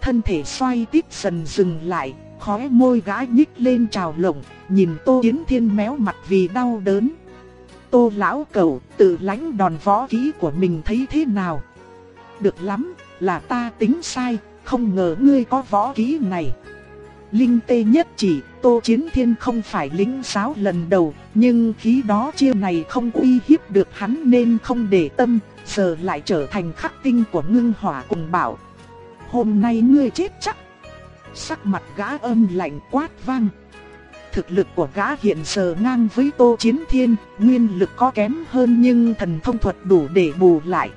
Thân thể xoay tít dần dừng lại, khóe môi gã nhích lên trào lồng, nhìn Tô Yến Thiên méo mặt vì đau đớn. Tô lão cầu tự lãnh đòn võ kỹ của mình thấy thế nào? Được lắm, là ta tính sai, không ngờ ngươi có võ kỹ này. Linh tê nhất chỉ, Tô Chiến Thiên không phải lính giáo lần đầu, nhưng khí đó chiêu này không uy hiếp được hắn nên không để tâm, giờ lại trở thành khắc tinh của ngưng hỏa cùng bảo. Hôm nay ngươi chết chắc. Sắc mặt gã âm lạnh quát vang. Thực lực của gã hiện giờ ngang với Tô Chiến Thiên, nguyên lực có kém hơn nhưng thần thông thuật đủ để bù lại.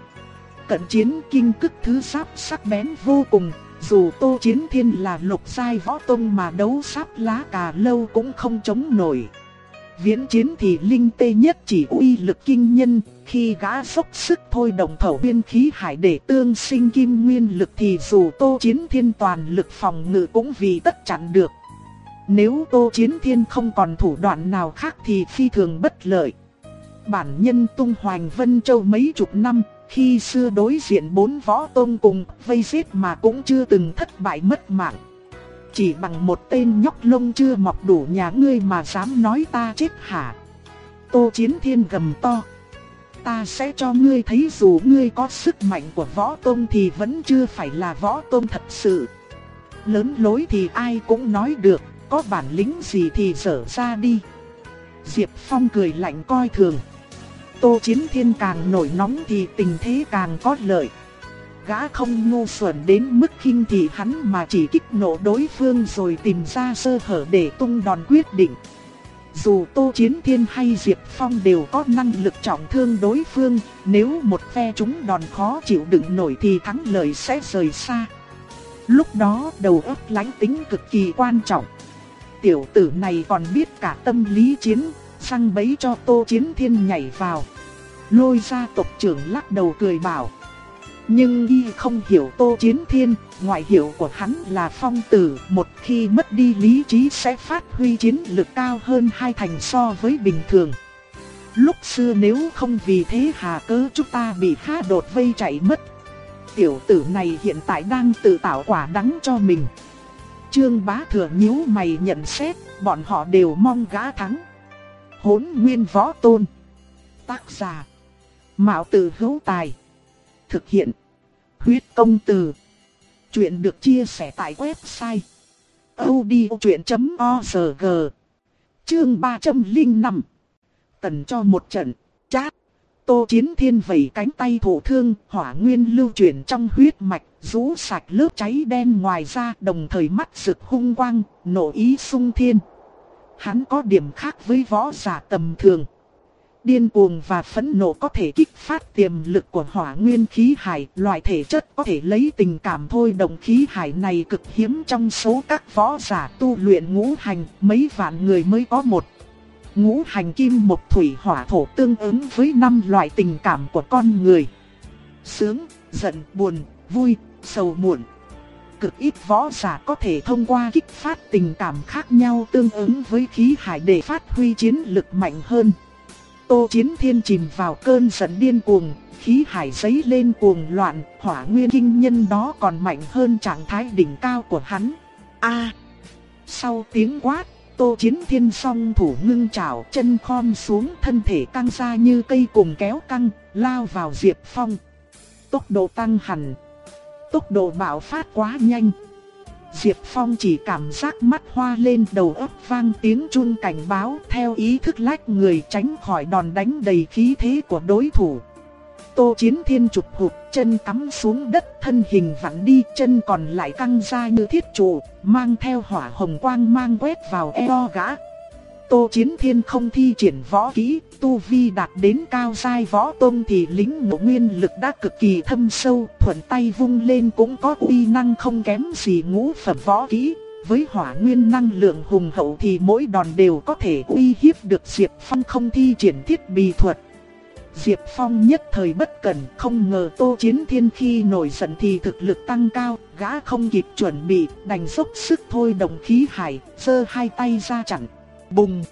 Cận chiến kinh cức thứ sáp sắc bén vô cùng, dù Tô Chiến Thiên là lục sai võ tông mà đấu sáp lá cà lâu cũng không chống nổi. Viễn chiến thì linh tê nhất chỉ uy lực kinh nhân, khi gã dốc sức thôi đồng thẩu biên khí hải để tương sinh kim nguyên lực thì dù Tô Chiến Thiên toàn lực phòng ngự cũng vì tất chặn được. Nếu Tô Chiến Thiên không còn thủ đoạn nào khác thì phi thường bất lợi. Bản nhân tung hoành Vân Châu mấy chục năm, khi xưa đối diện bốn võ tôn cùng vây giết mà cũng chưa từng thất bại mất mạng. Chỉ bằng một tên nhóc lông chưa mọc đủ nhà ngươi mà dám nói ta chết hả? Tô Chiến Thiên gầm to. ta sẽ cho ngươi thấy dù ngươi có sức mạnh của võ tông thì vẫn chưa phải là võ tông thật sự. Lớn lối thì ai cũng nói được, có bản lĩnh gì thì dở ra đi. Diệp Phong cười lạnh coi thường. Tô Chiến Thiên càng nổi nóng thì tình thế càng có lợi. Gã không ngu xuẩn đến mức khinh thì hắn mà chỉ kích nổ đối phương rồi tìm ra sơ hở để tung đòn quyết định. Dù Tô Chiến Thiên hay Diệp Phong đều có năng lực trọng thương đối phương, nếu một phe chúng đòn khó chịu đựng nổi thì thắng lợi sẽ rời xa. Lúc đó đầu óc lãnh tính cực kỳ quan trọng. Tiểu tử này còn biết cả tâm lý chiến, răng bấy cho Tô Chiến Thiên nhảy vào. Lôi ra tộc trưởng lắc đầu cười bảo. Nhưng y không hiểu Tô Chiến Thiên, ngoại hiệu của hắn là phong tử, một khi mất đi lý trí sẽ phát huy chiến lực cao hơn hai thành so với bình thường. Lúc xưa nếu không vì thế hà cơ chúng ta bị khá đột vây chạy mất. Tiểu tử này hiện tại đang tự tạo quả đắng cho mình. Trương bá thừa nhíu mày nhận xét, bọn họ đều mong gã thắng. Hốn nguyên võ tôn. Tác giả. Mạo tử hữu tài. Thực hiện. Huyết công từ. Chuyện được chia sẻ tại website. odchuyện.org Chương 305 Tần cho một trận, chát. Tô Chiến Thiên vẩy cánh tay thổ thương, hỏa nguyên lưu chuyển trong huyết mạch, rũ sạch lớp cháy đen ngoài ra, đồng thời mắt rực hung quang, nổ ý sung thiên. Hắn có điểm khác với võ giả tầm thường. Điên cuồng và phẫn nộ có thể kích phát tiềm lực của hỏa nguyên khí hải, loại thể chất có thể lấy tình cảm thôi động khí hải này cực hiếm trong số các võ giả tu luyện ngũ hành, mấy vạn người mới có một. Ngũ hành kim một thủy hỏa thổ tương ứng với năm loại tình cảm của con người. Sướng, giận, buồn, vui, sầu muộn. Cực ít võ giả có thể thông qua kích phát tình cảm khác nhau tương ứng với khí hải để phát huy chiến lực mạnh hơn. Tô Chiến Thiên chìm vào cơn giận điên cuồng, khí hải giấy lên cuồng loạn, hỏa nguyên kinh nhân đó còn mạnh hơn trạng thái đỉnh cao của hắn. A! sau tiếng quát, Tô Chiến Thiên song thủ ngưng chảo chân khom xuống thân thể căng ra như cây cùng kéo căng, lao vào Diệp Phong. Tốc độ tăng hẳn. Tốc độ bạo phát quá nhanh. Diệp Phong chỉ cảm giác mắt hoa lên đầu óc vang tiếng chun cảnh báo theo ý thức lách người tránh khỏi đòn đánh đầy khí thế của đối thủ. Tô Chiến Thiên chụp hụt chân cắm xuống đất thân hình vặn đi chân còn lại căng ra như thiết trụ, mang theo hỏa hồng quang mang quét vào eo gã. Tô Chiến Thiên không thi triển võ kỹ, tu vi đạt đến cao giai võ tông thì lính ngộ nguyên lực đã cực kỳ thâm sâu, thuận tay vung lên cũng có uy năng không kém gì ngũ phẩm võ kỹ. Với hỏa nguyên năng lượng hùng hậu thì mỗi đòn đều có thể uy hiếp được Diệp Phong không thi triển thiết bị thuật. Diệp Phong nhất thời bất cẩn, không ngờ Tô Chiến Thiên khi nổi giận thì thực lực tăng cao, gã không kịp chuẩn bị, đành dốc sức thôi động khí hải, giơ hai tay ra chặn. Bùng!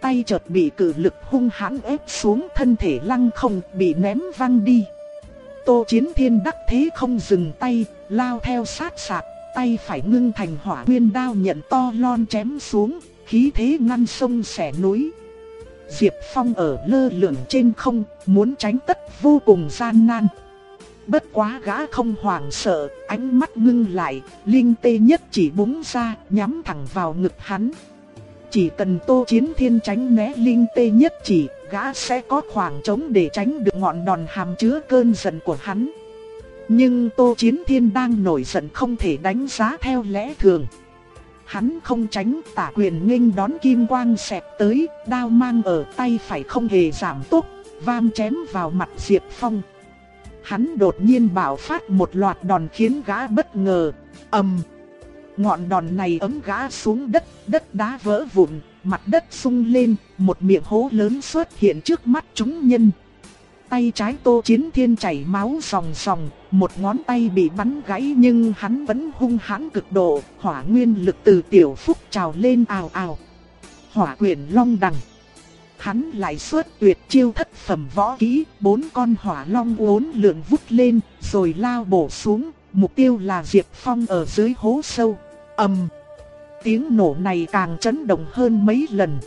Tay chợt bị cử lực hung hãn ép xuống thân thể lăng không bị ném văng đi. Tô Chiến Thiên đắc thế không dừng tay, lao theo sát sạc, tay phải ngưng thành hỏa nguyên đao nhận to lon chém xuống, khí thế ngăn sông xẻ núi. Diệp Phong ở lơ lửng trên không, muốn tránh tất vô cùng gian nan. Bất quá gã không hoảng sợ, ánh mắt ngưng lại, linh tê nhất chỉ búng ra, nhắm thẳng vào ngực hắn. Chỉ cần Tô Chiến Thiên tránh né linh tê nhất chỉ, gã sẽ có khoảng trống để tránh được ngọn đòn hàm chứa cơn giận của hắn. Nhưng Tô Chiến Thiên đang nổi giận không thể đánh giá theo lẽ thường. Hắn không tránh tả quyền nghênh đón kim quang xẹp tới, đao mang ở tay phải không hề giảm tốc, vam chém vào mặt Diệp Phong. Hắn đột nhiên bạo phát một loạt đòn khiến gã bất ngờ, ầm. Ngọn đòn này ấm gã xuống đất, đất đá vỡ vụn, mặt đất sung lên, một miệng hố lớn xuất hiện trước mắt chúng nhân. Tay trái Tô Chiến Thiên chảy máu sòng sòng, một ngón tay bị bắn gãy nhưng hắn vẫn hung hãn cực độ, hỏa nguyên lực từ tiểu phúc trào lên ào ào. Hỏa quyền long đằng. Hắn lại xuất tuyệt chiêu thất phẩm võ kỹ, bốn con hỏa long uốn lượn vút lên, rồi lao bổ xuống, mục tiêu là Diệp Phong ở dưới hố sâu ầm, tiếng nổ này càng chấn động hơn mấy lần.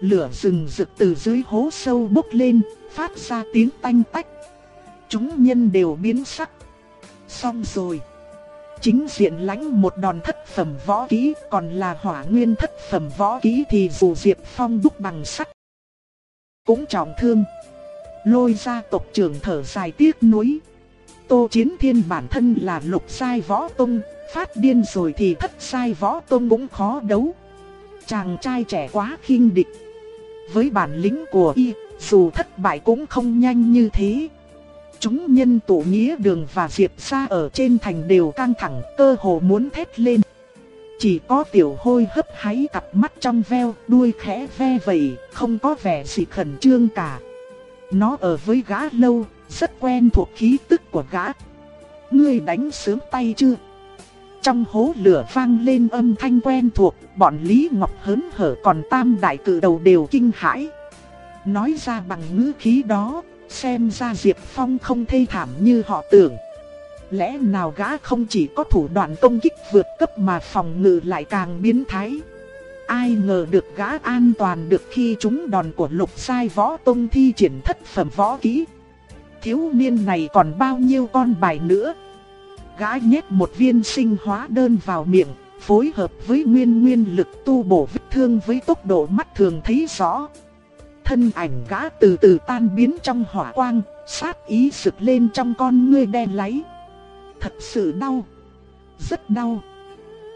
lửa rừng rực từ dưới hố sâu bốc lên, phát ra tiếng tanh tách. Chúng nhân đều biến sắc. Xong rồi. Chính diện lãnh một đòn thất phẩm võ kỹ, còn là hỏa nguyên thất phẩm võ kỹ thì dù Diệp Phong đúc bằng sắt. Cũng trọng thương. Lôi ra tộc trưởng thở dài tiếc nuối. Tô Chiến Thiên bản thân là lục sai võ tông, phát điên rồi thì thất sai võ tông cũng khó đấu. Chàng trai trẻ quá khinh địch. Với bản lĩnh của y, dù thất bại cũng không nhanh như thế. Chúng nhân tụ nghĩa đường và Diệp Sa ở trên thành đều căng thẳng, cơ hồ muốn thét lên. Chỉ có tiểu hôi hấp háy cặp mắt trong veo, đuôi khẽ ve vẩy, không có vẻ gì khẩn trương cả. Nó ở với gã lâu, rất quen thuộc khí tức của gã. Ngươi đánh sướng tay chưa? Trong hố lửa vang lên âm thanh quen thuộc, bọn Lý Ngọc hớn hở còn tam đại cử đầu đều kinh hãi. Nói ra bằng ngữ khí đó, xem ra Diệp Phong không thê thảm như họ tưởng. Lẽ nào gã không chỉ có thủ đoạn công kích vượt cấp mà phòng ngự lại càng biến thái. Ai ngờ được gã an toàn được khi chúng đòn của lục sai võ tông thi triển thất phẩm võ kỹ. Thiếu niên này còn bao nhiêu con bài nữa. Gã nhét một viên sinh hóa đơn vào miệng, phối hợp với nguyên nguyên lực tu bổ vết thương với tốc độ mắt thường thấy rõ. Thân ảnh gã từ từ tan biến trong hỏa quang, sát ý sực lên trong con ngươi đen láy. Thật sự đau, rất đau.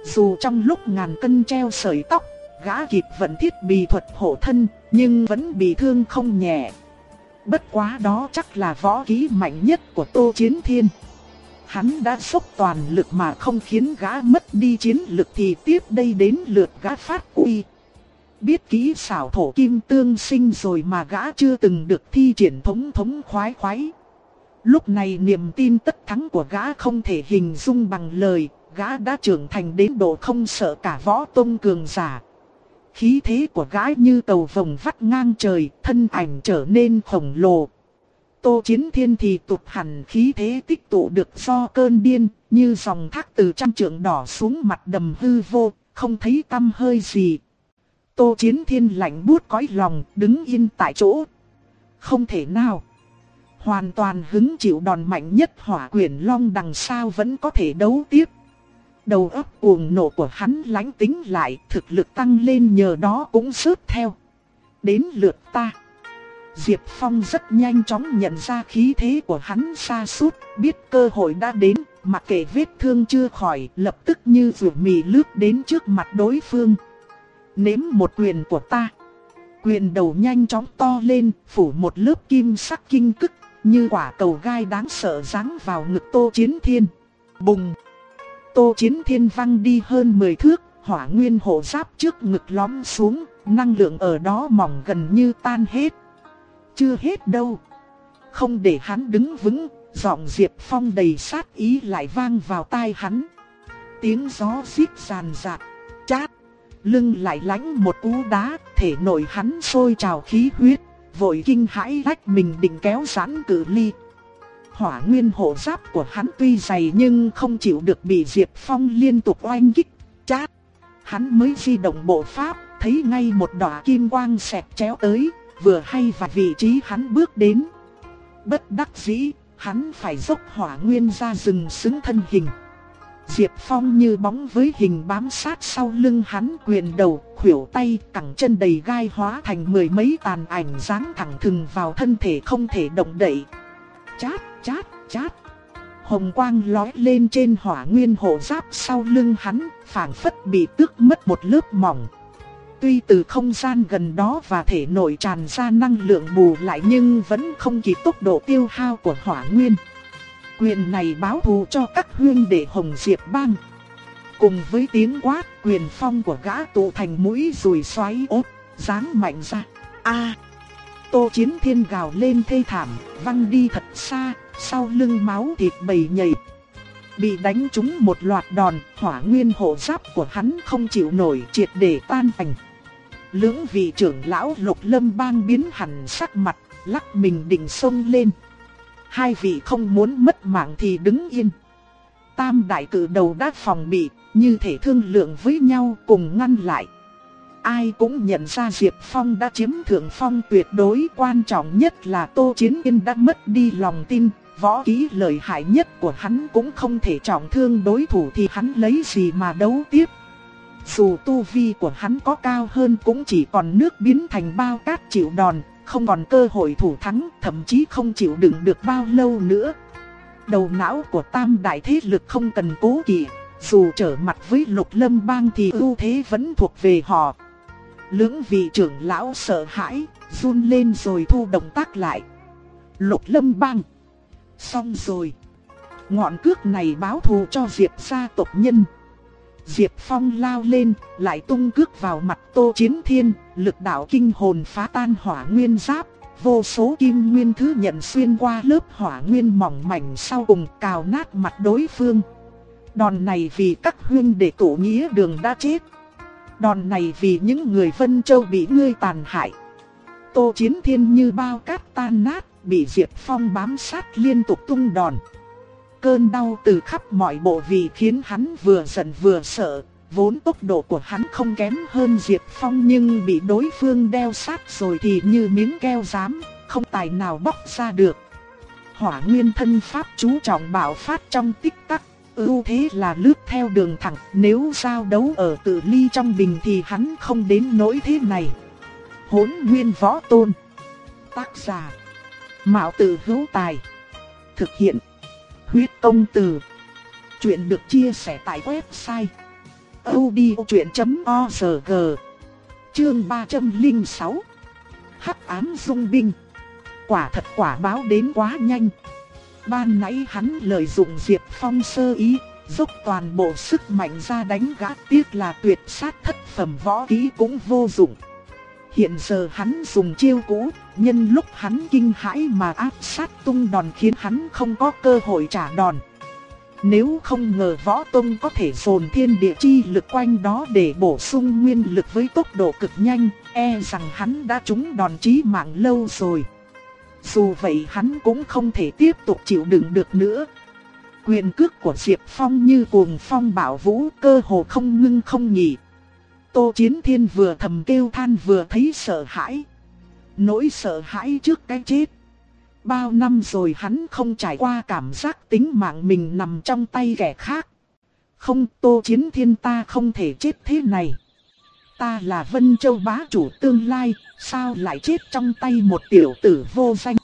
Dù trong lúc ngàn cân treo sợi tóc, gã kịp vận thiết bị thuật hộ thân, nhưng vẫn bị thương không nhẹ. Bất quá đó chắc là võ ký mạnh nhất của Tô Chiến Thiên. Hắn đã sốc toàn lực mà không khiến gã mất đi chiến lực thì tiếp đây đến lượt gã phát uy. Biết kỹ xảo thổ kim tương sinh rồi mà gã chưa từng được thi triển thống thống khoái khoái. Lúc này niềm tin tất thắng của gã không thể hình dung bằng lời, gã đã trưởng thành đến độ không sợ cả võ tôn cường giả. Khí thế của gái như tàu vồng vắt ngang trời, thân ảnh trở nên khổng lồ. Tô Chiến Thiên thì tụt hẳn khí thế tích tụ được do cơn điên, như dòng thác từ trăm trượng đỏ xuống mặt đầm hư vô, không thấy tâm hơi gì. Tô Chiến Thiên lạnh buốt cõi lòng, đứng yên tại chỗ. Không thể nào. Hoàn toàn hứng chịu đòn mạnh nhất hỏa quyển long đằng sau vẫn có thể đấu tiếp. Đầu óc cuồng nộ của hắn lánh tính lại, thực lực tăng lên nhờ đó cũng rớt theo. Đến lượt ta. Diệp Phong rất nhanh chóng nhận ra khí thế của hắn xa suốt, biết cơ hội đã đến, mặc kệ vết thương chưa khỏi, lập tức như vừa mì lướt đến trước mặt đối phương. Nếm một quyền của ta. Quyền đầu nhanh chóng to lên, phủ một lớp kim sắc kinh cức, như quả cầu gai đáng sợ giáng vào ngực Tô Chiến Thiên. Bùng! Tô Chiến Thiên văng đi hơn 10 thước, hỏa nguyên hộ giáp trước ngực lõm xuống, năng lượng ở đó mỏng gần như tan hết. Chưa hết đâu. Không để hắn đứng vững, giọng Diệp Phong đầy sát ý lại vang vào tai hắn. Tiếng gió xít sàn rạc, chát lưng lại lánh một cú đá, thể nội hắn sôi trào khí huyết, vội kinh hãi lách mình định kéo giãn cử ly. Hỏa nguyên hộ giáp của hắn tuy dày nhưng không chịu được bị Diệp Phong liên tục oanh kích, chát. Hắn mới di động bộ pháp, thấy ngay một đỏ kim quang xẹt chéo tới, vừa hay vào vị trí hắn bước đến. Bất đắc dĩ, hắn phải dốc hỏa nguyên ra rừng xứng thân hình. Diệp Phong như bóng với hình bám sát sau lưng hắn quyền đầu, khuỷu tay, cẳng chân đầy gai hóa thành mười mấy tàn ảnh dáng thẳng thừng vào thân thể không thể động đậy. Chát, chát, chát. Hồng quang lói lên trên hỏa nguyên hộ giáp sau lưng hắn, phảng phất bị tước mất một lớp mỏng. Tuy từ không gian gần đó và thể nội tràn ra năng lượng bù lại nhưng vẫn không kịp tốc độ tiêu hao của hỏa nguyên. Quyền này báo thù cho các huyên đệ Hồng Diệp Bang. Cùng với tiếng quát quyền phong của gã tụ thành mũi rùi xoáy ốt, giáng mạnh ra. A! tô chiến thiên gào lên thê thảm, văng đi thật xa, sau lưng máu thịt bầy nhầy. Bị đánh trúng một loạt đòn, hỏa nguyên hộ giáp của hắn không chịu nổi triệt để tan thành. Lưỡng vị trưởng lão lục lâm bang biến hẳn sắc mặt, lắc mình định sông lên. Hai vị không muốn mất mạng thì đứng yên. Tam đại cử đầu đã phòng bị, như thể thương lượng với nhau cùng ngăn lại. ai cũng nhận ra Diệp Phong đã chiếm thượng phong tuyệt đối quan trọng nhất là Tô Chiến Yên đã mất đi lòng tin, võ ký lợi hại nhất của hắn cũng không thể trọng thương đối thủ thì hắn lấy gì mà đấu tiếp. Dù tu vi của hắn có cao hơn cũng chỉ còn nước biến thành bao cát chịu đòn, không còn cơ hội thủ thắng, thậm chí không chịu đựng được bao lâu nữa. Đầu não của tam đại thế lực không cần cố kỵ, dù trở mặt với lục lâm bang thì ưu thế vẫn thuộc về họ. Lưỡng vị trưởng lão sợ hãi, run lên rồi thu động tác lại. Lục lâm bang. Xong rồi. Ngọn cước này báo thù cho Diệp gia tộc nhân. Diệp Phong lao lên, lại tung cước vào mặt Tô Chiến Thiên, lực đạo kinh hồn phá tan hỏa nguyên giáp. Vô số kim nguyên thứ nhận xuyên qua lớp hỏa nguyên mỏng mảnh sau cùng cào nát mặt đối phương. Đòn này vì các huynh đệ tổ nghĩa đường đã chết. Đòn này vì những người Vân Châu bị ngươi tàn hại. Tô Chiến Thiên như bao cát tan nát, bị Diệp Phong bám sát liên tục tung đòn. Cơn đau từ khắp mọi bộ vị khiến hắn vừa giận vừa sợ, vốn tốc độ của hắn không kém hơn Diệp Phong nhưng bị đối phương đeo sát rồi thì như miếng keo dám, không tài nào bóc ra được. Hỏa nguyên thân pháp chú trọng bạo phát trong tích tắc, ưu thế là lướt theo đường thẳng, nếu giao đấu ở tự ly trong bình thì hắn không đến nỗi thế này. Hỗn nguyên võ tôn Tác giả Mạo tử hữu tài. Thực hiện. Huyết công từ. Chuyện được chia sẻ tại website odchuyện.org Chương 306 Hắc ám dung binh. Quả thật quả báo đến quá nhanh. Ban nãy hắn lợi dụng Diệp Phong sơ ý Dốc toàn bộ sức mạnh ra đánh gã tiếc là tuyệt sát thất phẩm võ kỹ cũng vô dụng. Hiện giờ hắn dùng chiêu cũ, nhân lúc hắn kinh hãi mà áp sát tung đòn khiến hắn không có cơ hội trả đòn. Nếu không ngờ võ tông có thể dồn thiên địa chi lực quanh đó để bổ sung nguyên lực với tốc độ cực nhanh, e rằng hắn đã trúng đòn chí mạng lâu rồi. Dù vậy hắn cũng không thể tiếp tục chịu đựng được nữa. Quyền cước của Diệp Phong như cuồng phong bảo vũ cơ hồ không ngưng không nghỉ, Tô Chiến Thiên vừa thầm kêu than vừa thấy sợ hãi. Nỗi sợ hãi trước cái chết. Bao năm rồi hắn không trải qua cảm giác tính mạng mình nằm trong tay kẻ khác. Không Tô Chiến Thiên ta không thể chết thế này. Ta là Vân Châu bá chủ tương lai, sao lại chết trong tay một tiểu tử vô danh.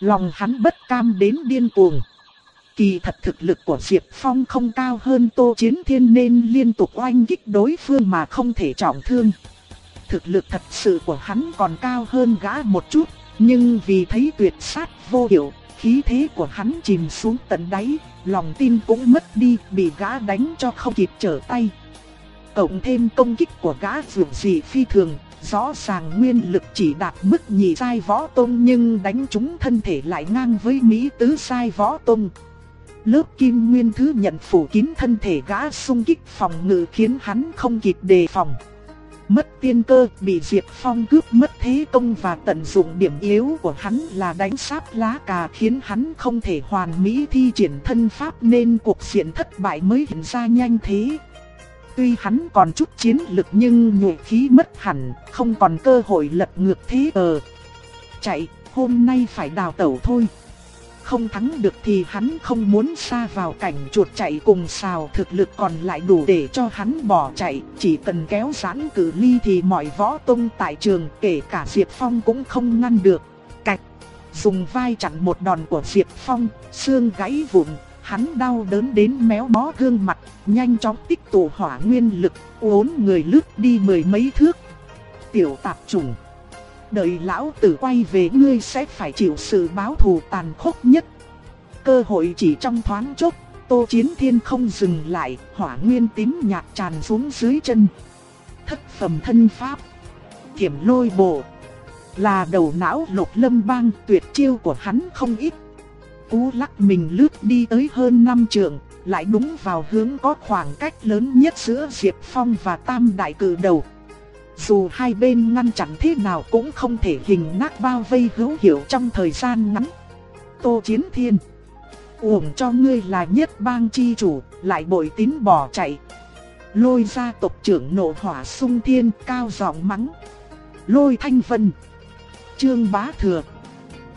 Lòng hắn bất cam đến điên cuồng. Kỳ thật thực lực của Diệp Phong không cao hơn Tô Chiến Thiên nên liên tục oanh kích đối phương mà không thể trọng thương. Thực lực thật sự của hắn còn cao hơn gã một chút, nhưng vì thấy tuyệt sát vô hiệu, khí thế của hắn chìm xuống tận đáy, lòng tin cũng mất đi, bị gã đánh cho không kịp trở tay. Cộng thêm công kích của gã dường dị phi thường, rõ ràng nguyên lực chỉ đạt mức nhị sai võ tông nhưng đánh trúng thân thể lại ngang với Mỹ tứ sai võ tông. Lớp kim nguyên thứ nhận phủ kín thân thể gã xung kích phòng ngự khiến hắn không kịp đề phòng. Mất tiên cơ, bị Diệp Phong cướp mất thế công và tận dụng điểm yếu của hắn là đánh sáp lá cà khiến hắn không thể hoàn mỹ thi triển thân pháp nên cuộc diện thất bại mới hiện ra nhanh thế. Tuy hắn còn chút chiến lực nhưng nhuệ khí mất hẳn, không còn cơ hội lật ngược thế ờ. Chạy, hôm nay phải đào tẩu thôi không thắng được thì hắn không muốn xa vào cảnh chuột chạy cùng xào thực lực còn lại đủ để cho hắn bỏ chạy, chỉ cần kéo giãn cử ly thì mọi võ tung tại trường kể cả Diệp Phong cũng không ngăn được. Cạch, dùng vai chặn một đòn của Diệp Phong, xương gãy vụn, hắn đau đớn đến méo mó gương mặt, nhanh chóng tích tụ hỏa nguyên lực, uốn người lướt đi mười mấy thước. Tiểu tạp trùng đợi lão tử quay về ngươi sẽ phải chịu sự báo thù tàn khốc nhất. Cơ hội chỉ trong thoáng chốc, Tô Chiến Thiên không dừng lại, hỏa nguyên tím nhạt tràn xuống dưới chân. Thất phẩm thân pháp, kiểm lôi bộ, là đầu não lục lâm bang tuyệt chiêu của hắn không ít. Cú lắc mình lướt đi tới hơn năm trượng, lại đúng vào hướng có khoảng cách lớn nhất giữa Diệp Phong và Tam Đại Cử Đầu. Dù hai bên ngăn chặn thế nào cũng không thể hình nát bao vây hữu hiệu trong thời gian ngắn. Tô Chiến Thiên Uổng cho ngươi là nhất bang chi chủ, lại bội tín bỏ chạy. Lôi ra tộc trưởng nộ hỏa sung thiên cao giọng mắng. Lôi thanh vân. Trương bá thừa.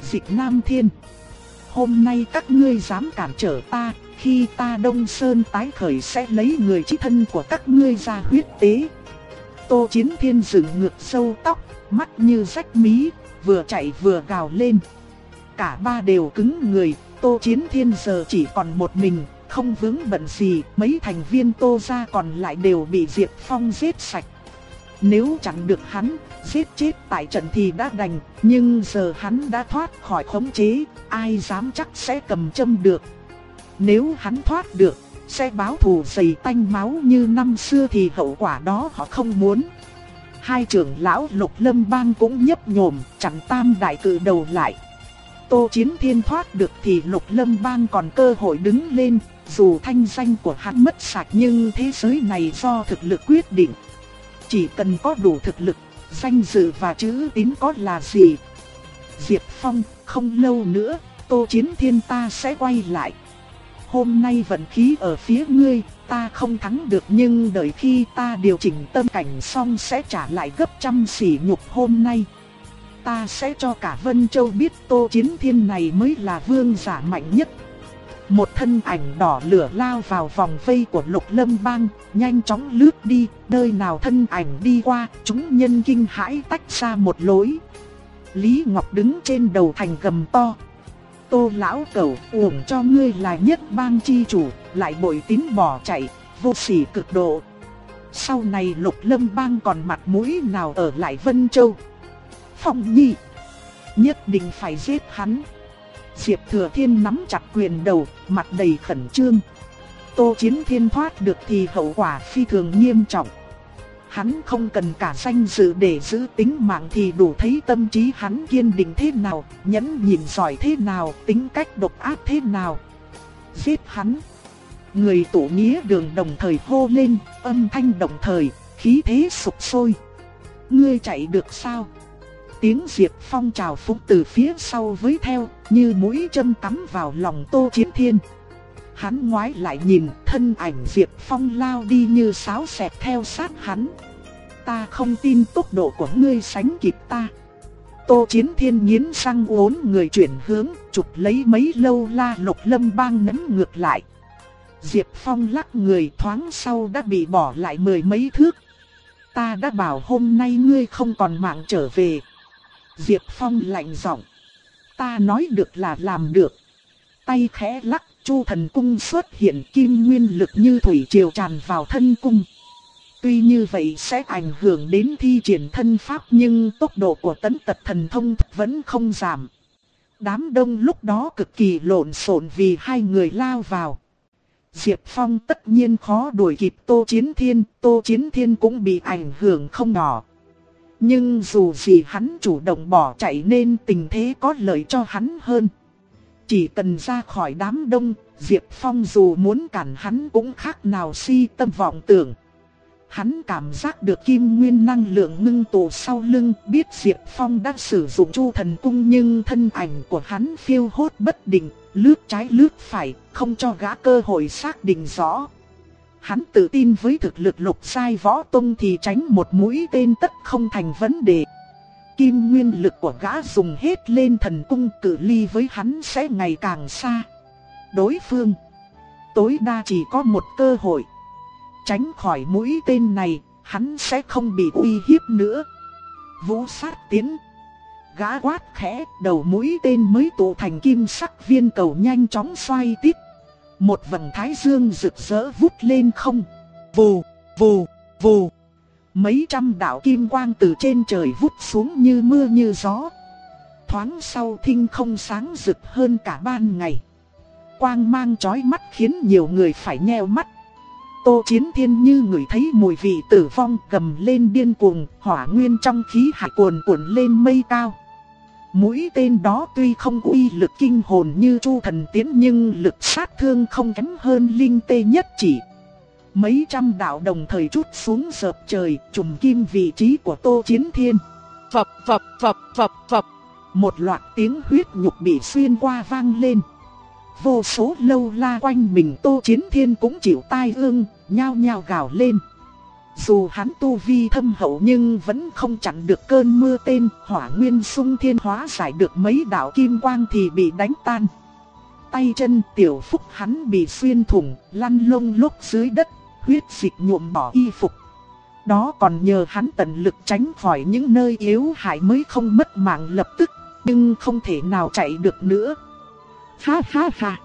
Dịch nam thiên. Hôm nay các ngươi dám cản trở ta, khi ta Đông Sơn tái khởi sẽ lấy người chí thân của các ngươi ra huyết tế. Tô Chiến Thiên dựng ngược sâu tóc, mắt như rách mí, vừa chạy vừa gào lên. Cả ba đều cứng người, Tô Chiến Thiên giờ chỉ còn một mình, không vướng bận gì, mấy thành viên Tô gia còn lại đều bị Diệp Phong giết sạch. Nếu chẳng được hắn giết chết tại trận thì đã đành, nhưng giờ hắn đã thoát khỏi khống chế, ai dám chắc sẽ cầm châm được. Nếu hắn thoát được, sẽ báo thù dày tanh máu như năm xưa thì hậu quả đó họ không muốn. Hai trưởng lão lục lâm bang cũng nhấp nhổm, chẳng tam đại cử đầu lại. Tô Chiến Thiên thoát được thì lục lâm bang còn cơ hội đứng lên, dù thanh danh của hắn mất sạch nhưng thế giới này do thực lực quyết định. Chỉ cần có đủ thực lực, danh dự và chữ tín có là gì? Diệp Phong, không lâu nữa, Tô Chiến Thiên ta sẽ quay lại. Hôm nay vận khí ở phía ngươi, ta không thắng được nhưng đợi khi ta điều chỉnh tâm cảnh xong sẽ trả lại gấp trăm sỉ nhục hôm nay. Ta sẽ cho cả Vân Châu biết Tô Chiến Thiên này mới là vương giả mạnh nhất. Một thân ảnh đỏ lửa lao vào vòng vây của lục lâm bang, nhanh chóng lướt đi, nơi nào thân ảnh đi qua, chúng nhân kinh hãi tách ra một lối. Lý Ngọc đứng trên đầu thành gầm to. Tô lão cẩu uổng cho ngươi là nhất bang chi chủ, lại bội tín bỏ chạy, vô sỉ cực độ. Sau này lục lâm bang còn mặt mũi nào ở lại Vân Châu. Phong nhi, nhất định phải giết hắn. Diệp Thừa Thiên nắm chặt quyền đầu, mặt đầy khẩn trương. Tô Chiến Thiên thoát được thì hậu quả phi thường nghiêm trọng. Hắn không cần cả danh dự để giữ tính mạng thì đủ thấy tâm trí hắn kiên định thế nào, nhẫn nhịn giỏi thế nào, tính cách độc ác thế nào. Giết hắn. Người tổ nghĩa đường đồng thời hô lên, âm thanh đồng thời, khí thế sục sôi. Ngươi chạy được sao? Tiếng Diệp Phong trào phúng từ phía sau với theo, như mũi châm cắm vào lòng Tô Chiến Thiên. Hắn ngoái lại nhìn, thân ảnh Diệp Phong lao đi như sáo xẹt theo sát hắn. Ta không tin tốc độ của ngươi sánh kịp ta. Tô Chiến Thiên nghiến răng uốn người chuyển hướng, chụp lấy mấy lâu la lục lâm bang nắm ngược lại. Diệp Phong lắc người thoáng sau đã bị bỏ lại mười mấy thước. Ta đã bảo hôm nay ngươi không còn mạng trở về. Diệp Phong lạnh giọng. Ta nói được là làm được. Tay khẽ lắc, Chu thần cung xuất hiện kim nguyên lực như thủy triều tràn vào thân cung. Tuy như vậy sẽ ảnh hưởng đến thi triển thân pháp nhưng tốc độ của tấn tật thần thông vẫn không giảm. Đám đông lúc đó cực kỳ lộn xộn vì hai người lao vào. Diệp Phong tất nhiên khó đuổi kịp Tô Chiến Thiên, Tô Chiến Thiên cũng bị ảnh hưởng không nhỏ. Nhưng dù gì hắn chủ động bỏ chạy nên tình thế có lợi cho hắn hơn. Chỉ cần ra khỏi đám đông, Diệp Phong dù muốn cản hắn cũng khác nào si tâm vọng tưởng. Hắn cảm giác được kim nguyên năng lượng ngưng tụ sau lưng, biết Diệp Phong đã sử dụng chu thần cung nhưng thân ảnh của hắn phiêu hốt bất định, lướt trái lướt phải, không cho gã cơ hội xác định rõ. Hắn tự tin với thực lực lục sai võ tung thì tránh một mũi tên tất không thành vấn đề. Kim nguyên lực của gã dùng hết lên thần cung cự ly với hắn sẽ ngày càng xa. Đối phương tối đa chỉ có một cơ hội. Tránh khỏi mũi tên này, hắn sẽ không bị uy hiếp nữa. Vũ sát tiến. Gã quát khẽ, đầu mũi tên mới tụ thành kim sắc viên cầu nhanh chóng xoay tít một vầng thái dương rực rỡ vút lên không. Vù, vù, vù. Mấy trăm đạo kim quang từ trên trời vút xuống như mưa như gió. Thoáng sau thinh không sáng rực hơn cả ban ngày. Quang mang chói mắt khiến nhiều người phải nheo mắt. Tô Chiến Thiên như người thấy mùi vị tử vong gầm lên điên cuồng, hỏa nguyên trong khí hải cuồn cuộn lên mây cao. Mũi tên đó tuy không uy lực kinh hồn như chu thần tiến nhưng lực sát thương không kém hơn linh tê nhất chỉ. Mấy trăm đạo đồng thời chút xuống sợp trời trùm kim vị trí của Tô Chiến Thiên. Phập phập phập phập phập. Một loạt tiếng huyết nhục bị xuyên qua vang lên. Vô số lâu la quanh mình Tô Chiến Thiên cũng chịu tai ương, nhao nhao gào lên. Dù hắn tu vi thâm hậu nhưng vẫn không chặn được cơn mưa tên, hỏa nguyên sung thiên hóa giải được mấy đạo kim quang thì bị đánh tan. Tay chân tiểu phúc hắn bị xuyên thủng, lăn lông lúc dưới đất, huyết dịch nhuộm bỏ y phục. Đó còn nhờ hắn tận lực tránh khỏi những nơi yếu hại mới không mất mạng lập tức, nhưng không thể nào chạy được nữa. Ha ha ha!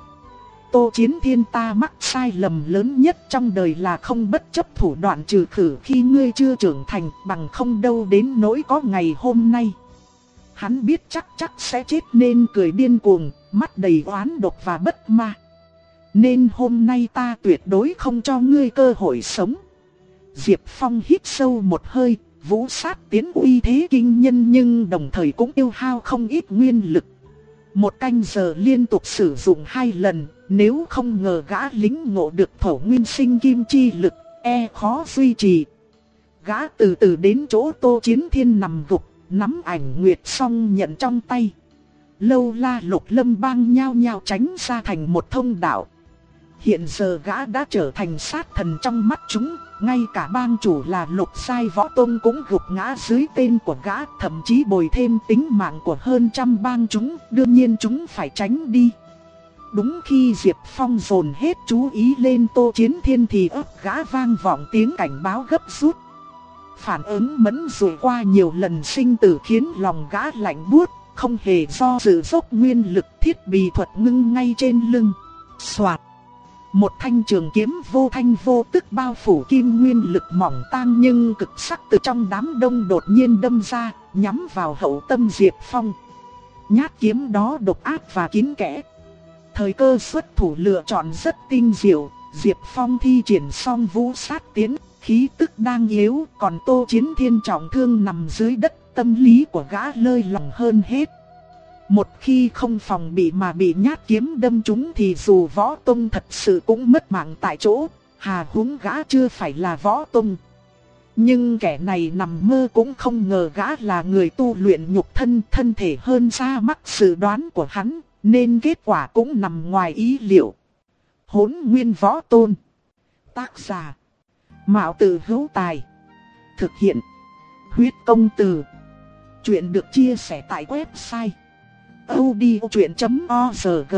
Tô Chiến Thiên ta mắc sai lầm lớn nhất trong đời là không bất chấp thủ đoạn trừ khử khi ngươi chưa trưởng thành bằng không đâu đến nỗi có ngày hôm nay. Hắn biết chắc chắc sẽ chết nên cười điên cuồng, mắt đầy oán độc và bất ma. Nên hôm nay ta tuyệt đối không cho ngươi cơ hội sống. Diệp Phong hít sâu một hơi, vũ sát tiến uy thế kinh nhân nhưng đồng thời cũng yêu hao không ít nguyên lực. Một canh giờ liên tục sử dụng hai lần, nếu không ngờ gã lính ngộ được thổ nguyên sinh kim chi lực, e khó duy trì. Gã từ từ đến chỗ tô chiến thiên nằm gục, nắm ảnh nguyệt song nhận trong tay. Lâu la lục lâm bang nhao nhao tránh ra thành một thông đạo. Hiện giờ gã đã trở thành sát thần trong mắt chúng, ngay cả bang chủ là lục sai võ tôn cũng gục ngã dưới tên của gã, thậm chí bồi thêm tính mạng của hơn trăm bang chúng, đương nhiên chúng phải tránh đi. Đúng khi Diệp Phong dồn hết chú ý lên Tô Chiến Thiên thì ấp gã vang vọng tiếng cảnh báo gấp rút. Phản ứng mẫn rồi qua nhiều lần sinh tử khiến lòng gã lạnh buốt, không hề do dự dốc nguyên lực thiết bị thuật ngưng ngay trên lưng. Xoạt! Một thanh trường kiếm vô thanh vô tức bao phủ kim nguyên lực mỏng tang nhưng cực sắc từ trong đám đông đột nhiên đâm ra, nhắm vào hậu tâm Diệp Phong. Nhát kiếm đó độc ác và kín kẽ. Thời cơ xuất thủ lựa chọn rất tinh diệu, Diệp Phong thi triển xong vũ sát tiến, khí tức đang yếu, còn Tô Chiến Thiên trọng thương nằm dưới đất, tâm lý của gã lơi lỏng hơn hết. Một khi không phòng bị mà bị nhát kiếm đâm trúng thì dù võ tông thật sự cũng mất mạng tại chỗ, hà húng gã chưa phải là võ tông. Nhưng kẻ này nằm mơ cũng không ngờ gã là người tu luyện nhục thân thân thể hơn xa mắc sự đoán của hắn, nên kết quả cũng nằm ngoài ý liệu. Hốn nguyên võ tôn. Tác giả. Mạo tử hữu tài. Thực hiện. Huyết công từ. Chuyện được chia sẻ tại website audiochuyện.org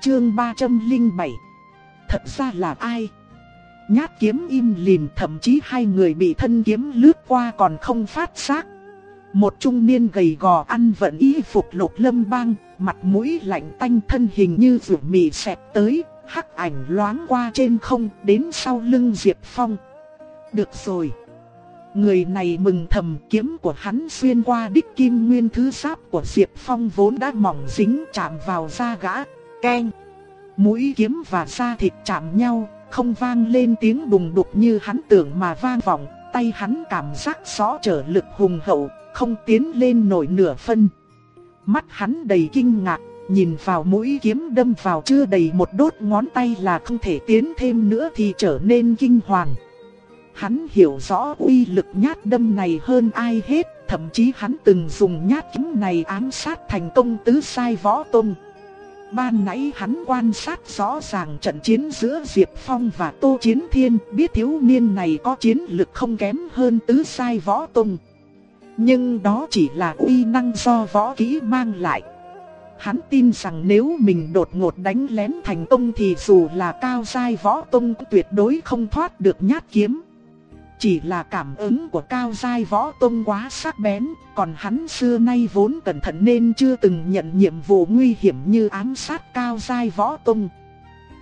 Chương 307 Thật ra là ai? Nhát kiếm im lìm thậm chí hai người bị thân kiếm lướt qua còn không phát giác. Một trung niên gầy gò ăn vận y phục lục lâm bang, mặt mũi lạnh tanh thân hình như rượu mì xẹp tới, hắc ảnh loáng qua trên không đến sau lưng Diệp Phong. Được rồi. Người này mừng thầm kiếm của hắn xuyên qua đích kim nguyên thứ giáp của Diệp Phong vốn đã mỏng dính chạm vào da gã, keng. Mũi kiếm và da thịt chạm nhau, không vang lên tiếng đùng đục như hắn tưởng mà vang vọng, tay hắn cảm giác rõ trở lực hùng hậu, không tiến lên nổi nửa phân. Mắt hắn đầy kinh ngạc, nhìn vào mũi kiếm đâm vào chưa đầy một đốt ngón tay là không thể tiến thêm nữa thì trở nên kinh hoàng. Hắn hiểu rõ uy lực nhát đâm này hơn ai hết, thậm chí hắn từng dùng nhát kiếm này ám sát thành công tứ sai võ tôn. Ban nãy hắn quan sát rõ ràng trận chiến giữa Diệp Phong và Tô Chiến Thiên, biết thiếu niên này có chiến lực không kém hơn tứ sai võ tôn. Nhưng đó chỉ là uy năng do võ kỹ mang lại. Hắn tin rằng nếu mình đột ngột đánh lén thành công thì dù là cao sai võ tông cũng tuyệt đối không thoát được nhát kiếm. Chỉ là cảm ứng của cao giai võ tông quá sắc bén, còn hắn xưa nay vốn cẩn thận nên chưa từng nhận nhiệm vụ nguy hiểm như ám sát cao giai võ tông.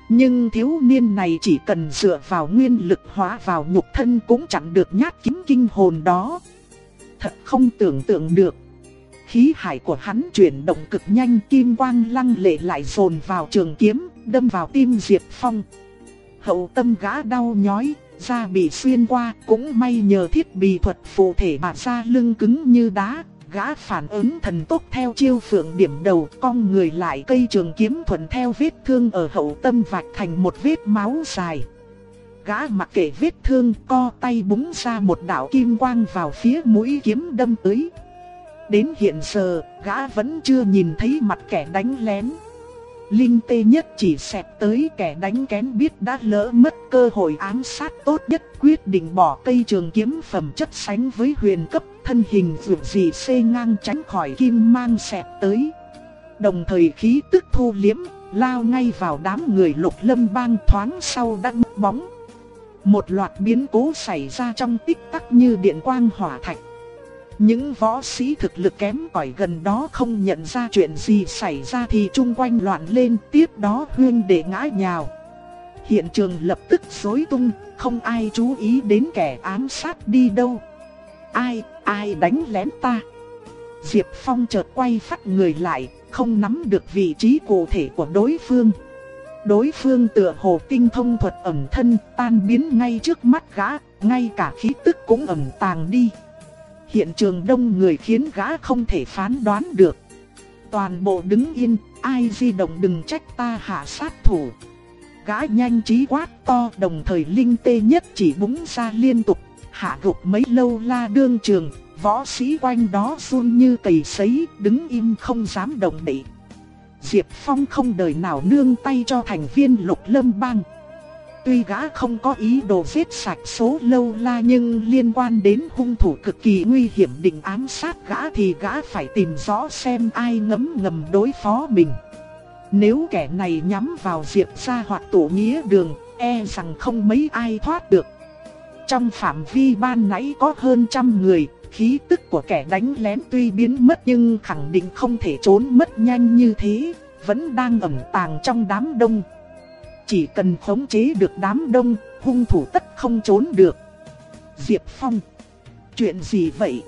Nhưng thiếu niên này chỉ cần dựa vào nguyên lực hóa vào nhục thân cũng chẳng được nhát kiếm kinh hồn đó. Thật không tưởng tượng được. Khí hải của hắn chuyển động cực nhanh kim quang lăng lệ lại dồn vào trường kiếm, đâm vào tim Diệp Phong. Hậu tâm gã đau nhói, da bị xuyên qua, cũng may nhờ thiết bị thuật phù thể mà da lưng cứng như đá, gã phản ứng thần tốc theo chiêu phượng điểm đầu, cong người lại cây trường kiếm thuận theo vết thương ở hậu tâm vạch thành một vết máu dài. Gã mặc kệ vết thương, co tay búng ra một đạo kim quang vào phía mũi kiếm đâm tới. Đến hiện giờ, gã vẫn chưa nhìn thấy mặt kẻ đánh lén. Linh tê nhất chỉ xẹp tới kẻ đánh kén biết đã lỡ mất cơ hội ám sát tốt nhất quyết định bỏ cây trường kiếm phẩm chất sánh với huyền cấp thân hình vượt gì xê ngang tránh khỏi kim mang xẹp tới. Đồng thời khí tức thu liếm, lao ngay vào đám người lục lâm bang thoáng sau đã mất bóng. Một loạt biến cố xảy ra trong tích tắc như điện quang hỏa thạch. Những võ sĩ thực lực kém cỏi gần đó không nhận ra chuyện gì xảy ra thì chung quanh loạn lên tiếp đó huyên để ngã nhào. Hiện trường lập tức rối tung, không ai chú ý đến kẻ ám sát đi đâu. Ai, ai đánh lén ta? Diệp Phong chợt quay phát người lại, không nắm được vị trí cụ thể của đối phương. Đối phương tựa hồ tinh thông thuật ẩn thân tan biến ngay trước mắt gã, ngay cả khí tức cũng ẩn tàng đi. Hiện trường đông người khiến gã không thể phán đoán được. Toàn bộ đứng yên, ai di động đừng trách ta hạ sát thủ. Gã nhanh trí quát to đồng thời linh tê nhất chỉ búng ra liên tục, hạ gục mấy lâu la đương trường, võ sĩ quanh đó run như cầy sấy, đứng im không dám động đậy. Diệp Phong không đời nào nương tay cho thành viên lục lâm bang. Tuy gã không có ý đồ giết sạch số lâu la nhưng liên quan đến hung thủ cực kỳ nguy hiểm định ám sát gã thì gã phải tìm rõ xem ai ngấm ngầm đối phó mình. Nếu kẻ này nhắm vào Diệp gia hoặc tổ nghĩa đường, e rằng không mấy ai thoát được. Trong phạm vi ban nãy có hơn trăm người, khí tức của kẻ đánh lén tuy biến mất nhưng khẳng định không thể trốn mất nhanh như thế, vẫn đang ẩn tàng trong đám đông. Chỉ cần khống chế được đám đông, hung thủ tất không trốn được. Diệp Phong. Chuyện gì vậy?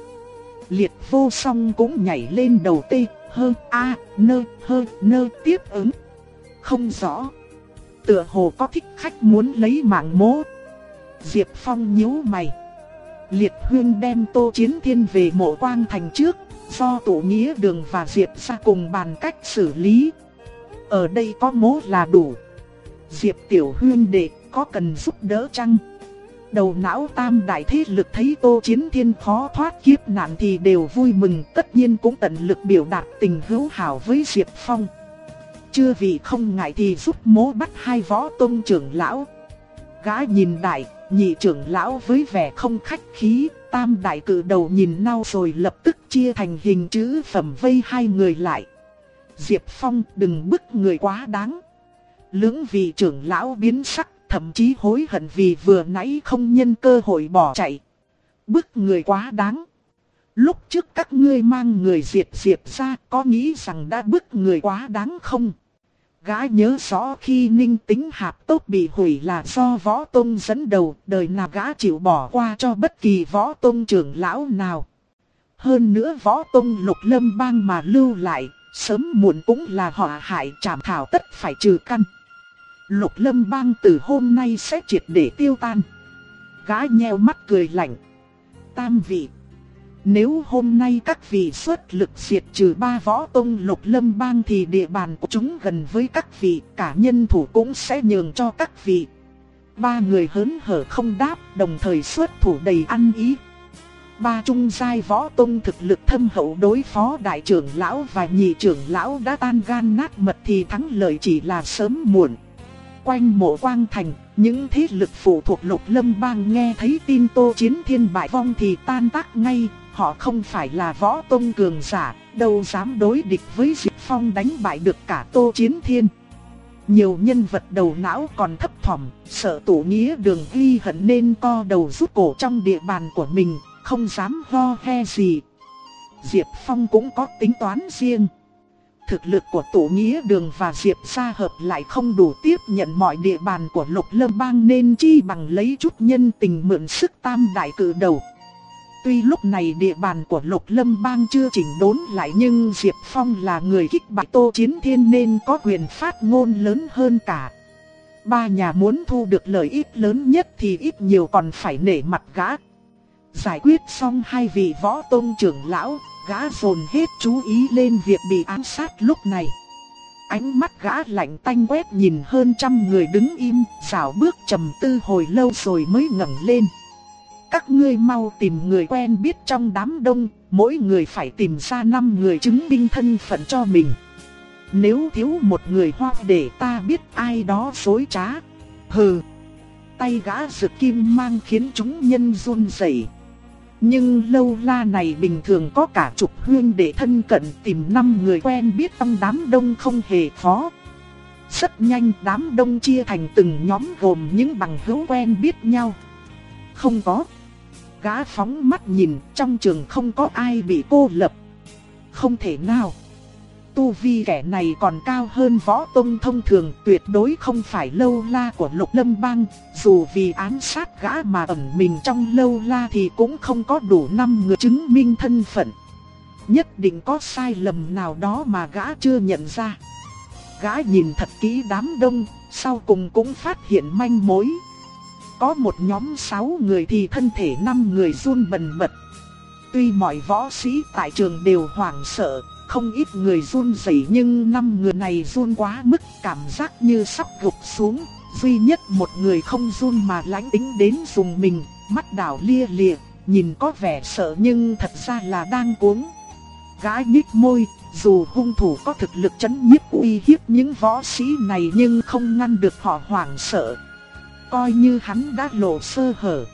Liệt vô song cũng nhảy lên đầu tê, hơ, a, nơ, hơ, nơ tiếp ứng. Không rõ. Tựa hồ có thích khách muốn lấy mạng mố. Diệp Phong nhíu mày. Liệt huyên đem tô chiến thiên về mộ quang thành trước, do tổ nghĩa đường và Diệp ra cùng bàn cách xử lý. Ở đây có mố là đủ. Diệp Tiểu Huyên đệ có cần giúp đỡ chăng? Đầu não tam đại thế lực thấy Tô Chiến Thiên khó thoát kiếp nạn thì đều vui mừng tất nhiên cũng tận lực biểu đạt tình hữu hảo với Diệp Phong. Chưa vì không ngại thì giúp mố bắt hai võ tôn trưởng lão. Gã nhìn đại, nhị trưởng lão với vẻ không khách khí, tam đại cử đầu nhìn nhau rồi lập tức chia thành hình chữ phẩm vây hai người lại. Diệp Phong đừng bức người quá đáng. Lưỡng vị trưởng lão biến sắc, thậm chí hối hận vì vừa nãy không nhân cơ hội bỏ chạy. Bức người quá đáng. Lúc trước các ngươi mang người diệt diệt ra có nghĩ rằng đã bức người quá đáng không? Gã nhớ rõ khi ninh tính hạp tốt bị hủy là do võ tông dẫn đầu, đời nào gã chịu bỏ qua cho bất kỳ võ tông trưởng lão nào. Hơn nữa võ tông lục lâm bang mà lưu lại, sớm muộn cũng là họ hại trảm thảo tất phải trừ căn. Lục lâm bang từ hôm nay sẽ triệt để tiêu tan. Gã nheo mắt cười lạnh. Tam vị. Nếu hôm nay các vị xuất lực diệt trừ ba võ tông lục lâm bang thì địa bàn của chúng gần với các vị, cả nhân thủ cũng sẽ nhường cho các vị. Ba người hớn hở không đáp, đồng thời xuất thủ đầy ăn ý. Ba trung giai võ tông thực lực thâm hậu đối phó đại trưởng lão và nhị trưởng lão đã tan gan nát mật thì thắng lợi chỉ là sớm muộn quanh mộ quang thành, những thế lực phụ thuộc lục lâm bang nghe thấy tin tô chiến thiên bại vong thì tan tác ngay, họ không phải là võ tông cường giả, đâu dám đối địch với Diệp Phong đánh bại được cả tô chiến thiên. Nhiều nhân vật đầu não còn thấp thỏm, sợ tổ nghĩa đường ghi hận nên co đầu rút cổ trong địa bàn của mình, không dám ho he gì. Diệp Phong cũng có tính toán riêng thực lực của tổ nghĩa đường và Diệp gia hợp lại không đủ tiếp nhận mọi địa bàn của lục lâm bang nên chi bằng lấy chút nhân tình mượn sức tam đại cử đầu. Tuy lúc này địa bàn của lục lâm bang chưa chỉnh đốn lại nhưng Diệp Phong là người kích bại tô chiến thiên nên có quyền phát ngôn lớn hơn cả. Ba nhà muốn thu được lợi ích lớn nhất thì ít nhiều còn phải nể mặt gã. Giải quyết xong hai vị võ tôn trưởng lão, gã dồn hết chú ý lên việc bị ám sát lúc này. Ánh mắt gã lạnh tanh quét nhìn hơn trăm người đứng im, xảo bước trầm tư hồi lâu rồi mới ngẩng lên. Các ngươi mau tìm người quen biết trong đám đông, mỗi người phải tìm ra năm người chứng minh thân phận cho mình. Nếu thiếu một người hoa để ta biết ai đó dối trá. Hừ. Tay gã rực kim mang khiến chúng nhân run rẩy. Nhưng lâu la này bình thường có cả chục huyên để thân cận tìm năm người quen biết trong đám đông không hề khó. Rất nhanh đám đông chia thành từng nhóm gồm những bằng hữu quen biết nhau. Không có. Gã phóng mắt nhìn trong trường không có ai bị cô lập. Không thể nào tu vi kẻ này còn cao hơn võ tông thông thường tuyệt đối không phải lâu la của lục lâm bang, dù vì án sát gã mà ẩn mình trong lâu la thì cũng không có đủ năm người chứng minh thân phận. Nhất định có sai lầm nào đó mà gã chưa nhận ra. Gã nhìn thật kỹ đám đông, sau cùng cũng phát hiện manh mối. Có một nhóm 6 người thì thân thể 5 người run bần bật. Tuy mọi võ sĩ tại trường đều hoảng sợ, không ít người run rẩy nhưng năm người này run quá mức cảm giác như sắp gục xuống. Duy nhất một người không run mà lãnh tính đến dùng mình, mắt đảo lia lịa, nhìn có vẻ sợ nhưng thật ra là đang cuống. Gái nhích môi, dù hung thủ có thực lực chấn nhiếp uy hiếp những võ sĩ này nhưng không ngăn được họ hoảng sợ. Coi như hắn đã lộ sơ hở.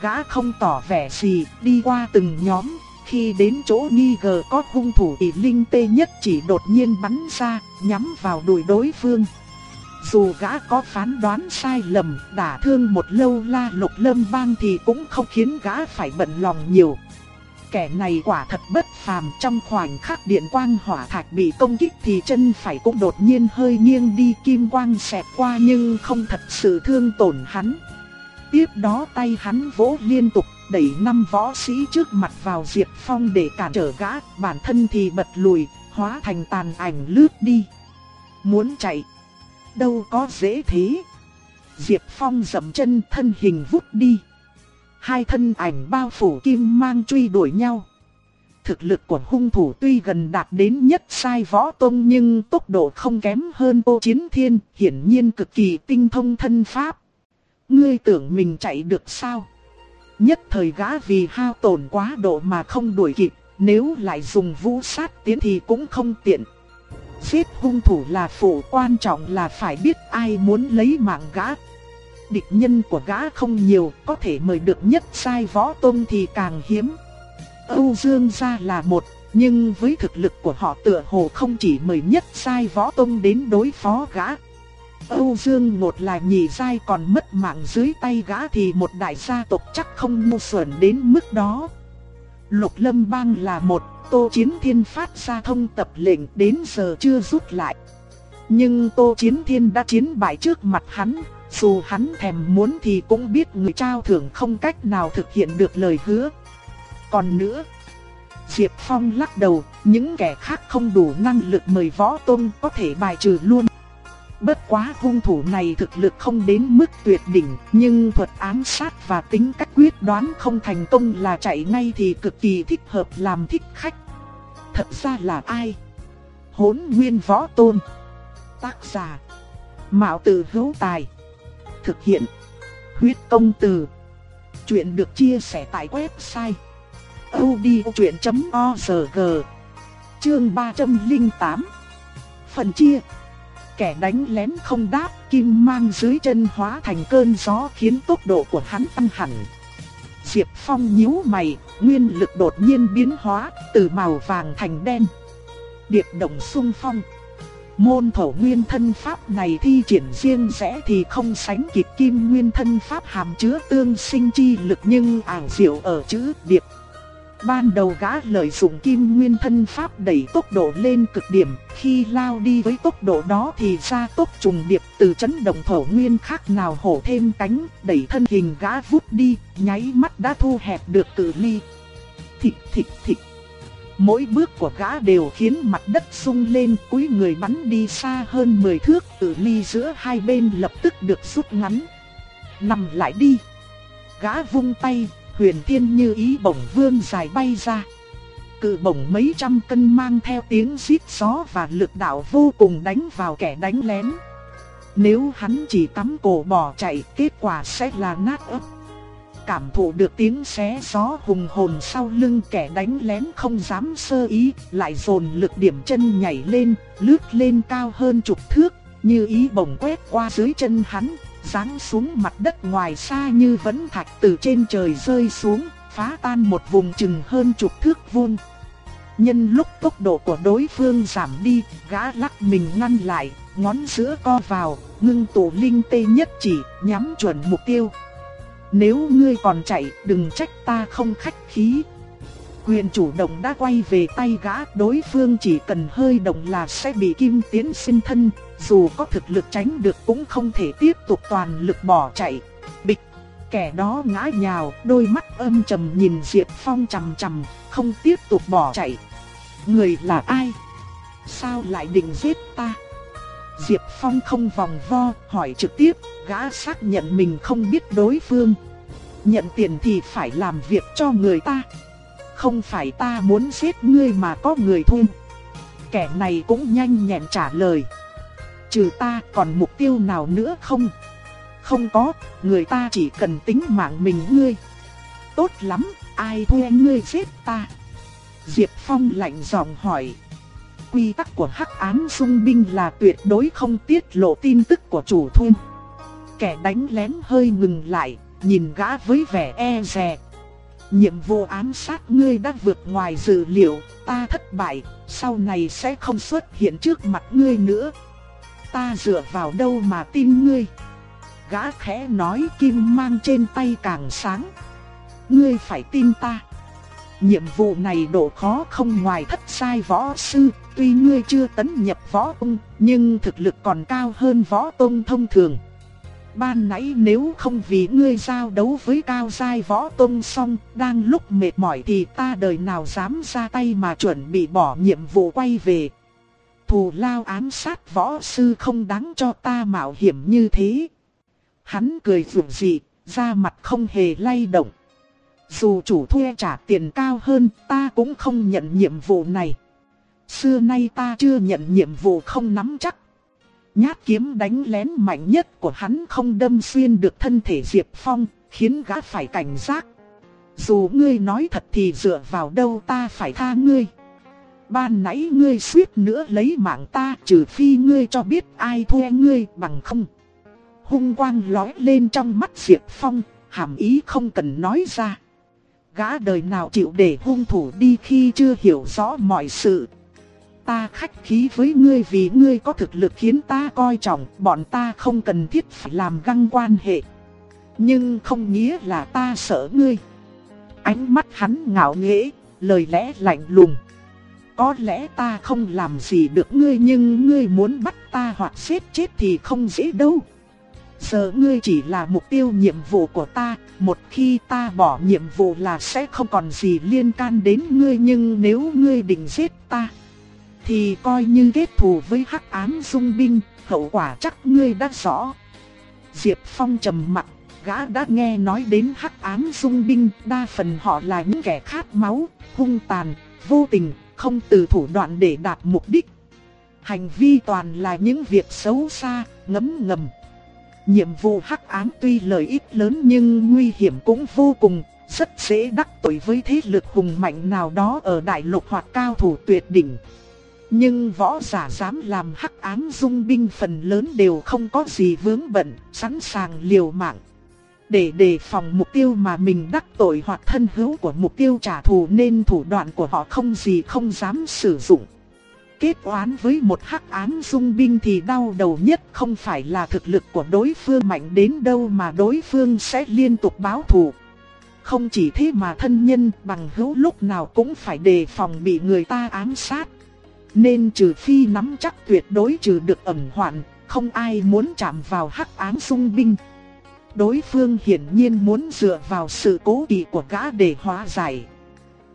Gã không tỏ vẻ gì, đi qua từng nhóm, khi đến chỗ nghi ngờ có hung thủ thì linh tê nhất chỉ đột nhiên bắn ra, nhắm vào đùi đối phương. Dù gã có phán đoán sai lầm, đả thương một lâu la lục lâm bang thì cũng không khiến gã phải bận lòng nhiều. Kẻ này quả thật bất phàm trong khoảnh khắc điện quang hỏa thạch bị công kích thì chân phải cũng đột nhiên hơi nghiêng đi kim quang xẹt qua nhưng không thật sự thương tổn hắn. Tiếp đó tay hắn vỗ liên tục đẩy năm võ sĩ trước mặt vào Diệp Phong để cản trở gã, bản thân thì bật lùi, hóa thành tàn ảnh lướt đi. Muốn chạy, đâu có dễ thế. Diệp Phong dậm chân thân hình vút đi. Hai thân ảnh bao phủ kim mang truy đuổi nhau. Thực lực của hung thủ tuy gần đạt đến nhất sai võ tông nhưng tốc độ không kém hơn ô chiến thiên, hiển nhiên cực kỳ tinh thông thân pháp. Ngươi tưởng mình chạy được sao? Nhất thời gã vì hao tổn quá độ mà không đuổi kịp, nếu lại dùng vũ sát tiến thì cũng không tiện. Giết hung thủ là phụ quan trọng là phải biết ai muốn lấy mạng gã. Địch nhân của gã không nhiều, có thể mời được nhất sai võ tôn thì càng hiếm. Âu Dương gia là một, nhưng với thực lực của họ tựa hồ không chỉ mời nhất sai võ tôn đến đối phó gã. Âu Dương một là nhị sai còn mất mạng dưới tay gã thì một đại gia tộc chắc không ngu xuẩn đến mức đó. Lục Lâm Bang là một, Tô Chiến Thiên phát ra thông tập lệnh đến giờ chưa rút lại. Nhưng Tô Chiến Thiên đã chiến bại trước mặt hắn, dù hắn thèm muốn thì cũng biết người trao thưởng không cách nào thực hiện được lời hứa. Còn nữa, Diệp Phong lắc đầu, những kẻ khác không đủ năng lực mời võ tôn có thể bài trừ luôn. Bất quá hung thủ này thực lực không đến mức tuyệt đỉnh, nhưng thuật ám sát và tính cách quyết đoán không thành công là chạy ngay thì cực kỳ thích hợp làm thích khách. Thật ra là ai? Hốn nguyên võ tôn. Tác giả. Mạo tử hữu tài. Thực hiện. Huyết công từ. Chuyện được chia sẻ tại website. odchuyện.org Chương 308 Phần chia kẻ đánh lén không đáp, kim mang dưới chân hóa thành cơn gió khiến tốc độ của hắn tăng hẳn. Diệp Phong nhíu mày, nguyên lực đột nhiên biến hóa, từ màu vàng thành đen. Điệp động sung phong. Môn thổ nguyên thân pháp này thi triển riêng rẽ thì không sánh kịp kim nguyên thân pháp hàm chứa tương sinh chi lực nhưng ảo diệu ở chữ điệp Ban đầu gã lợi dụng kim nguyên thân pháp đẩy tốc độ lên cực điểm, khi lao đi với tốc độ đó thì ra tốc trùng điệp từ chấn động thổ nguyên khác nào hổ thêm cánh, đẩy thân hình gã vút đi, nháy mắt đã thu hẹp được cự ly. Thịt thịt thịt. Mỗi bước của gã đều khiến mặt đất sung lên, cúi người bắn đi xa hơn 10 thước, cự ly giữa hai bên lập tức được rút ngắn. Nằm lại đi. Gã vung tay, huyền thiên như ý bổng vương dài bay ra. Cự bổng mấy trăm cân mang theo tiếng xít gió và lực đạo vô cùng đánh vào kẻ đánh lén. Nếu hắn chỉ cắm cổ bỏ chạy, kết quả sẽ là nát ấp cảm thụ được tiếng xé gió hùng hồn sau lưng kẻ đánh lén không dám sơ ý, lại dồn lực điểm chân nhảy lên, lướt lên cao hơn chục thước, như ý bổng quét qua dưới chân hắn, giáng xuống mặt đất ngoài xa như vẫn thạch từ trên trời rơi xuống, phá tan một vùng chừng hơn chục thước vuông. Nhân lúc tốc độ của đối phương giảm đi, gã lắc mình ngăn lại, ngón giữa co vào, ngưng tụ linh tê nhất chỉ, nhắm chuẩn mục tiêu. Nếu ngươi còn chạy, đừng trách ta không khách khí. Quyền chủ động đã quay về tay gã, đối phương chỉ cần hơi động là sẽ bị kim tiến sinh thân, dù có thực lực tránh được cũng không thể tiếp tục toàn lực bỏ chạy. Bịch, kẻ đó ngã nhào, đôi mắt âm trầm nhìn Diệp Phong chằm chằm, không tiếp tục bỏ chạy. Người là ai? Sao lại định giết ta? Diệp Phong không vòng vo, hỏi trực tiếp, gã xác nhận mình không biết đối phương. Nhận tiền thì phải làm việc cho người ta. Không phải ta muốn giết ngươi mà có người thu. Kẻ này cũng nhanh nhẹn trả lời. Trừ ta còn mục tiêu nào nữa không? Không có, người ta chỉ cần tính mạng mình ngươi. Tốt lắm, ai thuê ngươi giết ta? Diệp Phong lạnh giọng hỏi. Quy tắc của hắc án dung binh là tuyệt đối không tiết lộ tin tức của chủ thôn. Kẻ đánh lén hơi ngừng lại, nhìn gã với vẻ e dè. Nhiệm vụ ám sát ngươi đã vượt ngoài dự liệu, ta thất bại, sau này sẽ không xuất hiện trước mặt ngươi nữa. Ta dựa vào đâu mà tin ngươi? Gã khẽ nói kim mang trên tay càng sáng. Ngươi phải tin ta. Nhiệm vụ này độ khó không ngoài thất sai võ sư, tuy ngươi chưa tấn nhập võ tông, nhưng thực lực còn cao hơn võ tông thông thường. Ban nãy nếu không vì ngươi giao đấu với cao giai võ tông xong, đang lúc mệt mỏi thì ta đời nào dám ra tay mà chuẩn bị bỏ nhiệm vụ quay về. Thù lao ám sát võ sư không đáng cho ta mạo hiểm như thế. Hắn cười vượng dị, da mặt không hề lay động. Dù chủ thuê trả tiền cao hơn ta cũng không nhận nhiệm vụ này. Xưa nay ta chưa nhận nhiệm vụ không nắm chắc. Nhát kiếm đánh lén mạnh nhất của hắn không đâm xuyên được thân thể Diệp Phong, khiến gã phải cảnh giác. Dù ngươi nói thật thì dựa vào đâu ta phải tha ngươi. Ban nãy ngươi suýt nữa lấy mạng ta trừ phi ngươi cho biết ai thuê ngươi bằng không. Hung quang lói lên trong mắt Diệp Phong, hàm ý không cần nói ra gã đời nào chịu để hung thủ đi khi chưa hiểu rõ mọi sự. Ta khách khí với ngươi vì ngươi có thực lực khiến ta coi trọng, bọn ta không cần thiết phải làm găng quan hệ. Nhưng không nghĩa là ta sợ ngươi. Ánh mắt hắn ngạo nghễ, lời lẽ lạnh lùng. Có lẽ ta không làm gì được ngươi nhưng ngươi muốn bắt ta hoặc giết chết thì không dễ đâu. Giờ ngươi chỉ là mục tiêu nhiệm vụ của ta, một khi ta bỏ nhiệm vụ là sẽ không còn gì liên can đến ngươi nhưng nếu ngươi định giết ta, thì coi như kết thù với hắc ám dung binh, hậu quả chắc ngươi đã rõ. Diệp Phong trầm mặt, gã đã nghe nói đến hắc ám dung binh, đa phần họ là những kẻ khát máu, hung tàn, vô tình, không từ thủ đoạn để đạt mục đích. Hành vi toàn là những việc xấu xa, ngấm ngầm. Nhiệm vụ hắc ám tuy lợi ích lớn nhưng nguy hiểm cũng vô cùng, rất dễ đắc tội với thế lực hùng mạnh nào đó ở đại lục hoặc cao thủ tuyệt đỉnh. Nhưng võ giả dám làm hắc ám dung binh phần lớn đều không có gì vướng bận, sẵn sàng liều mạng. Để đề phòng mục tiêu mà mình đắc tội hoặc thân hữu của mục tiêu trả thù nên thủ đoạn của họ không gì không dám sử dụng kết oán với một hắc án dung binh thì đau đầu nhất không phải là thực lực của đối phương mạnh đến đâu mà đối phương sẽ liên tục báo thù. Không chỉ thế mà thân nhân bằng hữu lúc nào cũng phải đề phòng bị người ta ám sát. Nên trừ phi nắm chắc tuyệt đối trừ được ẩn hoạn, không ai muốn chạm vào hắc án dung binh. Đối phương hiển nhiên muốn dựa vào sự cố kỵ của gã để hóa giải.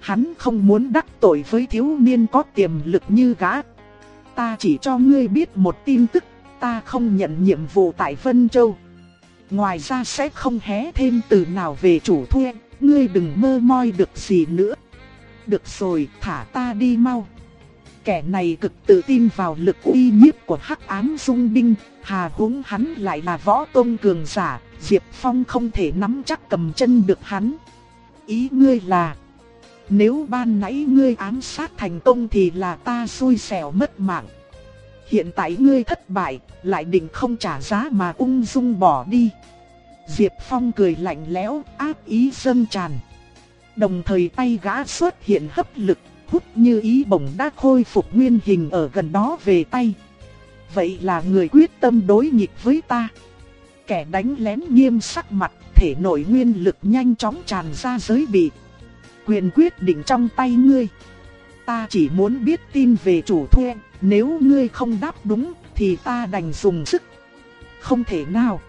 Hắn không muốn đắc tội với thiếu niên có tiềm lực như gã. Ta chỉ cho ngươi biết một tin tức, ta không nhận nhiệm vụ tại Vân Châu. Ngoài ra sẽ không hé thêm từ nào về chủ thuê, ngươi đừng mơ moi được gì nữa. Được rồi, thả ta đi mau. kẻ này cực tự tin vào lực uy nhiếp của hắc ám dung binh, hà huống hắn lại là võ tôn cường giả, Diệp Phong không thể nắm chắc cầm chân được hắn. Ý ngươi là, nếu ban nãy ngươi ám sát thành công thì là ta xui xẻo mất mạng. Hiện tại ngươi thất bại, lại định không trả giá mà ung dung bỏ đi. Diệp Phong cười lạnh lẽo, áp ý dâng tràn. Đồng thời tay gã xuất hiện hấp lực, hút như ý bổng đã khôi phục nguyên hình ở gần đó về tay. Vậy là người quyết tâm đối nghịch với ta. Kẻ đánh lén nghiêm sắc mặt, thể nội nguyên lực nhanh chóng tràn ra giới bị. Quyền quyết định trong tay ngươi. Ta chỉ muốn biết tin về chủ thuê, nếu ngươi không đáp đúng thì ta đành dùng sức. Không thể nào.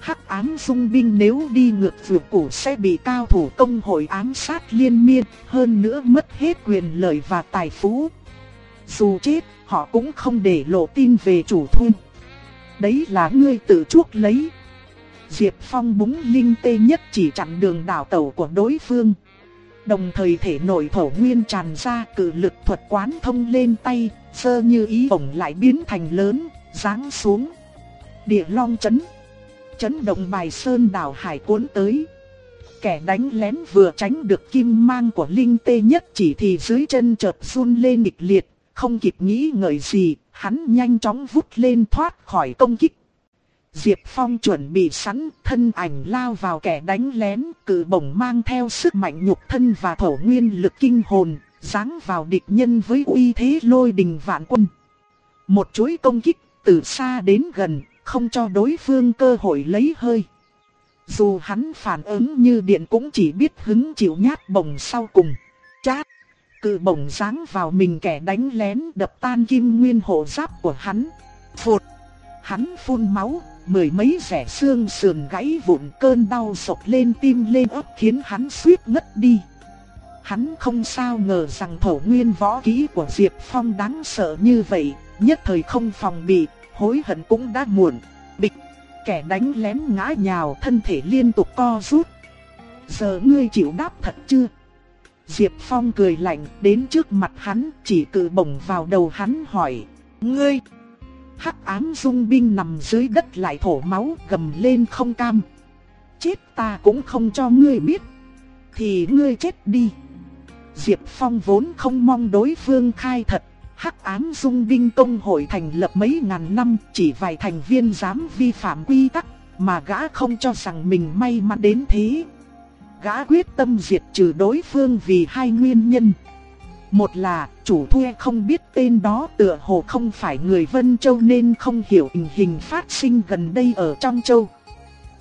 Hắc ám dung binh nếu đi ngược vượt cổ sẽ bị cao thủ công hội ám sát liên miên, hơn nữa mất hết quyền lợi và tài phú. Dù chết, họ cũng không để lộ tin về chủ thuê. Đấy là ngươi tự chuốc lấy. Diệp Phong búng linh tê nhất chỉ chặn đường đảo tàu của đối phương. Đồng thời thể nội thổ nguyên tràn ra cử lực thuật quán thông lên tay, sơ như ý bổng lại biến thành lớn, giáng xuống. Địa long chấn. Chấn động bài sơn đảo hải cuốn tới. Kẻ đánh lén vừa tránh được kim mang của linh tê nhất chỉ thì dưới chân chợt run lên nghịch liệt, không kịp nghĩ ngợi gì, hắn nhanh chóng vút lên thoát khỏi công kích. Diệp Phong chuẩn bị sẵn, thân ảnh lao vào kẻ đánh lén, cự bổng mang theo sức mạnh nhục thân và thổ nguyên lực kinh hồn, giáng vào địch nhân với uy thế lôi đình vạn quân. Một chuỗi công kích từ xa đến gần, không cho đối phương cơ hội lấy hơi. Dù hắn phản ứng như điện cũng chỉ biết hứng chịu nhát bổng sau cùng. Chát! Cự bổng giáng vào mình kẻ đánh lén đập tan kim nguyên hộ giáp của hắn. Phụt! Hắn phun máu, mười mấy rẻ xương sườn gãy vụn cơn đau sộc lên tim lên ấp khiến hắn suýt ngất đi. Hắn không sao ngờ rằng thổ nguyên võ kỹ của Diệp Phong đáng sợ như vậy, nhất thời không phòng bị, hối hận cũng đã muộn. Bịch, kẻ đánh lén ngã nhào thân thể liên tục co rút. Giờ ngươi chịu đáp thật chưa? Diệp Phong cười lạnh đến trước mặt hắn chỉ cử bổng vào đầu hắn hỏi. Ngươi! Hắc ám dung binh nằm dưới đất lại thổ máu gầm lên không cam. Chết ta cũng không cho ngươi biết. Thì ngươi chết đi. Diệp Phong vốn không mong đối phương khai thật. Hắc ám dung binh công hội thành lập mấy ngàn năm, chỉ vài thành viên dám vi phạm quy tắc, mà gã không cho rằng mình may mắn đến thế. Gã quyết tâm diệt trừ đối phương vì hai nguyên nhân. Một là chủ thuê không biết tên đó tựa hồ không phải người Vân Châu nên không hiểu tình hình phát sinh gần đây ở trong châu.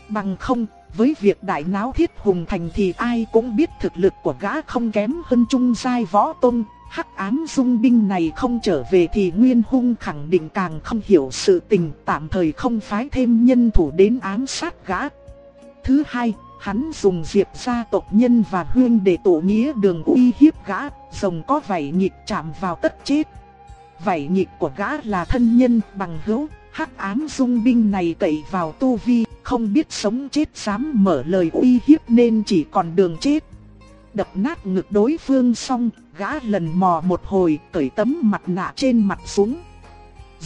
Bằng không, với việc đại náo thiết hùng thành thì ai cũng biết thực lực của gã không kém hơn trung giai võ tôn. Hắc ám dung binh này không trở về thì Nguyên Hung khẳng định càng không hiểu sự tình tạm thời không phái thêm nhân thủ đến ám sát gã. Thứ hai, Hắn dùng diệp gia tộc nhân và huyên để tổ nghĩa đường uy hiếp gã, rồng có vảy nhịp chạm vào tất chết. Vảy nhịp của gã là thân nhân bằng hữu, hắc ám dung binh này cậy vào tu vi, không biết sống chết dám mở lời uy hiếp nên chỉ còn đường chết. Đập nát ngực đối phương xong, gã lần mò một hồi, cởi tấm mặt nạ trên mặt xuống.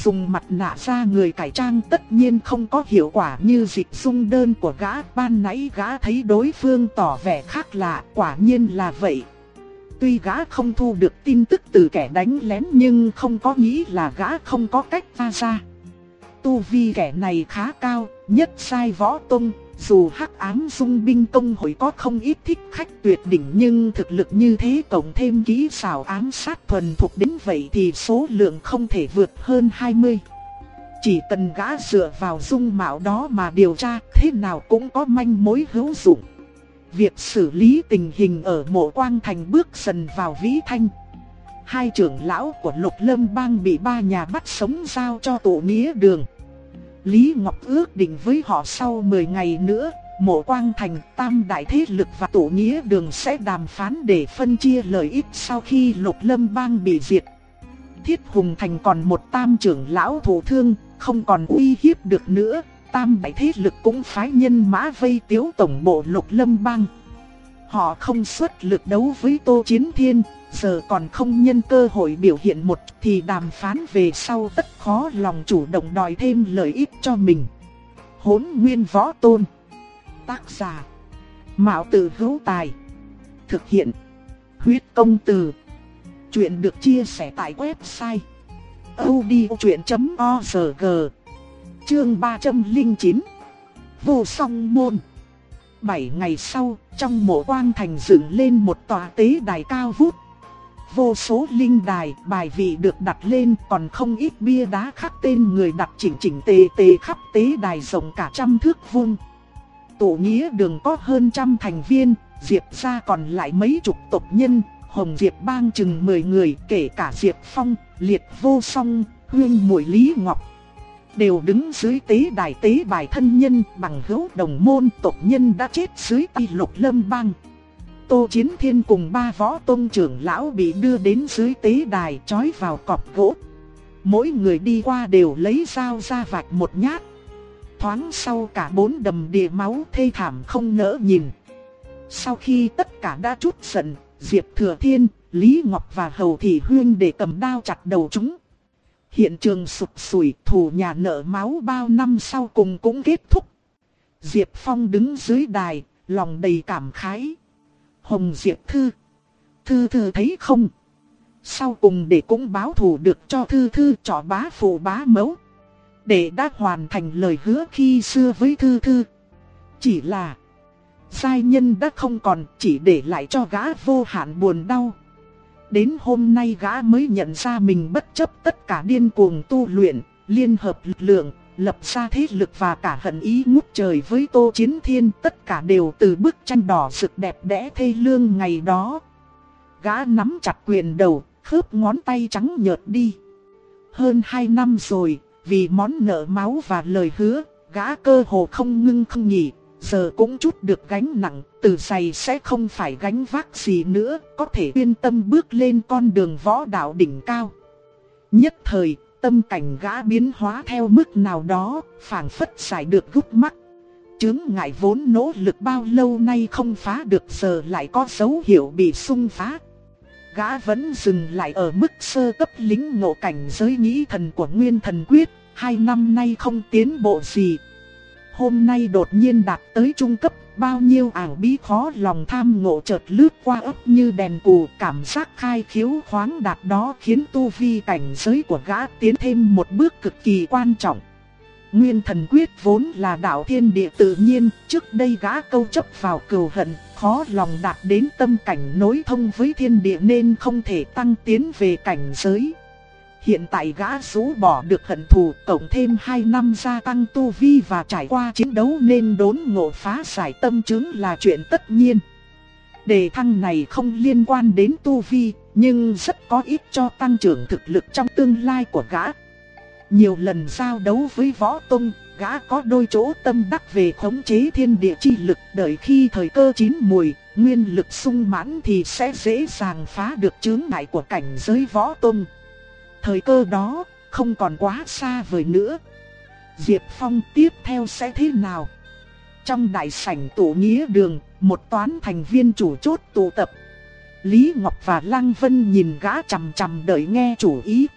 Dùng mặt nạ ra người cải trang tất nhiên không có hiệu quả như dịch dung đơn của gã. Ban nãy gã thấy đối phương tỏ vẻ khác lạ quả nhiên là vậy. Tuy gã không thu được tin tức từ kẻ đánh lén nhưng không có nghĩ là gã không có cách ra ra. Tu vi kẻ này khá cao, nhất sai võ tông dù hắc ám dung binh công hội có không ít thích khách tuyệt đỉnh nhưng thực lực như thế cộng thêm kỹ xảo ám sát thuần thuộc đến vậy thì số lượng không thể vượt hơn 20. Chỉ cần gã dựa vào dung mạo đó mà điều tra, thế nào cũng có manh mối hữu dụng. Việc xử lý tình hình ở mộ quang thành bước dần vào vĩ thanh. Hai trưởng lão của lục lâm bang bị ba nhà bắt sống giao cho tổ nghĩa đường. Lý Ngọc ước định với họ sau 10 ngày nữa, Mộ Quang Thành, Tam Đại Thế Lực và Tổ Nghĩa Đường sẽ đàm phán để phân chia lợi ích sau khi Lục Lâm Bang bị diệt. Thiết Hùng Thành còn một tam trưởng lão thủ thương, không còn uy hiếp được nữa, Tam Đại Thế Lực cũng phái nhân mã vây tiếu tổng bộ Lục Lâm Bang. Họ không xuất lực đấu với Tô Chiến Thiên, giờ còn không nhân cơ hội biểu hiện một thì đàm phán về sau tất khó lòng chủ động đòi thêm lợi ích cho mình. Hốn nguyên võ tôn. Tác giả. Mạo tử hữu tài. Thực hiện. Huyết công từ. Chuyện được chia sẻ tại website. odchuyện.org Chương 309 Vô song môn Bảy ngày sau, trong mộ quang thành dựng lên một tòa tế đài cao vút. Vô số linh đài, bài vị được đặt lên còn không ít bia đá khắc tên người đặt chỉnh chỉnh tề tề khắp tế đài rộng cả trăm thước vuông. Tổ nghĩa đường có hơn trăm thành viên, Diệp gia còn lại mấy chục tộc nhân, Hồng Diệp bang chừng 10 người kể cả Diệp Phong, Liệt Vô Song, Hương Muội Lý Ngọc đều đứng dưới tế đài tế bài thân nhân bằng hữu đồng môn tộc nhân đã chết dưới tay lục lâm bang. Tô Chiến Thiên cùng ba võ tôn trưởng lão bị đưa đến dưới tế đài trói vào cọp gỗ. Mỗi người đi qua đều lấy dao ra vạch một nhát. Thoáng sau cả bốn đầm địa máu thê thảm không nỡ nhìn. Sau khi tất cả đã chút giận, Diệp Thừa Thiên, Lý Ngọc và Hầu Thị Huyên để cầm đao chặt đầu chúng. Hiện trường sụp sùi thù nhà nợ máu bao năm sau cùng cũng kết thúc. Diệp Phong đứng dưới đài, lòng đầy cảm khái. Hồng Diệp Thư. Thư Thư thấy không? Sau cùng để cũng báo thù được cho Thư Thư trò bá phụ bá mẫu. Để đã hoàn thành lời hứa khi xưa với Thư Thư. Chỉ là... Giai nhân đã không còn chỉ để lại cho gã vô hạn buồn đau. Đến hôm nay gã mới nhận ra mình bất chấp tất cả điên cuồng tu luyện, liên hợp lực lượng, lập ra thế lực và cả hận ý ngút trời với Tô Chiến Thiên. Tất cả đều từ bức tranh đỏ rực đẹp đẽ thê lương ngày đó. Gã nắm chặt quyền đầu, khớp ngón tay trắng nhợt đi. Hơn hai năm rồi, vì món nợ máu và lời hứa, gã cơ hồ không ngưng không nghỉ, giờ cũng chút được gánh nặng, từ giày sẽ không phải gánh vác gì nữa, có thể yên tâm bước lên con đường võ đạo đỉnh cao. Nhất thời, tâm cảnh gã biến hóa theo mức nào đó, phảng phất giải được gút mắt. Chứng ngại vốn nỗ lực bao lâu nay không phá được giờ lại có dấu hiệu bị xung phá. Gã vẫn dừng lại ở mức sơ cấp lính ngộ cảnh giới nghĩ thần của Nguyên Thần Quyết, hai năm nay không tiến bộ gì, hôm nay đột nhiên đạt tới trung cấp, bao nhiêu ảo bí khó lòng tham ngộ chợt lướt qua ấp như đèn cù, cảm giác khai khiếu khoáng đạt đó khiến tu vi cảnh giới của gã tiến thêm một bước cực kỳ quan trọng. Nguyên thần quyết vốn là đạo thiên địa tự nhiên, trước đây gã câu chấp vào cừu hận, khó lòng đạt đến tâm cảnh nối thông với thiên địa nên không thể tăng tiến về cảnh giới. Hiện tại gã rũ bỏ được hận thù, cộng thêm 2 năm gia tăng tu vi và trải qua chiến đấu nên đốn ngộ phá giải tâm chứng là chuyện tất nhiên. Đề thăng này không liên quan đến tu vi, nhưng rất có ích cho tăng trưởng thực lực trong tương lai của gã. Nhiều lần giao đấu với võ tông, gã có đôi chỗ tâm đắc về khống chế thiên địa chi lực đợi khi thời cơ chín mùi, nguyên lực sung mãn thì sẽ dễ dàng phá được chướng ngại của cảnh giới võ tông. Thời cơ đó không còn quá xa vời nữa. Diệp Phong tiếp theo sẽ thế nào? Trong đại sảnh tổ nghĩa đường, một toán thành viên chủ chốt tụ tập. Lý Ngọc và Lăng Vân nhìn gã chằm chằm đợi nghe chủ ý.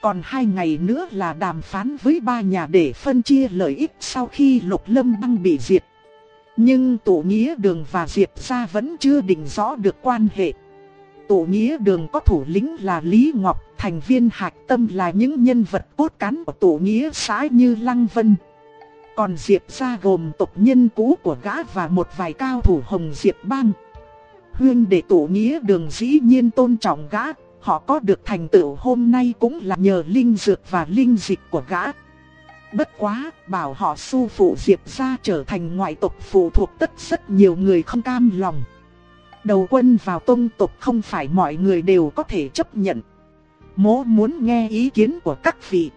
Còn hai ngày nữa là đàm phán với ba nhà để phân chia lợi ích sau khi Lục Lâm băng bị diệt. Nhưng tổ nghĩa đường và Diệp gia vẫn chưa định rõ được quan hệ. Tổ nghĩa đường có thủ lĩnh là Lý Ngọc, thành viên hạch tâm là những nhân vật cốt cán của tổ nghĩa xã như Lăng Vân. Còn Diệp gia gồm tộc nhân cũ của gã và một vài cao thủ Hồng Diệp Bang. Huyên để tổ nghĩa đường dĩ nhiên tôn trọng gã, họ có được thành tựu hôm nay cũng là nhờ linh dược và linh dịch của gã. Bất quá, bảo họ su phụ Diệp gia trở thành ngoại tộc phụ thuộc tất rất nhiều người không cam lòng. Đầu quân vào tông tộc không phải mọi người đều có thể chấp nhận. Mố muốn nghe ý kiến của các vị.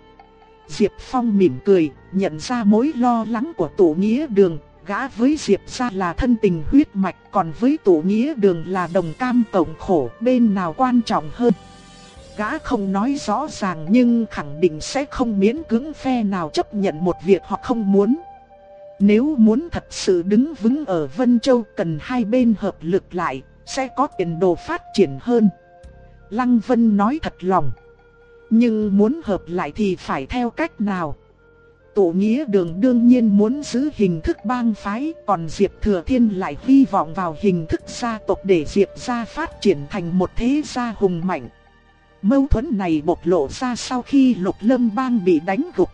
Diệp Phong mỉm cười, nhận ra mối lo lắng của tổ nghĩa đường, gã với Diệp gia là thân tình huyết mạch, còn với tổ nghĩa đường là đồng cam cộng khổ, bên nào quan trọng hơn. Gã không nói rõ ràng nhưng khẳng định sẽ không miễn cưỡng phe nào chấp nhận một việc họ không muốn. Nếu muốn thật sự đứng vững ở Vân Châu cần hai bên hợp lực lại, sẽ có tiền đồ phát triển hơn. Lăng Vân nói thật lòng. Nhưng muốn hợp lại thì phải theo cách nào? Tổ nghĩa đường đương nhiên muốn giữ hình thức bang phái, còn Diệp Thừa Thiên lại hy vọng vào hình thức gia tộc để Diệp gia phát triển thành một thế gia hùng mạnh. Mâu thuẫn này bộc lộ ra sau khi Lục Lâm bang bị đánh gục.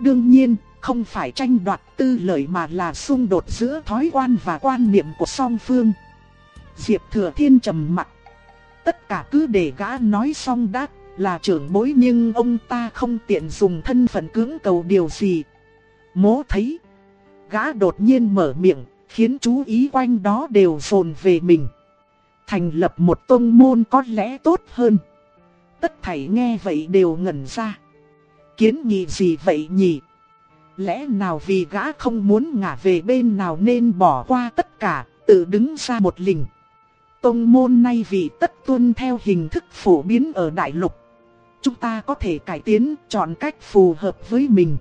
Đương nhiên, không phải tranh đoạt tư lợi mà là xung đột giữa thói quan và quan niệm của song phương. Diệp Thừa Thiên trầm mặt. Tất cả cứ để gã nói xong đã là trưởng bối nhưng ông ta không tiện dùng thân phận cưỡng cầu điều gì. Mố thấy, gã đột nhiên mở miệng, khiến chú ý quanh đó đều dồn về mình. Thành lập một tôn môn có lẽ tốt hơn. Tất thảy nghe vậy đều ngẩn ra. Kiến nghị gì vậy nhỉ? Lẽ nào vì gã không muốn ngả về bên nào nên bỏ qua tất cả, tự đứng ra một lình. Tông môn nay vì tất tuân theo hình thức phổ biến ở đại lục. Chúng ta có thể cải tiến, chọn cách phù hợp với mình.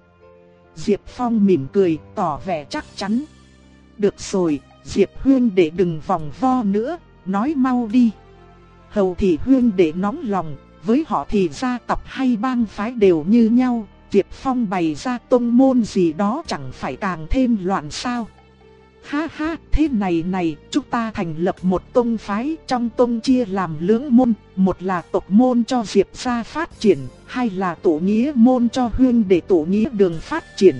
Diệp Phong mỉm cười, tỏ vẻ chắc chắn. Được rồi, Diệp Huyên để đừng vòng vo nữa, nói mau đi. Hầu thì Huyên để nóng lòng, với họ thì gia tộc hay bang phái đều như nhau, Diệp Phong bày ra tông môn gì đó chẳng phải càng thêm loạn sao. Ha ha, thế này này, chúng ta thành lập một tông phái, trong tông chia làm lưỡng môn, một là tộc môn cho Diệp gia phát triển, hai là tổ nghĩa môn cho huyên để tổ nghĩa đường phát triển.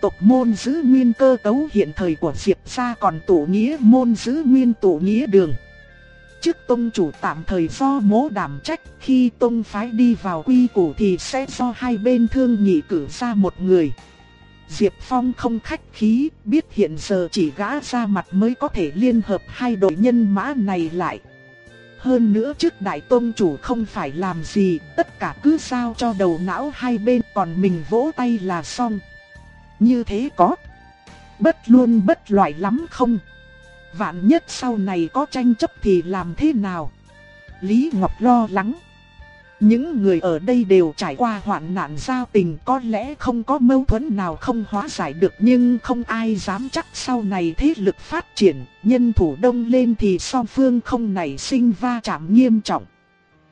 Tộc môn giữ nguyên cơ cấu hiện thời của Diệp gia còn tổ nghĩa môn giữ nguyên tổ nghĩa đường. Trước tông chủ tạm thời do mố đảm trách, khi tông phái đi vào quy củ thì sẽ do hai bên thương nghị cử ra một người. Diệp Phong không khách khí, biết hiện giờ chỉ gã ra mặt mới có thể liên hợp hai đội nhân mã này lại. Hơn nữa trước đại tôn chủ không phải làm gì, tất cả cứ sao cho đầu não hai bên còn mình vỗ tay là xong. Như thế có. Bất luôn bất loại lắm không? Vạn nhất sau này có tranh chấp thì làm thế nào? Lý Ngọc lo lắng. Những người ở đây đều trải qua hoạn nạn giao tình có lẽ không có mâu thuẫn nào không hóa giải được nhưng không ai dám chắc sau này thế lực phát triển, nhân thủ đông lên thì song phương không nảy sinh va chạm nghiêm trọng.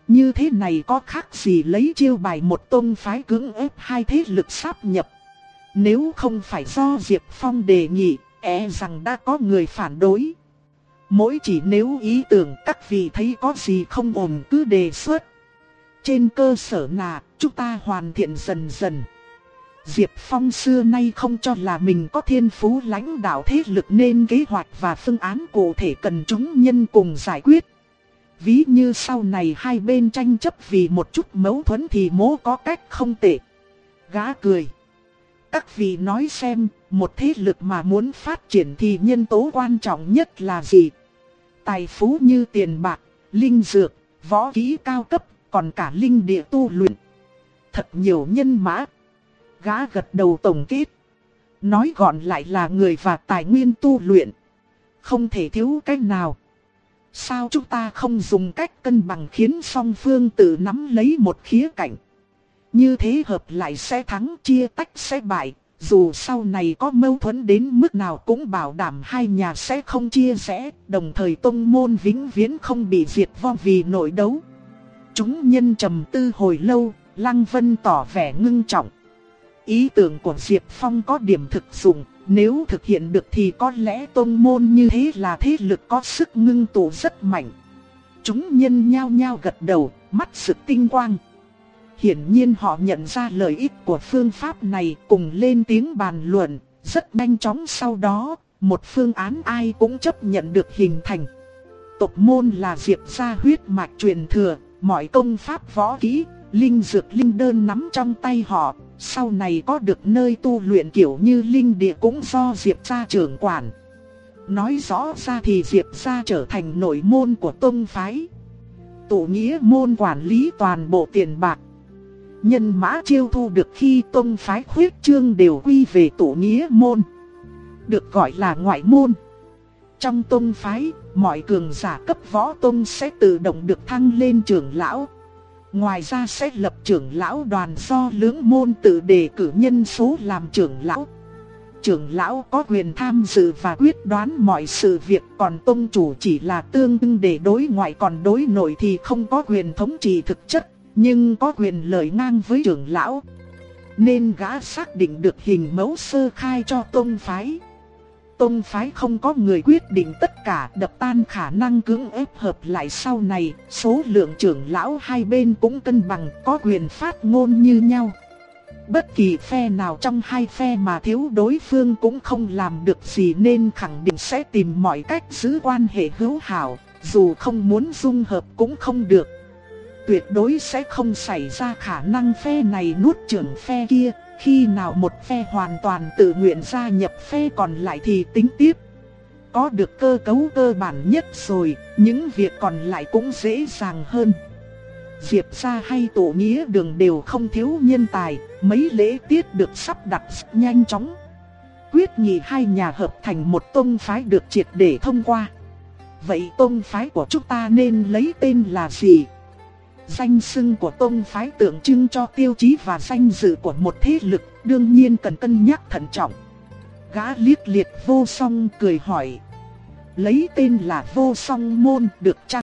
Như thế này có khác gì lấy chiêu bài một tôn phái cưỡng ép hai thế lực sáp nhập. Nếu không phải do Diệp Phong đề nghị, e rằng đã có người phản đối. Mỗi chỉ nếu ý tưởng các vị thấy có gì không ổn cứ đề xuất. Trên cơ sở là, chúng ta hoàn thiện dần dần. Diệp Phong xưa nay không cho là mình có thiên phú lãnh đạo thế lực nên kế hoạch và phương án cụ thể cần chúng nhân cùng giải quyết. Ví như sau này hai bên tranh chấp vì một chút mâu thuẫn thì mố có cách không tệ. Gã cười. Các vị nói xem, một thế lực mà muốn phát triển thì nhân tố quan trọng nhất là gì? Tài phú như tiền bạc, linh dược, võ kỹ cao cấp, còn cả linh địa tu luyện. Thật nhiều nhân mã. Gã gật đầu tổng kết. Nói gọn lại là người và tài nguyên tu luyện. Không thể thiếu cách nào. Sao chúng ta không dùng cách cân bằng khiến song phương tự nắm lấy một khía cạnh. Như thế hợp lại sẽ thắng chia tách sẽ bại. Dù sau này có mâu thuẫn đến mức nào cũng bảo đảm hai nhà sẽ không chia rẽ, đồng thời tông môn vĩnh viễn không bị diệt vong vì nội đấu. Chúng nhân trầm tư hồi lâu, Lăng Vân tỏ vẻ ngưng trọng. Ý tưởng của Diệp Phong có điểm thực dụng, nếu thực hiện được thì có lẽ tôn môn như thế là thế lực có sức ngưng tụ rất mạnh. Chúng nhân nhao nhao gật đầu, mắt sự tinh quang. Hiển nhiên họ nhận ra lợi ích của phương pháp này cùng lên tiếng bàn luận, rất nhanh chóng sau đó, một phương án ai cũng chấp nhận được hình thành. Tộc môn là diệp gia huyết mạch truyền thừa, mọi công pháp võ kỹ, linh dược linh đơn nắm trong tay họ, sau này có được nơi tu luyện kiểu như linh địa cũng do Diệp gia trưởng quản. Nói rõ ra thì Diệp gia trở thành nội môn của tông phái. Tổ nghĩa môn quản lý toàn bộ tiền bạc. Nhân mã chiêu thu được khi tông phái khuyết trương đều quy về tổ nghĩa môn. Được gọi là ngoại môn. Trong tông phái, mọi cường giả cấp võ tông sẽ tự động được thăng lên trưởng lão. Ngoài ra sẽ lập trưởng lão đoàn do lưỡng môn tự đề cử nhân số làm trưởng lão. trưởng lão có quyền tham dự và quyết đoán mọi sự việc, còn tông chủ chỉ là tương ưng để đối ngoại còn đối nội thì không có quyền thống trị thực chất, nhưng có quyền lợi ngang với trưởng lão. Nên gã xác định được hình mẫu sơ khai cho tôn phái. Tôn phái không có người quyết định tất cả đập tan khả năng cưỡng ép hợp lại sau này, số lượng trưởng lão hai bên cũng cân bằng có quyền phát ngôn như nhau. Bất kỳ phe nào trong hai phe mà thiếu đối phương cũng không làm được gì nên khẳng định sẽ tìm mọi cách giữ quan hệ hữu hảo, dù không muốn dung hợp cũng không được. Tuyệt đối sẽ không xảy ra khả năng phe này nuốt trưởng phe kia, khi nào một phe hoàn toàn tự nguyện gia nhập phe còn lại thì tính tiếp. Có được cơ cấu cơ bản nhất rồi, những việc còn lại cũng dễ dàng hơn. Diệp gia hay tổ nghĩa đường đều không thiếu nhân tài, mấy lễ tiết được sắp đặt nhanh chóng. Quyết nghị hai nhà hợp thành một tông phái được triệt để thông qua. Vậy tông phái của chúng ta nên lấy tên là gì? Danh sưng của tôn phái tượng trưng cho tiêu chí và danh dự của một thế lực, đương nhiên cần cân nhắc thận trọng. Gã liếc liệt vô song cười hỏi. Lấy tên là vô song môn được trang